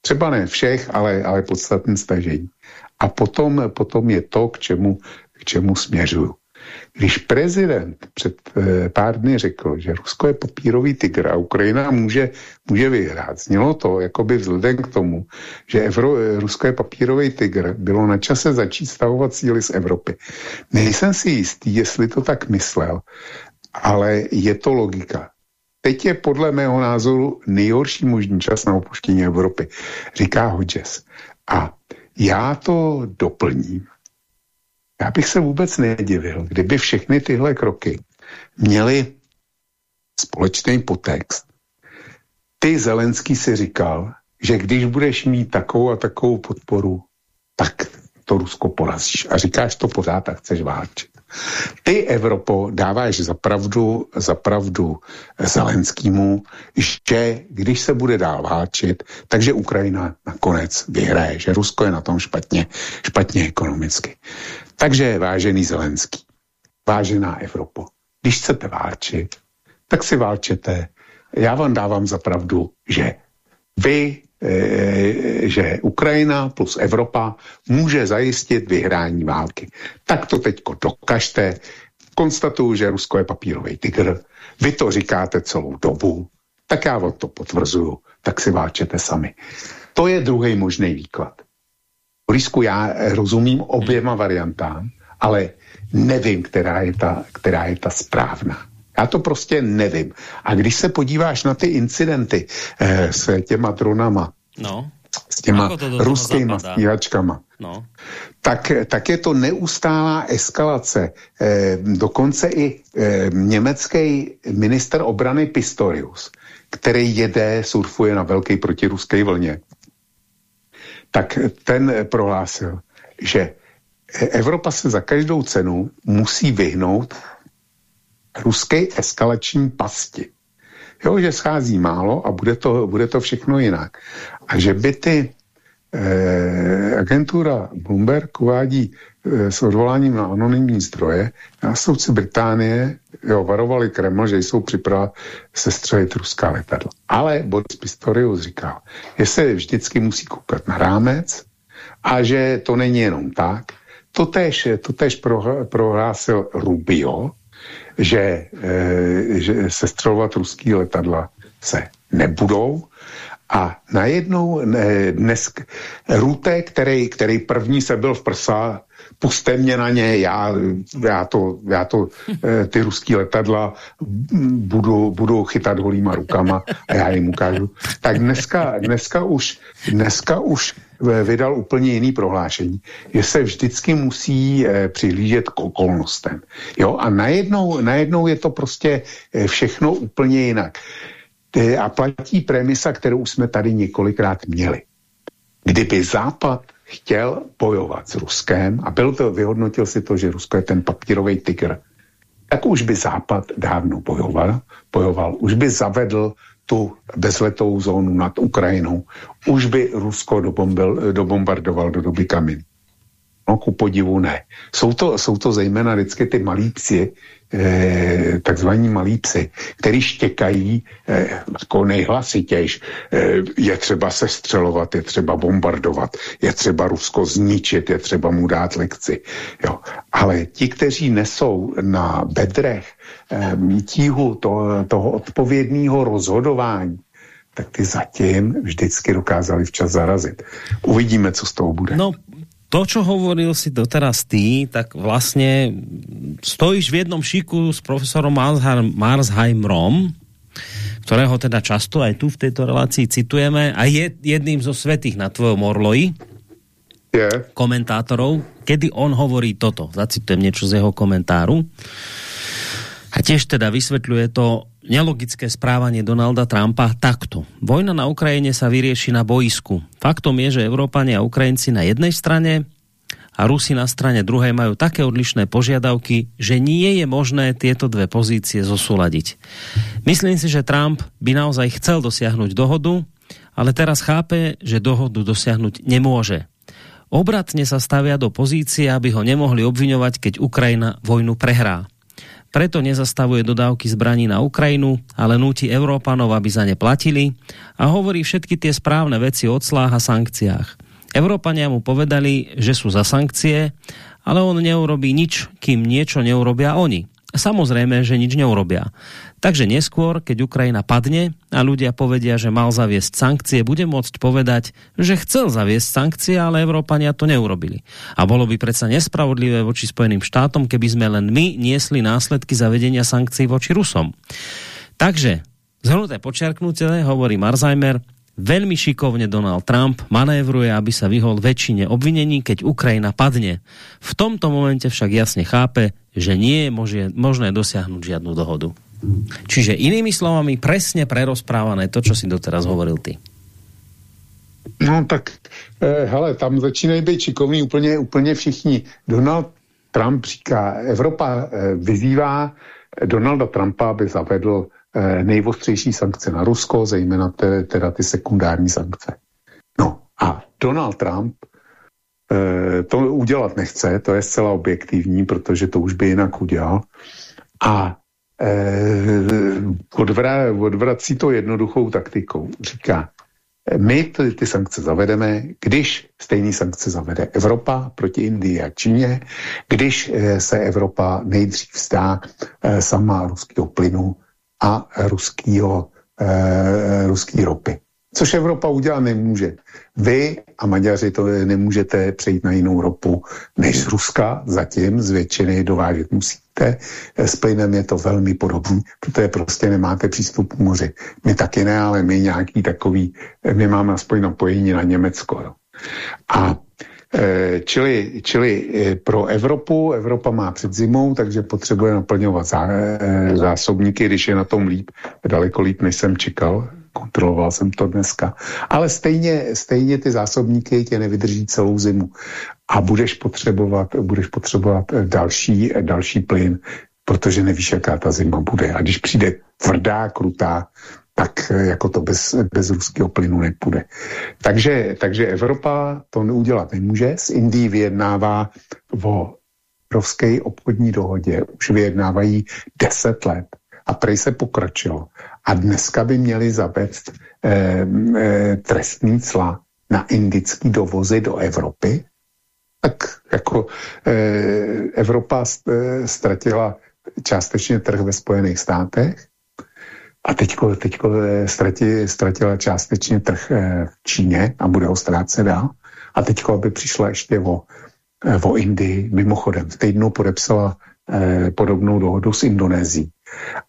Třeba ne všech, ale, ale podstatné stažení. A potom, potom je to, k čemu, k čemu směřuju. Když prezident před e, pár dny řekl, že Rusko je papírový tygr a Ukrajina může, může vyhrát, znělo to jakoby vzhledem k tomu, že Evro, e, Rusko je papírový tygr, bylo na čase začít stavovat síly z Evropy. Nejsem si jistý, jestli to tak myslel, ale je to logika. Teď je podle mého názoru nejhorší možný čas na opuštění Evropy, říká Hodges. A já to doplním. Já bych se vůbec nedivil, kdyby všechny tyhle kroky měly společný potext. Ty Zelenský si říkal, že když budeš mít takovou a takovou podporu, tak to Rusko porazíš. A říkáš to pořád a chceš válčit. Ty, Evropo, dáváš zapravdu, zapravdu Zelenskýmu, že když se bude dál válčit, takže Ukrajina nakonec vyhraje, že Rusko je na tom špatně, špatně ekonomicky. Takže, vážený Zelenský, vážená Evropo, když chcete válčit, tak si válčete. Já vám dávám za pravdu, že vy Eh, že Ukrajina plus Evropa může zajistit vyhrání války. Tak to teďko dokažte. Konstatuju, že Rusko je papírový tygr. Vy to říkáte celou dobu. Tak já vám to potvrzuju. Tak si válčete sami. To je druhý možný výklad. Borisku, já rozumím oběma variantám, ale nevím, která je ta, která je ta správná. Já to prostě nevím. A když se podíváš na ty incidenty eh, s těma dronama, no. s těma ruskýma stíhačkama, no. tak, tak je to neustálá eskalace. Eh, dokonce i eh, německý minister obrany Pistorius, který jede, surfuje na velké protiruské vlně, tak ten prohlásil, že Evropa se za každou cenu musí vyhnout ruské eskalační pasti. Jo, že schází málo a bude to, bude to všechno jinak. A že by ty eh, agentura Bloomberg uvádí s odvoláním na anonymní zdroje, nástupci Británie jo, varovali Kreml, že jsou připraveni sestřelit ruská letadla. Ale Boris Pistorius říkal, že se vždycky musí koukat na rámec a že to není jenom tak. Totež, totež prohlásil Rubio, že, e, že sestřelovat ruský letadla se nebudou. A najednou ne, dnes Rute, který, který první se byl v prsa, puste mě na ně, já, já, to, já to, e, ty ruský letadla budu, budu chytat holýma rukama a já jim ukážu. Tak dneska, dneska, už, dneska už vydal úplně jiný prohlášení, že se vždycky musí eh, přihlížet k okolnostem. Jo? A najednou, najednou je to prostě eh, všechno úplně jinak. A platí premisa, kterou jsme tady několikrát měli. Kdyby Západ chtěl bojovat s Ruskem a byl to, vyhodnotil si to, že Rusko je ten papírový tygr, tak už by Západ dávno bojoval, bojoval, už by zavedl tu bezletou zónu nad Ukrajinou, už by Rusko dobombil, dobombardoval do doby kaminy. No, ku podivu ne. Jsou to, jsou to zejména vždycky ty malí psi, eh, takzvaní malí psy, který štěkají eh, jako nejhlasitějš. Eh, je třeba sestřelovat, je třeba bombardovat, je třeba Rusko zničit, je třeba mu dát lekci. Jo. Ale ti, kteří nesou na bedrech eh, tíhu to, toho odpovědného rozhodování, tak ty zatím vždycky dokázali včas zarazit. Uvidíme, co z toho bude. No, to, čo hovoril si doteraz ty, tak vlastně stojíš v jednom šiku s profesorom Marsheimerom, ktorého teda často aj tu v tejto relácii citujeme a je jedným zo svetých na tvojom orloji yeah. komentátorov, kedy on hovorí toto. Zacitujem niečo z jeho komentáru. A tiež teda vysvetľuje to nelogické správanie Donalda Trumpa takto. Vojna na Ukrajine sa vyrieši na boisku. Faktom je, že Európania a Ukrajinci na jednej strane a Rusi na strane druhej majú také odlišné požiadavky, že nie je možné tieto dve pozície zosúladiť. Myslím si, že Trump by naozaj chcel dosiahnuť dohodu, ale teraz chápe, že dohodu dosiahnuť nemôže. Obratne sa stavia do pozície, aby ho nemohli obviňovať, keď Ukrajina vojnu prehrá. Preto nezastavuje dodávky zbraní na Ukrajinu, ale núti Európanov, aby za ne platili a hovorí všetky tie správne veci o clách a sankciách. Európania mu povedali, že sú za sankcie, ale on neurobí nič, kým niečo neurobia oni. Samozrejme, že nič neurobia. Takže neskôr, keď Ukrajina padne a ľudia povedia, že mal zaviesť sankcie, bude môcť povedať, že chcel zaviesť sankcie, ale Európania to neurobili. A bolo by predsa nespravodlivé voči Spojeným štátom, keby sme len my niesli následky zavedenia sankcií voči Rusom. Takže, zhrnuté počerknuté, hovorí Marzheimer, Veľmi šikovne Donald Trump manévruje, aby sa vyhol väčšine obvinení, keď Ukrajina padne. V tomto momente však jasne chápe, že nie je možné dosiahnuť žiadnu dohodu. Čiže inými slovami presne prerozprávané to, čo si doteraz hovoril ty. No tak, eh, hele, tam začínají být šikovní úplně, úplně všichni. Donald Trump říká, Evropa eh, vyzývá Donalda Trumpa, aby zavedl eh, nejvostřejší sankce na Rusko, zejména te, teda ty sekundární sankce. No a Donald Trump to udělat nechce, to je zcela objektivní, protože to už by jinak udělal. A odvra, odvrací to jednoduchou taktikou. Říká, my ty, ty sankce zavedeme, když stejný sankce zavede Evropa proti Indii a Číně, když eh, se Evropa nejdřív vzdá eh, sama ruského plynu a eh, ruský ropy. Což Evropa udělat nemůže. Vy a Maďaři to nemůžete přejít na jinou ropu než z Ruska, zatím z většiny dovážet musíte. S plynem je to velmi podobné, protože prostě nemáte přístup k moři. My taky ne, ale my nějaký takový, my máme aspoň napojení na Německo. Jo. A e, Čili, čili e, pro Evropu, Evropa má před zimou, takže potřebuje naplňovat e, zásobníky, když je na tom líp, daleko líp, než jsem čekal kontroloval jsem to dneska. Ale stejně, stejně ty zásobníky tě nevydrží celou zimu. A budeš potřebovat, budeš potřebovat další, další plyn, protože nevíš, jaká ta zima bude. A když přijde tvrdá, krutá, tak jako to bez, bez ruského plynu nepůjde. Takže, takže Evropa to neudělat nemůže. S Indií vyjednává o rovské obchodní dohodě. Už vyjednávají deset let a prej se pokročilo. A dneska by měli zavést eh, eh, trestní cla na indický dovozy do Evropy, tak jako eh, Evropa eh, ztratila částečně trh ve Spojených státech a teďko, teďko eh, ztrati, ztratila částečně trh eh, v Číně a bude ho ztrácet dál. A teďko, aby přišla ještě o, o Indii, mimochodem v týdnu podepsala eh, podobnou dohodu s Indonésií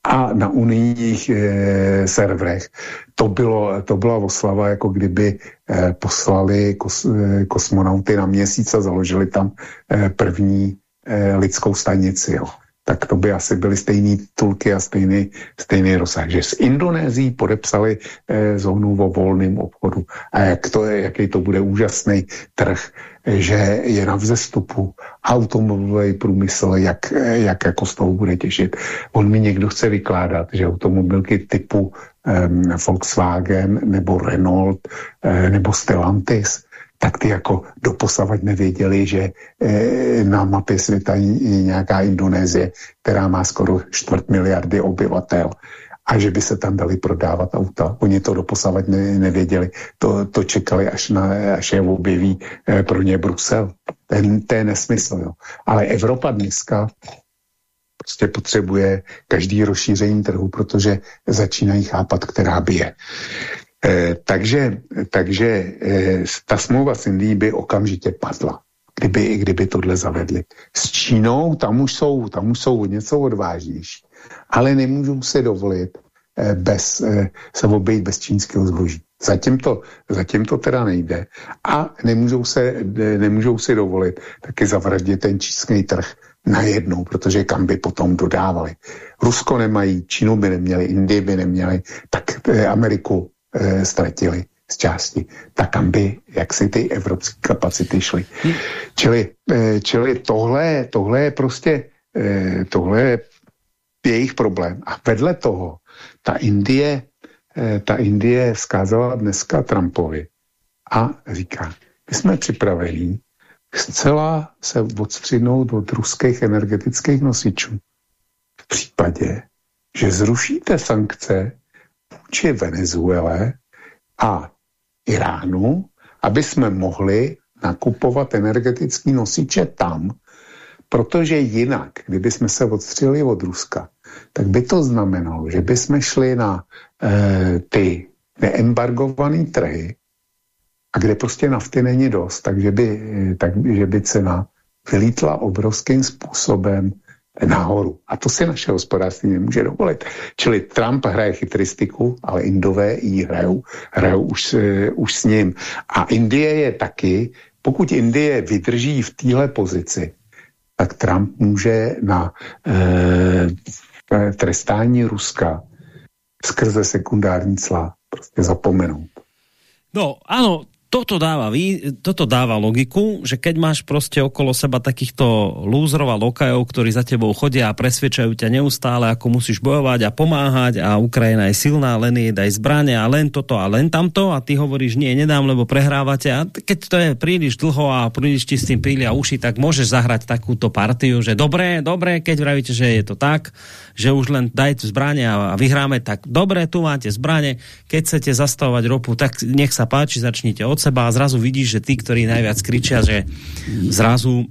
a na unijních e, serverech to, bylo, to byla oslava, jako kdyby e, poslali kos, e, kosmonauty na měsíc a založili tam e, první e, lidskou stanici. Jo. Tak to by asi byly stejné tulky a stejný, stejný rozsah. Že s Indonésií podepsali e, zónu o volném obchodu. A jak to je, jaký to bude úžasný trh že je na vzestupu automobilový průmysl, jak, jak jako z toho bude těšit. On mi někdo chce vykládat, že automobilky typu um, Volkswagen nebo Renault uh, nebo Stellantis, tak ty jako doposavať nevěděli, že e, na mapě světa je nějaká Indonésie, která má skoro čtvrt miliardy obyvatel a že by se tam dali prodávat auta. Oni to doposavat ne, nevěděli. To, to čekali, až, na, až je objeví eh, pro ně Brusel. Ten, to je nesmysl. Jo. Ale Evropa dneska prostě potřebuje každý rozšíření trhu, protože začínají chápat, která by je. Eh, takže takže eh, ta smlouva s Indií by okamžitě padla, kdyby, kdyby tohle zavedli. S Čínou tam už jsou, tam už jsou něco odvážnější ale nemůžou se dovolit eh, bez, se obejít bez čínského zboží. Zatím to, zatím to teda nejde a nemůžou se, nemůžou si dovolit taky zavraždit ten čínský trh najednou, protože kam by potom dodávali. Rusko nemají, Čínu by neměli, Indii by neměli, tak Ameriku e, ztratili z části. Tak kam by, jak si ty evropské kapacity šly. Čili, e, čili tohle, tohle je prostě, e, tohle je jejich problém. A vedle toho ta Indie, eh, ta Indie vzkázala dneska Trumpovi a říká, my jsme připraveni zcela se odstřinout od ruských energetických nosičů. V případě, že zrušíte sankce vůči Venezuele a Iránu, aby jsme mohli nakupovat energetické nosiče tam, protože jinak, kdyby jsme se odstřelili od Ruska, tak by to znamenalo, že by jsme šli na e, ty neembargované trhy, a kde prostě nafty není dost, takže by, tak, že by cena vylítla obrovským způsobem nahoru. A to si naše hospodářství nemůže dovolit. Čili Trump hraje chytristiku, ale Indové ji hrajou, hrajou už, už s ním. A Indie je taky, pokud Indie vydrží v téhle pozici, tak Trump může na e, trestání Ruska skrze sekundární cla prostě zapomenout. No, áno, toto dáva, toto dáva logiku, že keď máš prostě okolo seba takýchto lúzrov a lokajov, ktorí za tebou chodia a presvedčajú ťa neustále, ako musíš bojovať a pomáhať a Ukrajina je silná, len jej daj zbrane a len toto a len tamto a ty hovoríš, nie, nedám, lebo prehrávate. A keď to je príliš dlho a príliš ti s tým prília uši, tak môžeš zahrať takúto partiu, že dobré, dobré, keď vravíte, že je to tak, že už len dajte zbrane a vyhráme, tak dobré, tu máte zbrane, keď chcete zastavovať ropu, tak nech sa páči, začnite od seba a zrazu vidíš, že tí, ktorí najviac kričia, že zrazu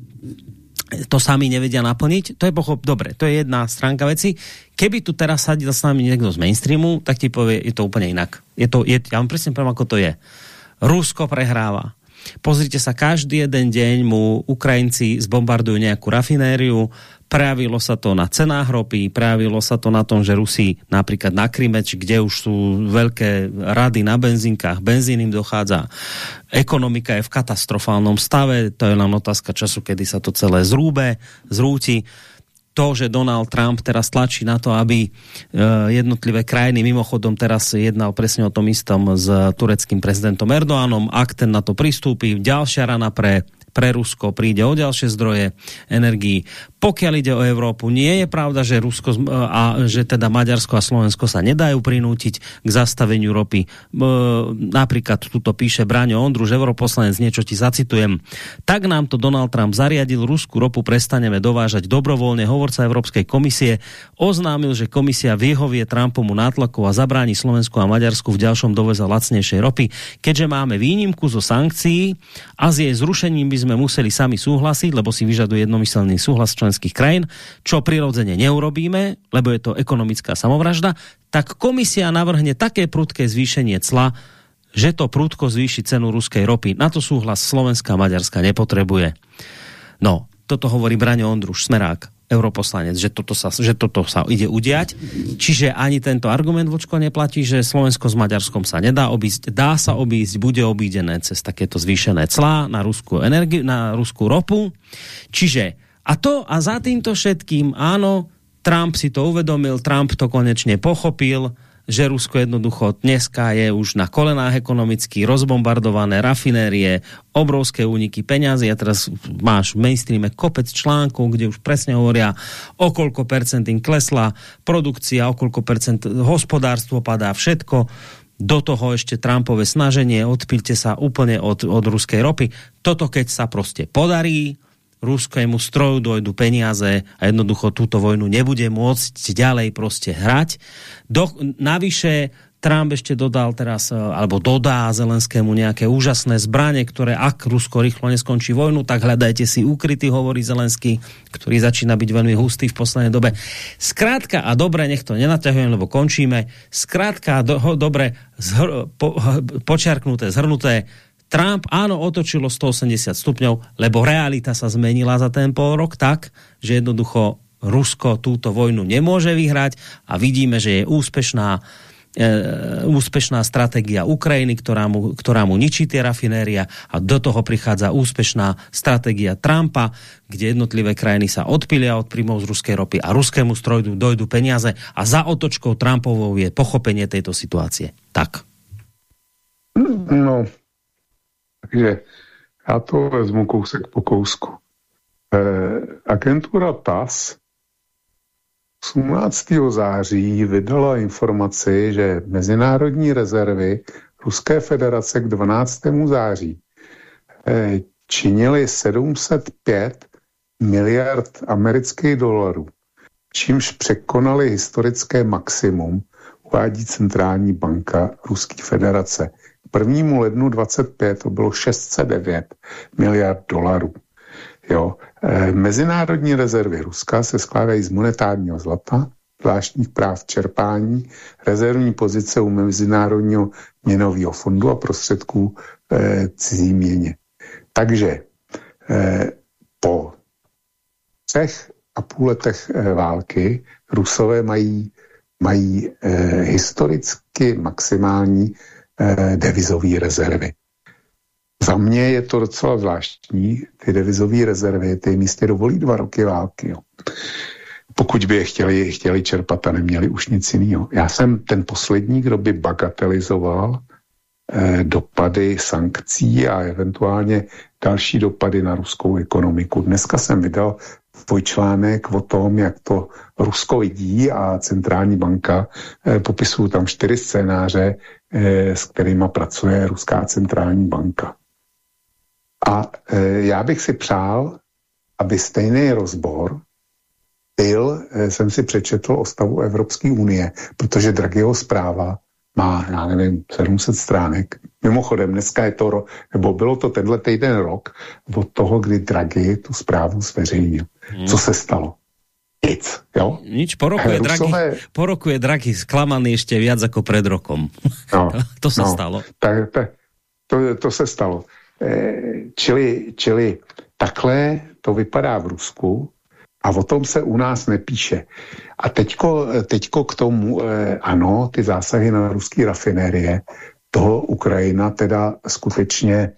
to sami nevedia naplniť, to je pochop, dobre, to je jedna stránka veci. Keby tu teraz sadil s nami niekto z mainstreamu, tak ti povie, je to úplne inak. Je to, je, ja vám presne poviem, ako to je. Rusko prehráva. Pozrite sa, každý jeden deň mu Ukrajinci zbombardujú nejakú rafinériu, Prejavilo sa to na cenách ropy, prejavilo sa to na tom, že Rusi napríklad na Krymeč, kde už sú veľké rady na benzínkach, benzín im dochádza, ekonomika je v katastrofálnom stave, to je len otázka času, kedy sa to celé zrúbe, zrúti. To, že Donald Trump teraz tlačí na to, aby e, jednotlivé krajiny, mimochodom teraz jednal presne o tom istom s tureckým prezidentom Erdoánom, ak ten na to pristúpi, ďalšia rana pre pre Rusko príde o ďalšie zdroje energií. Pokiaľ ide o Európu, nie je pravda, že Rusko a že teda Maďarsko a Slovensko sa nedajú prinútiť k zastaveniu ropy. Napríklad tuto píše Braňo Ondruž, europoslanec, niečo ti zacitujem. Tak nám to Donald Trump zariadil, Rusku ropu prestaneme dovážať dobrovoľne. Hovorca Európskej komisie oznámil, že komisia vyhovie Trumpomu nátlaku a zabráni Slovensku a Maďarsku v ďalšom doveze lacnejšej ropy. Keďže máme výnimku zo sankcií a s jej zrušením by sme museli sami súhlasiť, lebo si vyžaduje jednomyselný súhlas členských krajín, čo prirodzene neurobíme, lebo je to ekonomická samovražda, tak komisia navrhne také prudké zvýšenie cla, že to prudko zvýši cenu ruskej ropy. Na to súhlas Slovenska a Maďarska nepotrebuje. No, toto hovorí Braňo Ondruš, Smerák europoslanec, že toto sa, že toto sa ide udiať. Čiže ani tento argument vočko neplatí, že Slovensko s Maďarskom sa nedá obísť. Dá sa obísť, bude obídené cez takéto zvýšené clá na ruskú, energiu, na ruskú ropu. Čiže a to a za týmto všetkým, áno, Trump si to uvedomil, Trump to konečne pochopil, že Rusko jednoducho dneska je už na kolenách ekonomicky rozbombardované rafinérie, obrovské úniky peňazí a teraz máš v mainstreame kopec článkov, kde už presne hovoria, o koľko percent im klesla produkcia, o koľko percent hospodárstvo padá, všetko do toho ešte Trumpové snaženie, odpilte sa úplne od, od ruskej ropy. Toto keď sa prostě podarí, ruskému stroju dojdu peniaze a jednoducho túto vojnu nebude môcť ďalej prostě hrať. Do, navyše Trump ešte dodal teraz, e, alebo dodá Zelenskému nejaké úžasné zbranie, ktoré ak Rusko rýchlo neskončí vojnu, tak hľadajte si úkryty, hovorí Zelenský, ktorý začína byť veľmi hustý v poslednej dobe. Skrátka a dobre, nech to nenaťahujem, lebo končíme. Skrátka a do, dobre, zhr, po, počiarknuté, zhrnuté, Trump áno otočilo 180 stupňov, lebo realita sa zmenila za ten pol rok tak, že jednoducho Rusko túto vojnu nemôže vyhrať a vidíme, že je úspešná e, úspešná stratégia Ukrajiny, ktorá mu, ktorá mu ničí tie rafinéria a do toho prichádza úspešná stratégia Trumpa, kde jednotlivé krajiny sa odpilia od príjmov z ruskej ropy a ruskému strojdu dojdu peniaze a za otočkou Trumpovou je pochopenie tejto situácie. Tak. No, takže já to vezmu kousek po kousku. Eh, agentura TAS 18. září vydala informaci, že mezinárodní rezervy Ruské federace k 12. září eh, činily 705 miliard amerických dolarů, čímž překonali historické maximum, uvádí centrální banka Ruské federace. K 1. lednu 25 to bylo 609 miliard dolarů. Jo. E, mezinárodní rezervy Ruska se skládají z monetárního zlata, zvláštních práv čerpání, rezervní pozice u Mezinárodního měnového fondu a prostředků e, cizí měně. Takže e, po třech a půl letech e, války Rusové mají, mají e, historicky maximální devizové rezervy. Za mě je to docela zvláštní, ty devizové rezervy, ty místě dovolí dva roky války. Jo. Pokud by je chtěli, chtěli čerpat a neměli už nic jiného. Já jsem ten poslední, kdo by bagatelizoval eh, dopady sankcí a eventuálně další dopady na ruskou ekonomiku. Dneska jsem vydal dvojčlánek o tom, jak to Rusko vidí a centrální banka. Eh, popisují tam čtyři scénáře, eh, s kterými pracuje Ruská centrální banka. A eh, já bych si přál, aby stejný rozbor byl, jsem si přečetl o stavu Evropské unie, protože Draghiho zpráva má, já nevím, 700 stránek. Mimochodem, dneska je to, nebo bylo to tenhle týden rok od toho, kdy Draghi tu zprávu zveřejnil. Hmm. Co se stalo? Nic, jo? Nič, po roku, je Rusové... Draghi, po roku je Draghi sklamaný ještě viac jako před rokom. No, to, to se no, stalo. Tak, tak, to, to se stalo. E, čili, čili takhle to vypadá v Rusku a o tom se u nás nepíše. A teďko, teďko k tomu, eh, ano, ty zásahy na ruský rafinérie, toho Ukrajina teda skutečně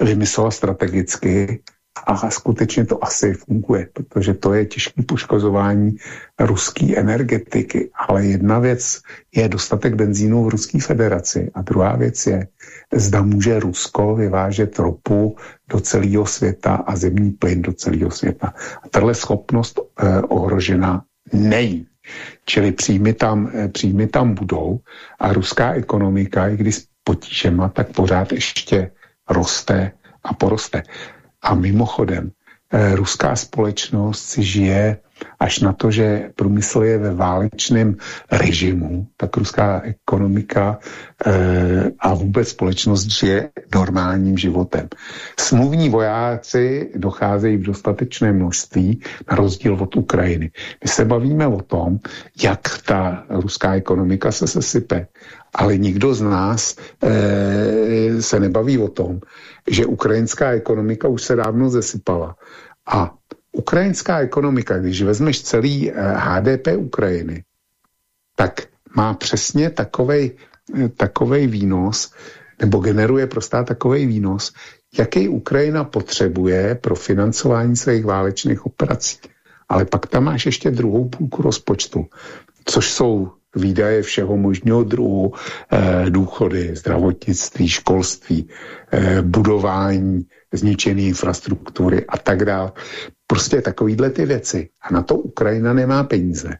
vymyslela strategicky a skutečně to asi funguje, protože to je těžké poškozování ruské energetiky. Ale jedna věc je dostatek benzínu v Ruské federaci a druhá věc je, zda může Rusko vyvážet ropu do celého světa a zemní plyn do celého světa. A tahle schopnost eh, ohrožena nejí. Čili příjmy tam, eh, příjmy tam budou a ruská ekonomika, i když s potížema, tak pořád ještě roste a poroste. A mimochodem, eh, ruská společnost si žije až na to, že průmysl je ve válečném režimu, tak ruská ekonomika e, a vůbec společnost žije normálním životem. Smluvní vojáci docházejí v dostatečné množství na rozdíl od Ukrajiny. My se bavíme o tom, jak ta ruská ekonomika se sesype, ale nikdo z nás e, se nebaví o tom, že ukrajinská ekonomika už se dávno zesypala a Ukrajinská ekonomika, když vezmeš celý HDP eh, Ukrajiny, tak má přesně takovej, eh, takovej výnos, nebo generuje prostá takový výnos, jaký Ukrajina potřebuje pro financování svých válečných operací. Ale pak tam máš ještě druhou půlku rozpočtu, což jsou výdaje všeho možného druhu, eh, důchody, zdravotnictví, školství, budování zničené infrastruktury a tak dále. Prostě takovýhle ty věci. A na to Ukrajina nemá peníze.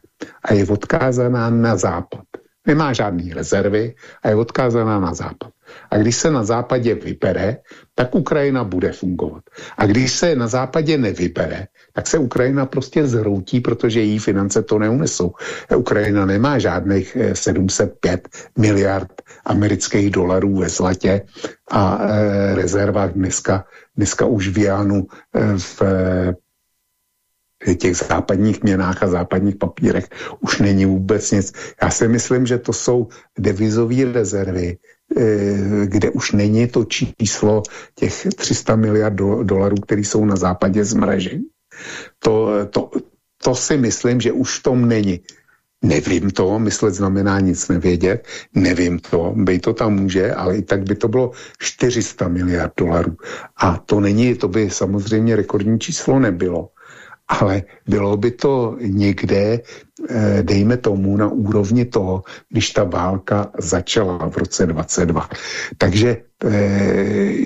A je odkázaná na západ. Nemá žádné rezervy a je odkázaná na západ. A když se na západě vybere, tak Ukrajina bude fungovat. A když se na západě nevybere, tak se Ukrajina prostě zhroutí, protože její finance to neunesou. Ukrajina nemá žádných 705 eh, miliard amerických dolarů ve zlatě a e, rezervách dneska, dneska už v Jánu e, v těch západních měnách a západních papírech už není vůbec nic. Já si myslím, že to jsou devizové rezervy, Eh, kde už není to číslo těch 300 miliard do, dolarů, které jsou na západě zmražení. To, to, to si myslím, že už v tom není. Nevím to, myslet znamená nic nevědět, nevím to, by to tam může, ale i tak by to bylo 400 miliard dolarů. A to není, to by samozřejmě rekordní číslo nebylo ale bylo by to někde, eh, dejme tomu, na úrovni toho, když ta válka začala v roce 22. Takže eh,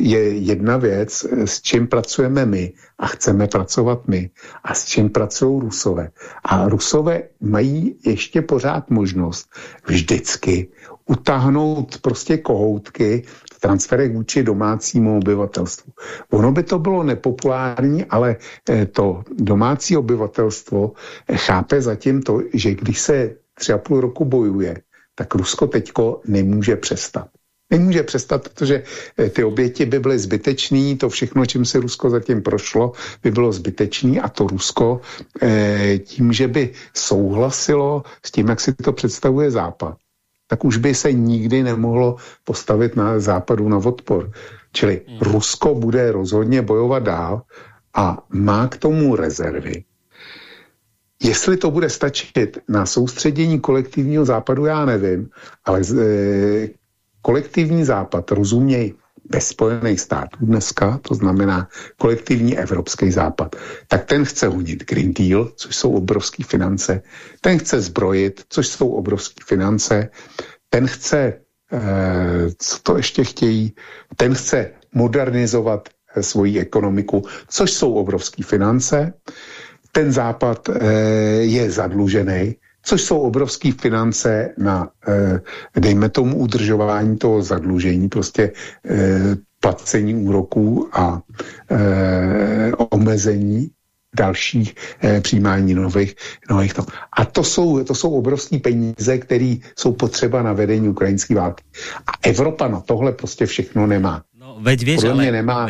je jedna věc, s čím pracujeme my a chceme pracovat my a s čím pracují Rusové. A Rusové mají ještě pořád možnost vždycky utáhnout prostě kohoutky transferech vůči domácímu obyvatelstvu. Ono by to bylo nepopulární, ale eh, to domácí obyvatelstvo eh, chápe zatím to, že když se tři a půl roku bojuje, tak Rusko teďko nemůže přestat. Nemůže přestat, protože eh, ty oběti by byly zbytečný, to všechno, čím se Rusko zatím prošlo, by bylo zbytečný a to Rusko tím, že by souhlasilo s tím, jak si to představuje Západ, tak už by se nikdy nemohlo postavit na západu na odpor. Čili hmm. Rusko bude rozhodně bojovat dál a má k tomu rezervy. Jestli to bude stačit na soustředění kolektivního západu, já nevím, ale e, kolektivní západ, rozuměj, bez Spojených států dneska, to znamená kolektivní evropský západ, tak ten chce honit Green Deal, což jsou obrovské finance, ten chce zbrojit, což jsou obrovské finance, ten chce co to ještě chtějí, ten chce modernizovat svoji ekonomiku, což jsou obrovské finance. Ten západ je zadlužený, což jsou obrovské finance na, dejme tomu, udržování toho zadlužení, prostě placení úroků a omezení dalších eh, přijímání nových, nových to. A to jsou, to jsou obrovské peníze, které jsou potřeba na vedení ukrajinské války. A Evropa na tohle prostě všechno nemá. No, veď vieš, Podle ale... nemá,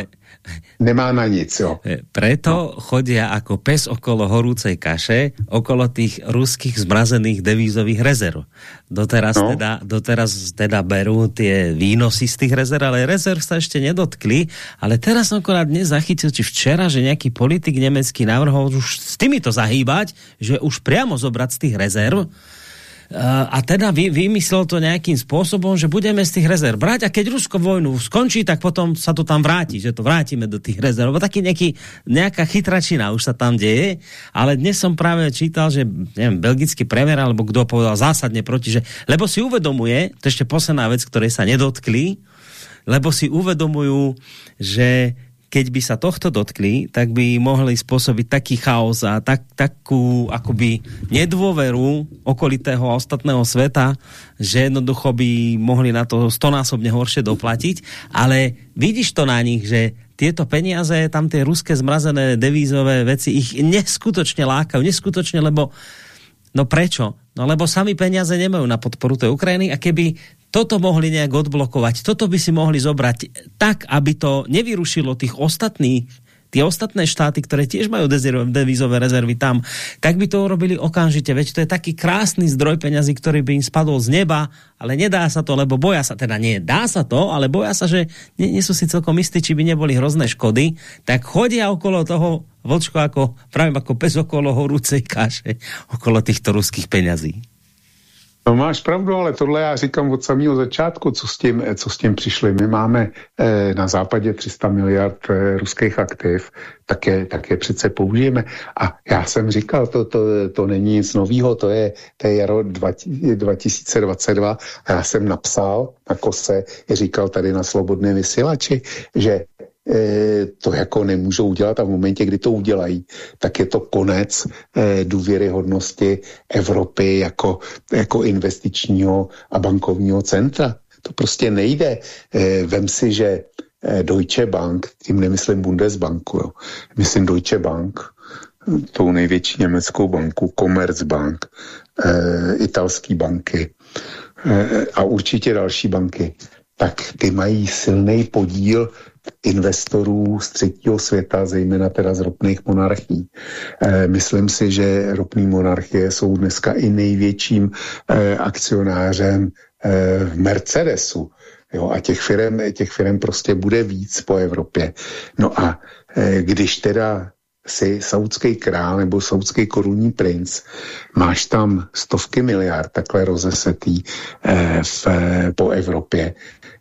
nemá na nic, jo. E, preto no. chodia ako pes okolo horúcej kaše, okolo tých ruských zmrazených devízových rezerv. Doteraz, no. teda, doteraz teda berú tie výnosy z tých rezerv, ale rezerv sa ešte nedotkli. Ale teraz som akorát dnes zachytil, či včera, že nejaký politik nemecký navrhol už s týmito zahýbať, že už priamo zobrať z tých rezerv a teda vy, vymyslel to nejakým spôsobom, že budeme z tých rezerv brať a keď Rusko vojnu skončí, tak potom sa to tam vráti, že to vrátime do tých rezerv. Lebo taký nejaký, nejaká chytračina už sa tam deje, ale dnes som práve čítal, že neviem, belgický premiér, alebo kdo povedal zásadne proti, že lebo si uvedomuje, to ešte posledná vec, ktorej sa nedotkli, lebo si uvedomujú, že keď by sa tohto dotkli, tak by mohli spôsobiť taký chaos a tak, takú akoby nedôveru okolitého a ostatného sveta, že jednoducho by mohli na to stonásobne horšie doplatiť. Ale vidíš to na nich, že tieto peniaze, tam tie ruské zmrazené devízové veci, ich neskutočne lákajú, neskutočne, lebo No prečo? No lebo sami peniaze nemajú na podporu tej Ukrajiny a keby toto mohli nejak odblokovať, toto by si mohli zobrať tak, aby to nevyrušilo tých ostatných tie ostatné štáty, ktoré tiež majú devizové rezervy tam, tak by to urobili okamžite. Veď to je taký krásny zdroj peňazí, ktorý by im spadol z neba, ale nedá sa to, lebo boja sa, teda nie, dá sa to, ale boja sa, že nie, nie sú si celkom istí, či by neboli hrozné škody, tak chodia okolo toho vlčko ako, pravím ako pes okolo horúcej kaše, okolo týchto ruských peňazí. No máš pravdu, ale tohle já říkám od samého začátku, co s tím, co s tím přišli. My máme eh, na západě 300 miliard eh, ruských aktiv, tak je, tak je přece použijeme. A já jsem říkal, to, to, to není nic nového, to je, to je jaro 2022 a já jsem napsal na kose, říkal tady na Slobodné vysílači, že Eh, to jako nemůžou udělat a v momentě, kdy to udělají, tak je to konec eh, důvěryhodnosti Evropy jako, jako investičního a bankovního centra. To prostě nejde. Eh, vem si, že Deutsche Bank, tím nemyslím Bundesbanku, jo. myslím Deutsche Bank, tou největší německou banku, Commerzbank, italské banky a určitě další banky, tak ty mají silný podíl investorů z třetího světa, zejména teda z ropných monarchií. E, myslím si, že ropné monarchie jsou dneska i největším e, akcionářem e, v Mercedesu. Jo, a těch firm, těch firm prostě bude víc po Evropě. No a e, když teda si saudský král nebo saudský korunní princ, máš tam stovky miliard takhle rozesetý e, v, po Evropě.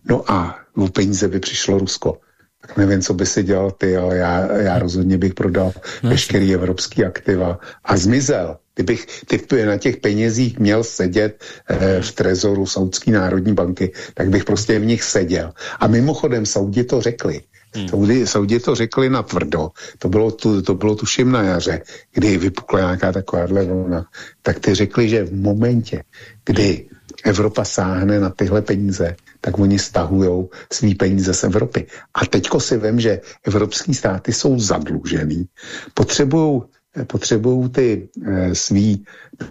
No a o peníze by přišlo Rusko tak nevím, co by si dělal ty, ale já, já rozhodně bych prodal no. veškerý evropský aktiva a zmizel. Kdybych ty na těch penězích měl sedět eh, v trezoru Saudské národní banky, tak bych prostě v nich seděl. A mimochodem Saudi to řekli. Hmm. Saudi, Saudi to řekli na tvrdo. To bylo, tu, to bylo tuším na jaře, kdy vypukla nějaká takováhle vlna. Tak ty řekli, že v momentě, kdy Evropa sáhne na tyhle peníze, tak oni stahují svý peníze z Evropy. A teďko si vím, že evropský státy jsou zadlužený, potřebují potřebují ty e, svý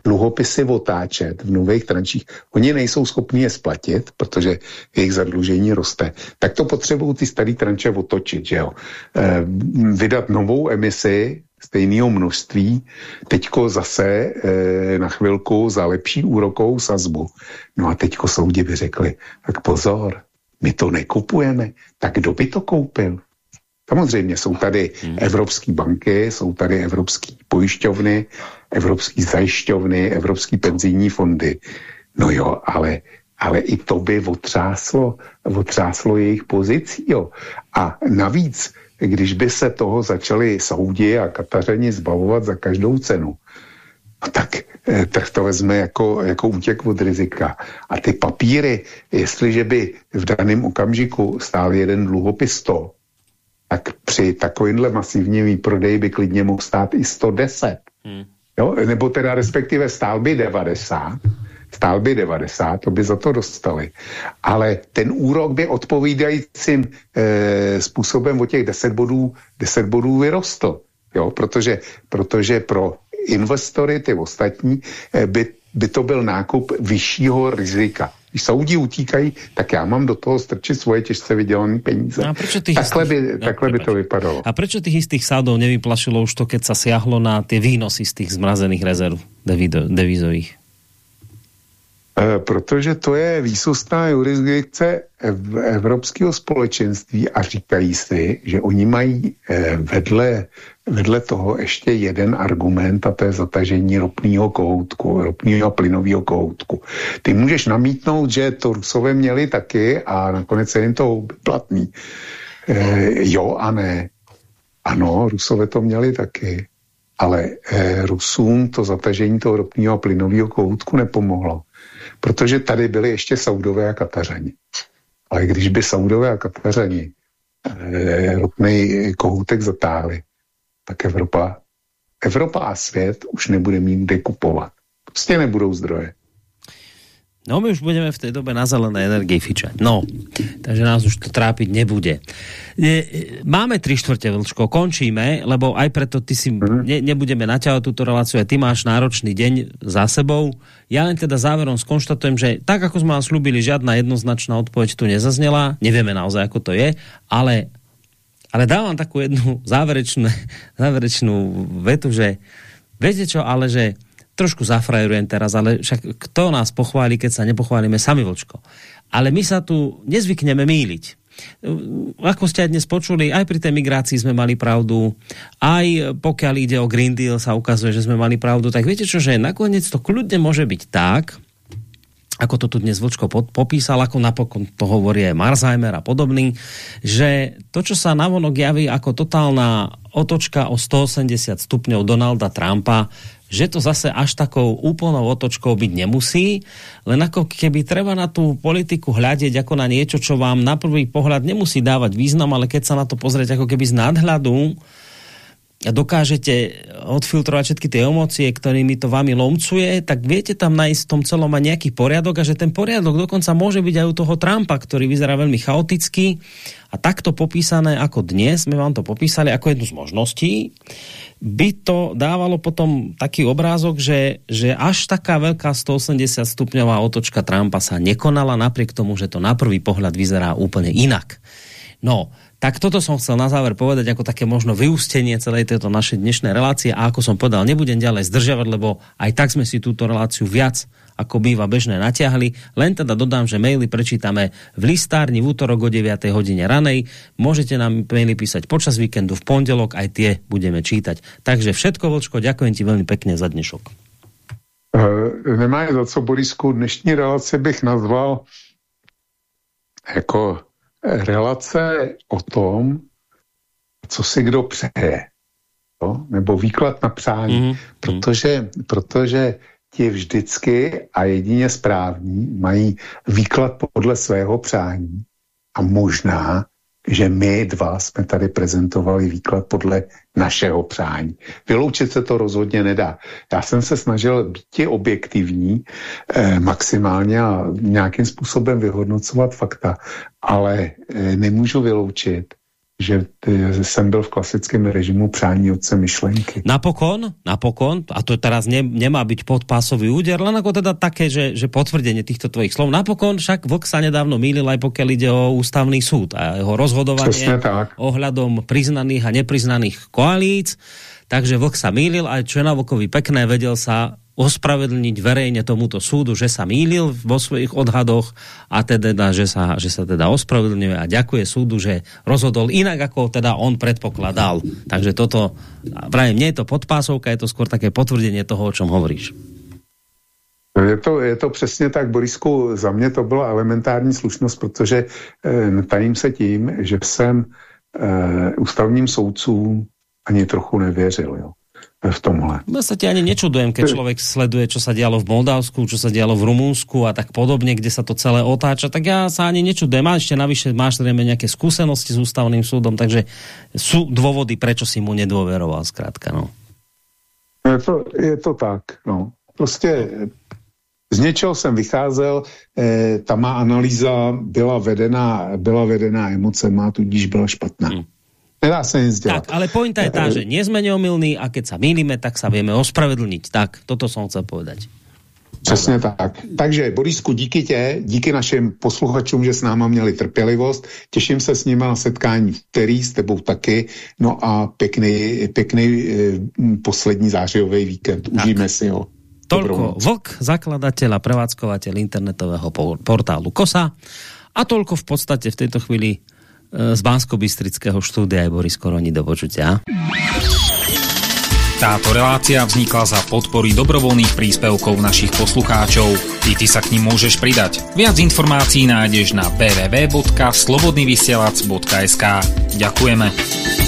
dluhopisy otáčet v nových trančích. Oni nejsou schopni je splatit, protože jejich zadlužení roste. Tak to potřebují ty staré tranče otočit, že jo. E, vydat novou emisi stejného množství, teďko zase e, na chvilku za lepší úrokovou sazbu. No a teďko soudi by řekli, tak pozor, my to nekupujeme, tak kdo by to koupil? Samozřejmě jsou tady hmm. evropské banky, jsou tady evropské pojišťovny, evropské zajišťovny, evropské penzijní fondy. No jo, ale, ale i to by otřáslo, otřáslo jejich pozicí. Jo. A navíc když by se toho začali Saudi a Katařeni zbavovat za každou cenu, no tak eh, trh to vezme jako, jako útěk od rizika. A ty papíry, jestliže by v daném okamžiku stál jeden dluhopis 100, tak při takovýmhle masivním výprodeji by klidně mohl stát i 110. Hmm. Jo? Nebo teda respektive stál by 90, stál by 90, to by za to dostali. Ale ten úrok by odpovídajícím e, způsobem o těch 10 bodů, 10 bodů vyrostl. Jo? Protože, protože pro investory, ty ostatní, e, by, by to byl nákup vyššího rizika. Když Saudi utíkají, tak já mám do toho strčit svoje těžce vydělané peníze. A proč takhle istých, by, no, takhle by to vypadalo. A proč těch istých Saudov nevyplašilo už to, keď sa siahlo na ty výnosy z těch zmrazených rezerv devizových? Eh, protože to je výsostná jurisdikce Evropského společenství a říkají si, že oni mají eh, vedle, vedle toho ještě jeden argument a to je zatažení ropného kohoutku, ropného plynového kohoutku. Ty můžeš namítnout, že to Rusové měli taky a nakonec je jim to platný. E, jo a ne. Ano, Rusové to měli taky, ale e, Rusům to zatažení toho ropného a plynového kohoutku nepomohlo protože tady byly ještě Saudové a Katařani. Ale když by Saudové a Katařani eh, ropný kohoutek zatáhli, tak Evropa, Evropa a svět už nebude mít kde kupovat. Prostě nebudou zdroje. No my už budeme v tej dobe na zelené energii fičať. No, takže nás už to trápiť nebude. Máme tri štvrte, Vlčko, končíme, lebo aj preto ty si, mhm. ne, nebudeme naťahovať túto reláciu, aj ty máš náročný deň za sebou. Ja len teda záverom skonštatujem, že tak, ako sme vám slúbili, žiadna jednoznačná odpoveď tu nezaznela, nevieme naozaj, ako to je, ale, ale dávam takú jednu záverečnú, záverečnú vetu, že viete čo, ale že trošku zafrajerujem teraz, ale však kto nás pochváli, keď sa nepochválime sami, Vlčko. Ale my sa tu nezvykneme míliť. Ako ste aj dnes počuli, aj pri tej migrácii sme mali pravdu, aj pokiaľ ide o Green Deal sa ukazuje, že sme mali pravdu, tak viete čo, že nakoniec to kľudne môže byť tak, ako to tu dnes Vlčko popísal, ako napokon to hovorí aj Marzheimer a podobný, že to, čo sa navonok javí ako totálna otočka o 180 stupňov Donalda Trumpa, že to zase až takou úplnou otočkou byť nemusí, len ako keby treba na tú politiku hľadiť ako na niečo, čo vám na prvý pohľad nemusí dávať význam, ale keď sa na to pozrieť ako keby z nadhľadu, dokážete odfiltrovať všetky tie emócie, ktorými to vami lomcuje, tak viete tam nájsť v tom celom aj nejaký poriadok a že ten poriadok dokonca môže byť aj u toho Trumpa, ktorý vyzerá veľmi chaoticky a takto popísané ako dnes, sme vám to popísali ako jednu z možností, by to dávalo potom taký obrázok, že, že až taká veľká 180 stupňová otočka Trumpa sa nekonala napriek tomu, že to na prvý pohľad vyzerá úplne inak. No, tak toto som chcel na záver povedať ako také možno vyústenie celej tejto našej dnešnej relácie a ako som povedal, nebudem ďalej zdržiavať, lebo aj tak sme si túto reláciu viac ako býva bežné natiahli. Len teda dodám, že maily prečítame v listárni v útorok o 9. hodine ranej. Môžete nám maily písať počas víkendu v pondelok, aj tie budeme čítať. Takže všetko, Vlčko, ďakujem ti veľmi pekne za dnešok. Uh, nemá za co, Borisku. Dnešní relace bych nazval jako relace o tom, co si kdo přeje. Jo? Nebo výklad na přání. Mm -hmm. protože, protože ti vždycky a jedině správní mají výklad podle svého přání. A možná že my dva jsme tady prezentovali výklad podle našeho přání. Vyloučit se to rozhodně nedá. Já jsem se snažil být objektivní eh, maximálně a nějakým způsobem vyhodnocovat fakta, ale eh, nemůžu vyloučit, že jsem byl v klasickém režimu přání otce myšlenky. Napokon, napokon, a to teraz ne, nemá byť podpásový úder, len ako teda také, že, že potvrdenie týchto tvojich slov. Napokon však Vlk sa nedávno mýlil aj pokiaľ ide o ústavný súd a jeho rozhodovanie ohľadom priznaných a nepriznaných koalíc. Takže Vlk sa mýlil, aj čo je na Vlkovi pekné, vedel sa ospravedlniť verejne tomuto súdu, že sa mýlil vo svojich odhadoch a teda, že sa, že sa teda ospravedlňuje a ďakuje súdu, že rozhodol inak, ako teda on predpokladal. Takže toto, pravím, nie je to podpásovka, je to skôr také potvrdenie toho, o čom hovoríš. Je to, je to přesně tak, Borisku, za mě to byla elementární slušnost, protože e, tajím se tím, že jsem e, ústavním soudcům ani trochu nevěřil. Jo. V tomhle. Ja sa ti ani nečudujem, keď človek sleduje, čo sa dialo v Moldavsku, čo sa dialo v Rumunsku a tak podobne, kde sa to celé otáča, tak ja sa ani nečudujem. A ešte navyše máš zrejme nejaké skúsenosti s ústavným súdom, takže sú dôvody, prečo si mu nedôveroval, zkrátka. No. Je to, je to tak, no. Prostě z něčeho jsem vycházel, eh, ta má analýza byla vedená, byla vedená emocema, tudíž byla špatná. Hmm. Nedá sa nic dělat. Tak, ale pointa je tá, že nie sme neomilní a keď sa mýlime, tak sa vieme ospravedlniť. Tak, toto som chcel povedať. Přesně tak. Takže, Borisku, díky tě, díky našim posluchačům, že s náma měli trpělivost. Těším se s nimi na setkání v který s tebou taky. No a pěkný, pěkný eh, poslední zářijový víkend. Užijme si ho. Toľko Vlk, zakladateľ a prevádzkovateľ internetového portálu KOSA. A toľko v podstate v tejto chvíli z Bansko-Bystrického štúdia je Boris Koroni do počutia. Táto relácia vznikla za podpory dobrovoľných príspevkov našich poslucháčov. I ty sa k ním môžeš pridať. Viac informácií nájdeš na www.slobodnyvysielac.sk Ďakujeme.